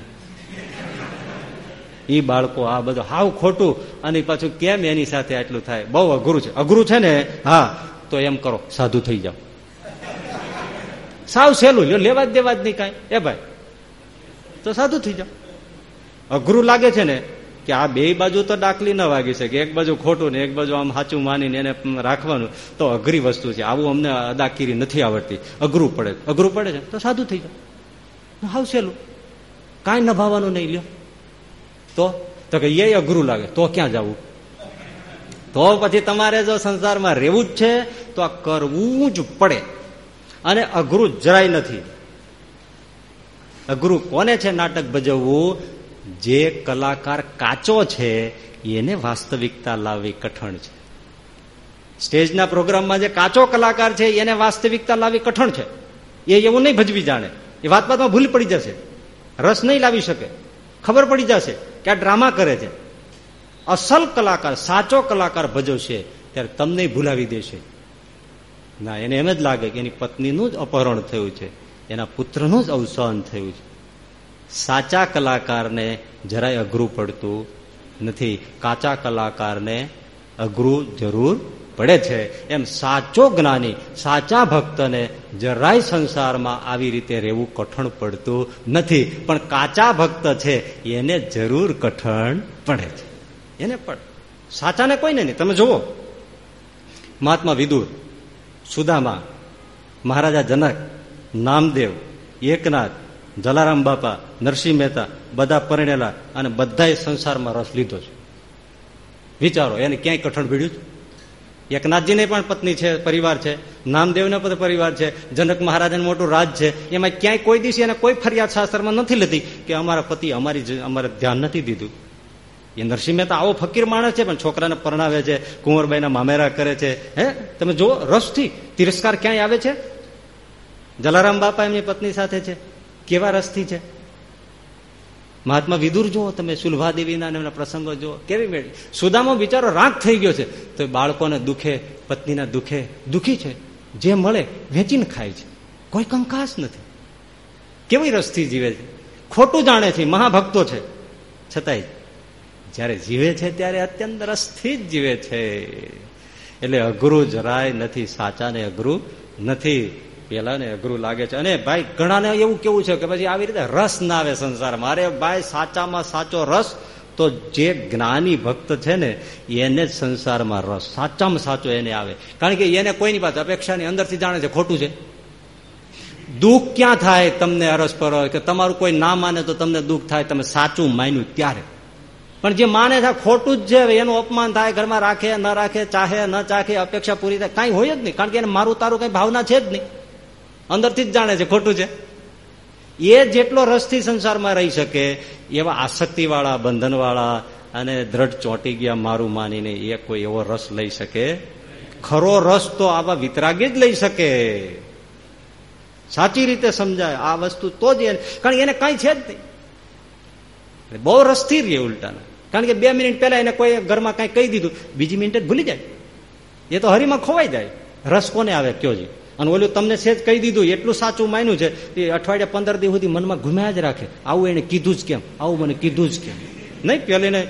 એ બાળકો આ બધું હાવ ખોટું અને પાછું કેમ એની સાથે આટલું થાય? બહુ અઘરું છે. અઘરું છે ને? હા, તો એમ કરો, સાધુ થઈ જાઓ. સાવ સહેલું લ્યો, લેવા જ દેવા જ નહીં કાંઈ. એ ભાઈ, તો સાધુ થઈ જાઓ. અઘરું લાગે છે ને કે આ બે બાજુ તો ડાકલી ન વાગી શકે. એક બાજુ ખોટું ને એક બાજુ આમ સાચું માનીને એને રાખવાનું. તો અઘરી વસ્તુ છે. આવું અમને અદાકીરી નથી આવડતી. અઘરું પડે. અઘરું પડે છે. તો સાધુ થઈ જાઓ. હાવ સહેલું. કાંઈ નભાવવાનું નહીં લ્યો. તો તો કે એ અઘરું લાગે. તો ક્યાં જવું? તો પછી તમારે જો સંસારમાં રહેવું જ છે, તો આ કરવું જ પડે. અને અઘરું જરાય નથી. અઘરું કોને છે નાટક ભજવવું? જે કલાકાર કાચો છે, એને વાસ્તવિકતા લાવવી કઠણ છે. સ્ટેજના પ્રોગ્રામમાં જે કાચો કલાકાર છે, એને વાસ્તવિકતા લાવવી કઠણ છે. એ એવું નહીં ભજવી જાણે. એ વાત વાતમાં ભૂલ પડી જશે. રસ નહીં લાવી શકે. ખબર પડી જશે કે આ ડ્રામા કરે છે. અસલ કલાકાર, સાચો કલાકાર ભજવશે, ત્યારે તમને ભૂલાવી દેશે. ના, એને એમ જ લાગે કે એની પત્નીનું જ અપહરણ થયું છે. એના પુત્રનું જ અવસાન થયું છે. સાચા કલાકારને જરાય અઘરું પડતું નથી. કાચા કલાકારને અઘરું જરૂર પડે છે. એમ સાચો જ્ઞાની, સાચા ભક્તને જરાય સંસારમાં આવી રીતે રહેવું કઠણ પડતું નથી. પણ કાચા ભક્ત છે, એને જરૂર કઠણ પડે છે. એને પણ સાચાને કોઈને નહીં. તમે જુઓ. મહાત્મા વિદુર સુદામા, મહારાજા જનક, નામદેવ, એકનાથ, જલારામ બાપા, નરસિંહ મહેતા, બધા પરણેલા અને બધાએ સંસારમાં રસ લીધો છે. વિચારો, એને ક્યાંય કઠણ ભીડ્યું છે? એકનાથજીને પણ પત્ની છે, પરિવાર છે, નામદેવને પણ પરિવાર છે, જનક મહારાજાનું મોટું રાજ છે, એમાં ક્યાંય કોઈ દિવસે એને કોઈ ફરિયાદ શાસ્ત્રમાં નથી લીધી કે અમારા પતિ અમારી અમારે ધ્યાન નથી દીધું. એ નરસિંહ મહેતા આવો ફકીર માણસ છે, પણ છોકરાને પરણાવે છે, કુંવરબાઈના મામેરા કરે છે. હે? તમે જુઓ, રસથી તિરસ્કાર ક્યાંય આવે છે? જલારામ બાપા એમની પત્ની સાથે છે. કેવા રસથી છે? મહાત્મા વિદુર જુઓ, તમે સુલભાદેવીના એમના પ્રસંગો જુઓ, કેવી મેળવી સુદામો બિચારો રાગ થઈ ગયો છે. તો બાળકોને દુખે, પત્નીના દુખે, દુખી છે. જે મળે, વેચીને ખાય છે. કોઈ કંકાસ નથી. કેવી રસથી જીવે છે? ખોટું જાણે છે, મહાભક્તો છે. છતાંય જયારે જીવે છે ત્યારે અત્યંત રસથી જ જીવે છે. એટલે અઘરું જરાય નથી, સાચાને અઘરું નથી. પેલાને અઘરું લાગે છે. અને ભાઈ, ઘણાને એવું કેવું છે કે પછી આવી રીતે રસ ના આવે સંસારમાં અરે ભાઈ, સાચામાં સાચો રસ, તો જે જ્ઞાની ભક્ત છે ને, એને જ સંસારમાં રસ, સાચામાં સાચો એને આવે. કારણ કે એને કોઈની પાસે અપેક્ષાની અંદરથી જાણે છે, ખોટું છે. દુઃખ ક્યાં થાય તમને અરસપર કે તમારું કોઈ ના માને તો તમને દુઃખ થાય, તમે સાચું માન્યું ત્યારે. પણ જે માને છે ખોટું જ છે એનું અપમાન થાય, ઘરમાં રાખે, ન રાખે, ચાહે, ન ચાહે, અપેક્ષા પૂરી થાય, કાંઈ હોય જ નહીં. કારણ કે એને મારું તારું કઈ ભાવના છે જ નહીં. અંદરથી જ જાણે છે ખોટું છે. એ જેટલો રસથી સંસારમાં રહી શકે, એવા આસક્તિવાળા, બંધનવાળા અને દ્રઢ ચોંટી ગયા મારું માનીને એ કોઈ એવો રસ લઈ શકે? ખરો રસ તો આવા વિતરાગી જ લઈ શકે. સાચી રીતે સમજાય, આ વસ્તુ તો જ કારણ એને કઈ છે જ નહીં. બહુ રસથી રહીએ ઉલટાના. કારણ કે બે મિનિટ પહેલા એને કોઈ ઘરમાં કઈ કહી દીધું, બીજી મિનિટ ભૂલી જાય. એ તો હરીમાં ખોવાઈ જાય. રસ કોને આવે કયો જી? અને ઓલું તમને સેજ કહી દીધું, એટલું સાચું માન્યું છે, એ અઠવાડિયા પંદર દિવસ સુધી મનમાં ઘુમ્યા જ રાખે. આવું એને કીધું જ કેમ? આવું મને કીધું જ કેમ? નહીં પેલીને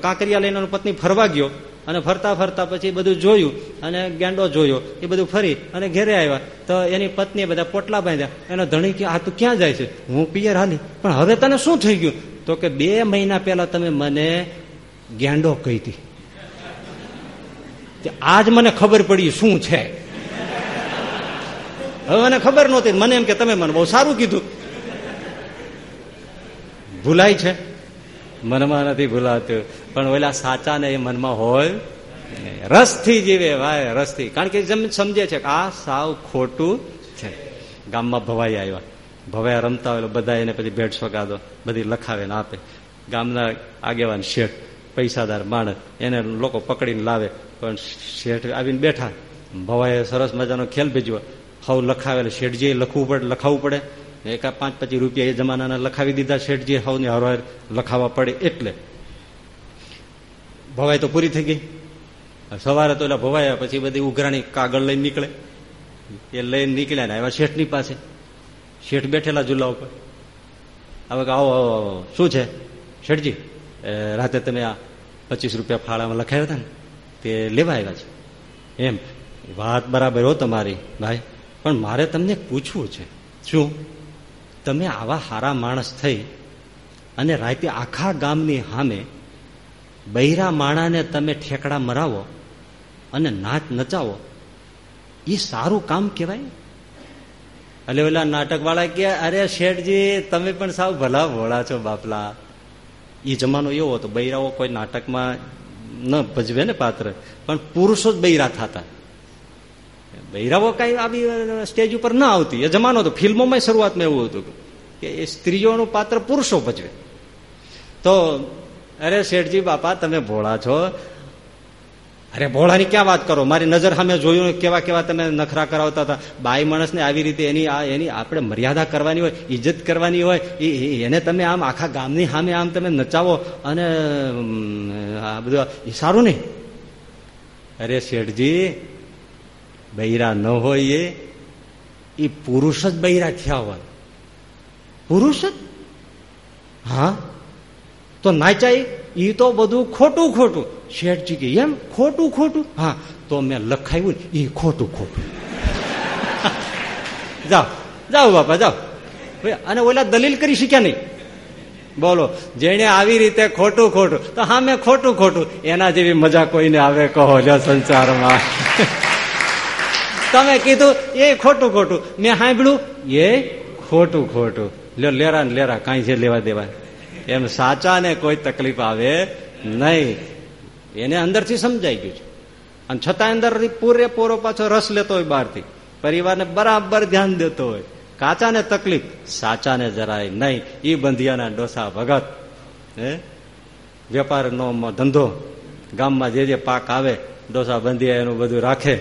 કાંકરિયા લઈને પત્ની ફરવા ગયો, અને ફરતા ફરતા પછી બધું જોયું, અને ગેંડો જોયો, એ બધું ફરી, અને ઘેરે આવ્યા. તો એની પત્નીએ બધા પોટલા બાંધ્યા. એનો ધણી કે, આ તું ક્યાં જાય છે? હું પિયર હાલી. પણ હવે તને શું થઈ ગયું? તો કે બે મહિના પહેલા તમે મને ગેંડો કહી હતી. આજ મને ખબર પડી શું છે. હવે મને ખબર નહોતી. મને એમ કે તમે મને બહુ સારું કીધું. ભૂલાય છે? મનમાં નથી ભૂલાતું. પણ ઓલા સાચા ને એ મનમાં હોય રસથી જીવે ભાઈ, રસથી. કારણ કે સમજે છે આ સાવ ખોટું છે. ગામમાં ભવાઈ આવ્યા. ભવાયા રમતા હોય બધા એને પછી ભેટ સોગાદો બધી લખાવે ને આપે. ગામના આગેવાન શેઠ, પૈસાદાર માણસ, એને લોકો પકડીને લાવે. પણ શેઠ આવીને બેઠા. ભવાએ સરસ મજાનો ખેલ ભેજ્યો હવ લખાવેલ શેઠજીએ લખવું પડે, લખાવવું પડે. એકા પાંચ પચીસ રૂપિયા એ જમાનાના લખાવી દીધા શેઠજી હવને હરવાર લખાવા પડે એટલે. ભવાઈ તો પૂરી થઈ ગઈ. સવારે તો એટલે ભવાયા પછી બધી ઉઘરાણી કાગળ લઈને નીકળે. એ લઈને નીકળ્યા ને આવ્યા શેઠની પાસે. શેઠ બેઠેલા ઝુલા ઉપર. હવે આવો આવો શું છે? શેઠજી રાતે તમે આ પચીસ રૂપિયા ફાળામાં લખાયા હતા ને? તે લેવા આવ્યા છે. એમ. વાત બરાબર હો તમારી, ભાઈ. પણ મારે તમને પૂછવું છે. શું? તમે આવા હારા માણસ થઈ અને રાતે આખા ગામની સામે બૈરા માણાને તમે ઠેકડા મરાવો અને નાચ નચાવો. એ સારું કામ કહેવાય? એટલે ઓલા નાટક વાળા કે, અરે શેઠજી, તમે પણ સાવ ભલા ભોળા છો બાપલા. એ જમાનો એવો હતો, બૈરાઓ કોઈ નાટકમાં ન ભજવે ને પાત્ર, પણ પુરુષો જ બૈરા થતા. બૈરાઓ કઈ આવી સ્ટેજ ઉપર ના આવતી. એ જમાનો હતો ફિલ્મોમાં શરૂઆતમાં એવું હતું કે, એ સ્ત્રીઓનું પાત્ર પુરુષો ભજવે. તો, અરે શેઠજી બાપા, તમે ભોળા છો. અરે ભોળાની ક્યાં વાત કરો? મારી નજર સામે જોયું કેવા કેવા તમે નખરા કરાવતા હતા. બાઈ માણસને આવી રીતે એની એની આપણે મર્યાદા કરવાની હોય ઇજ્જત કરવાની હોય એને તમે આમ આખા ગામની સામે આમ તમે નચાવો અને આ બધું સારું નહીં અરે શેઠજી, બૈરા ન હોય એ. પુરુષ જ બૈરા થયા હોય. પુરુષ જ? હા? તો નાચાય? એ તો બધું ખોટું ખોટું. શેઠજી કે એમ? ખોટું ખોટું? હા, તો મેં લખાયું ને, એ ખોટું ખોટું. જાઓ જાઓ બાપા, જાઓ. અને ઓલા દલીલ કરી શક્યા નહીં. બોલો જેને આવી રીતે ખોટું ખોટું, તો હા, મેં ખોટું ખોટું. એના જેવી મજા કોઈને આવે કહો, લ્યો સંસારમાં. તમે કીધું, એ ખોટું ખોટું. મેં સાંભળ્યું, એ ખોટું ખોટું. લ્યો લેરા ને લેરા, કાંઈ છે લેવા દેવા. એમ સાચાને કોઈ તકલીફ આવે નહીં. એને અંદરથી સમજાઈ ગયું છે. અને છતાં અંદર પૂરેપૂરો પાછો રસ લેતો હોય બહારથી. પરિવારને બરાબર ધ્યાન દેતો હોય. કાચાને તકલીફ, સાચાને જરાય નહીં. એ બંધિયાના ડોસા ભગત. હે? વેપારનો ધંધો. ગામમાં જે જે પાક આવે, ડોસા બંધિયા એનું બધું રાખે.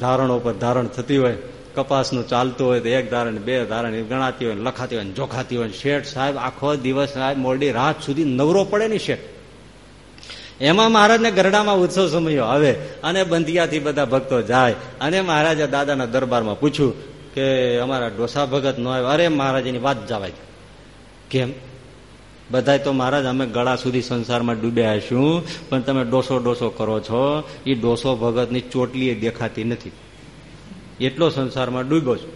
ધારણો પર ધારણ થતી હોય. કપાસનું ચાલતું હોય તો એક ધારણ, બે ધારણ ગણાતી હોય લખાતી હોય જોખાતી હોય શેઠ સાહેબ આખો દિવસ સાહેબ મોરડી રાત સુધી નવરો પડે ને શેઠ. એમાં મહારાજને ગરડામાં ઉત્સવ સમયો આવે અને બંધિયાથી બધા ભક્તો જાય. અને મહારાજે દાદાના દરબારમાં પૂછ્યું કે અમારા ડોસા ભગત નો આવ્યો. અરે મહારાજની વાત જવાય. કેમ? બધા તો મહારાજ, અમે ગળા સુધી સંસારમાં ડૂબ્યા છું પણ તમે ડોસો ડોસો કરો છો. એ ડોસો ભગતની ચોટલી દેખાતી નથી. એટલો સંસારમાં ડૂબ્યો છું.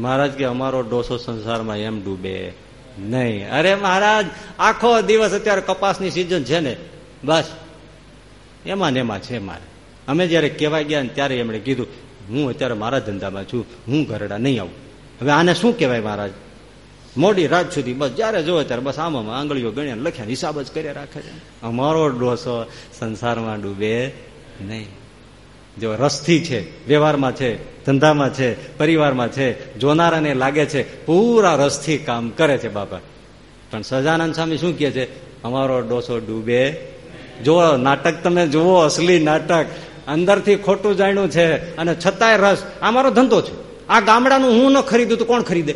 મહારાજ કે, અમારો ડોસો સંસારમાં એમ ડૂબે નહીં. અરે મહારાજ, આખો દિવસ અત્યારે કપાસની સિઝન છે ને. બસ. એમાં ને એમાં છે મારે. અમે જયારે કહેવાય ગયા ત્યારે એમણે કીધું, હું અત્યારે મારા ધંધામાં છું, હું ઘરડા નહીં આવું. હવે આને શું કહેવાય મહારાજ? મોડી રાત સુધી બસ, જયારે જોવે ત્યારે બસ આમાં આંગળીઓ ગણ્યા લખ્યા હિસાબ જ કર્યા રાખે છે. અમારો ડોસો સંસારમાં ડૂબે નહીં. જો રસથી છે, વ્યવહારમાં છે, ધંધામાં છે, પરિવારમાં છે, જોનારાને લાગે છે, પૂરા રસથી કામ કરે છે બાપા. પણ સજાનંદ સ્વામી શું કહે છે? અમારો ડોસો ડૂબે જો નાટક તમે જુઓ, અસલી નાટક. અંદરથી ખોટું જાણ્યું છે અને છતાંય રસ. આ મારો ધંધો છે. આ ગામડાનું હું ન ખરીદું તો કોણ ખરીદે?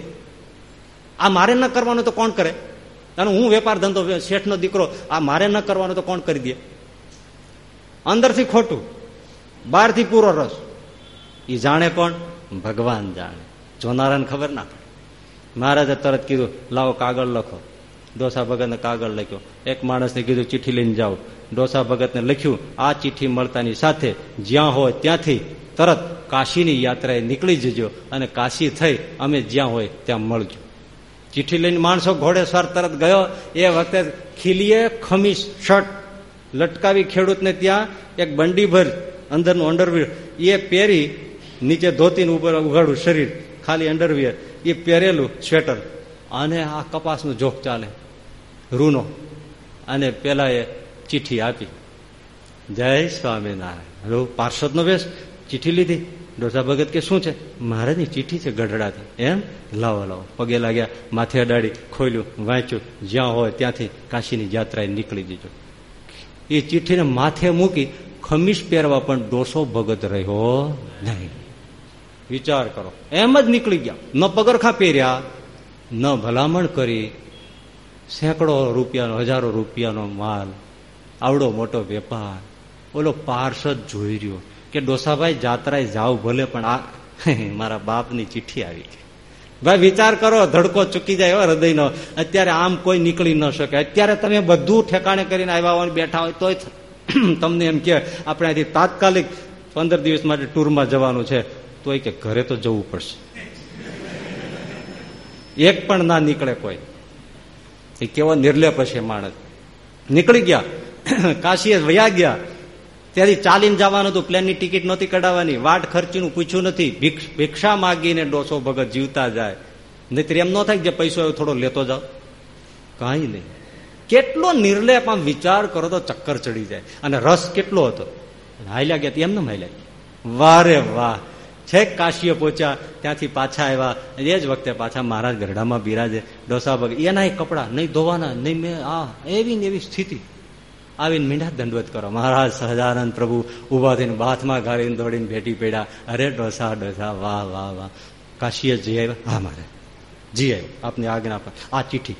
આ મારે ન કરવાનું તો કોણ કરે? અને હું વેપાર ધંધો, શેઠનો દીકરો, આ મારે ન કરવાનું તો કોણ કરી દે? અંદરથી ખોટું, બહારથી પૂરો રસ. એ જાણે પણ ભગવાન જાણે. જોનારાને ખબર ના પડે. મહારાજે તરત કીધું, લાવો કાગળ લખો. ડોસા ભગતને કાગળ લખ્યો. એક માણસને કીધું, ચિઠ્ઠી લઈને જાઓ. ડોસા ભગતને લખ્યું, આ ચિઠ્ઠી મળતાની સાથે જ્યાં હોય ત્યાંથી તરત કાશીની યાત્રાએ નીકળી જજો અને કાશી થઈ અમે જ્યાં હોય ત્યાં મળજો. ચિઠ્ઠી લઈને માણસો ઘોડેસવાર તરત ગયો. એ વખતે ખીલીએ ખમી શર્ટ લટકાવી ખેડૂતને ત્યાં એક બંડીભર અંદરનું અંડરવિયર એ પહેરી નીચે ધોતીને ઉપર ઉઘાડું શરીર, ખાલી અંડરવિયર એ પહેરેલું સ્વેટર. અને આ કપાસનું જોખ ચાલે. રૂનો અને પેલા એ ચિઠ્ઠી આપી. જય સ્વામિનારાયણ. હલો પાર્ષદનો વેશ ચિઠ્ઠી લીધી. ડોસા ભગત કે શું છે? મહારાજની ચિઠ્ઠી છે ગઢડાથી. એમ? લાવો લાવો. પગે લાગ્યા, માથે અડાડી, ખોલ્યું, વાંચ્યું. જ્યાં હોય ત્યાંથી કાશીની યાત્રાએ નીકળી દીધો. એ ચિઠ્ઠીને માથે મૂકી ખમીસ પહેરવા પણ ડોસો ભગત રહ્યો નહીં. વિચાર કરો. એમ જ નીકળી ગયા. ન પગરખા પહેર્યા, ન ભલામણ કરી સેંકડો રૂપિયાનો, હજારો રૂપિયાનો માલ, આવડો મોટો વેપાર. ઓલો પાર્ષદ જોઈ રહ્યો કે ડોસાભાઈ જાત્રાએ જાવ ભલે, પણ આ મારા બાપની ચિઠ્ઠી આવી ગઈ ભાઈ, વિચાર કરો, ધડકો ચૂકી જાય એવો હૃદયનો. અત્યારે આમ કોઈ નીકળી ન શકે. અત્યારે તમે બધું ઠેકાણે કરીને આવ્યા હોય બેઠા હોય તોય તમને એમ કે આપણે અહીંથી તાત્કાલિક પંદર દિવસ માટે ટૂરમાં જવાનું છે, તોય કે ઘરે તો જવું પડશે. એક પણ ના નીકળે કોઈ. એ કેવો નિર્લેપ હશે માણસ. નીકળી ગયા. કાશીએ વયા ગયા. ત્યાંથી ચાલીને જવાનું હતું. પ્લેનની ટિકિટ નહોતી કઢાવવાની. વાટ ખર્ચીનું પૂછ્યું નથી. ભિક્ષા માગીને ડોસો ભગત જીવતા જાય. નહીં એમ ન થાય કે પૈસો એવો થોડો લેતો જાઓ. કાંઈ નહીં. કેટલો નિર્લેપ આમ વિચાર કરો તો ચક્કર ચડી જાય. અને રસ કેટલો હતો? હાલ્યા ગયા એમને હાલ્યા વારે વાહ. છેક કાશીએ પહોંચ્યા, ત્યાંથી પાછા આવ્યા. એ જ વખતે પાછા મહારાજ ગરડામાં બિરાજે, ડોસા ભગ એના કપડા, નહીં ધોવાના, નહીં મેં, આ, એવી ને એવી સ્થિતિ. આવીને મીંડા દંડવત કરો. મહારાજ સહજાનંદ પ્રભુ ઊભા થઈને બાથમાં ગાળીને દોડીને ભેટી પડ્યા. અરે ડોસા ડોસા, વાહ વાહ વાહ. કાશીએ જઈ આવ્યા. હા, મારે. જી આવ્યો. આપની આજ્ઞા પર. આ ચીઠી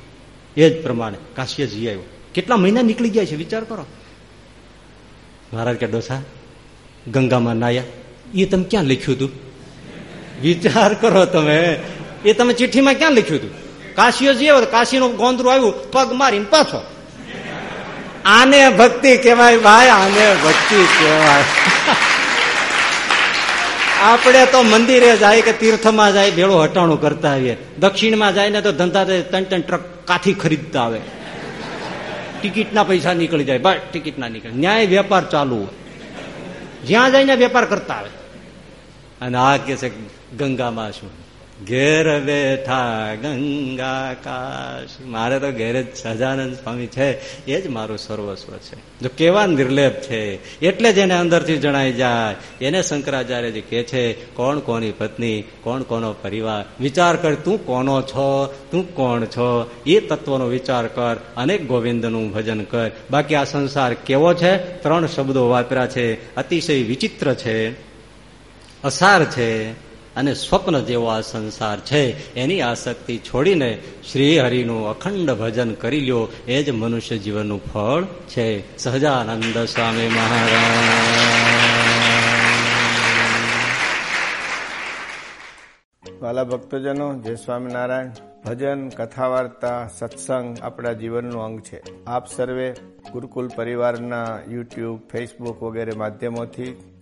એ જ પ્રમાણે કાશીએ જી આવ્યો. કેટલા મહિના નીકળી ગયા છે, વિચાર કરો. મહારાજ કે, ડોસા, ગંગામાં નાયા. એ તમે ક્યાં લખ્યું હતું? વિચાર કરો તમે. એ તમે ચિઠ્ઠીમાં ક્યાં લખ્યું હતું? કાશીઓ જે કાશીનું ગોંદરું આવ્યું, પગ મારીને પાછો. આને ભક્તિ કહેવાય, ભાઈ, આને ભક્તિ કહેવાય. આપણે તો મંદિરે જાય કે તીર્થમાં જાય, ભેળો હટાણું કરતા આવીએ. દક્ષિણમાં જાય ને તો ધંધા ત્રણ ત્રણ ટ્રક કાથી ખરીદતા આવે. ટિકિટના પૈસા નીકળી જાય. બસ, ટિકિટના નીકળે. ન્યાય વેપાર ચાલુ હોય. જ્યાં જઈને વેપાર કરતા આવે. અને આ કે છે ગંગામાં શું? ઘેર બેઠા ગંગા કાશ મારે તો ઘેરે સહજાનંદ સ્વામી છે, એ જ મારું સર્વસ્વ છે. જો કેવા નિર્લેપ છે, એટલે જ એને અંદરથી જણાઈ જાય. એને શંકરાચાર્ય જે કે છે, કોણ કોની પત્ની, કોણ કોનો પરિવાર? વિચાર કર, તું કોનો છો? તું કોણ છો? એ તત્વનો વિચાર કર, અનેક ગોવિંદનું ભજન કર. બાકી આ સંસાર કેવો છે? ત્રણ શબ્દો વાપર્યા છે. અતિશય વિચિત્ર છે. અસાર છે અને સ્વપ્ન જેવો આ સંસાર છે. એની આસક્તિ છોડીને શ્રી હરિનું અખંડ ભજન કરી લ્યો. એ જ મનુષ્ય જીવનનું ફળ છે. સહજાનંદ સ્વામી મહારાજ. વાલા ભક્તજનો, જય સ્વામિનારાયણ. ભજન કથા વાર્તા સત્સંગ આપણા જીવનનું અંગ છે. આપ સર્વે ગુરુકુલ પરિવારના યુટ્યુબ, ફેસબુક વગેરે માધ્યમોથી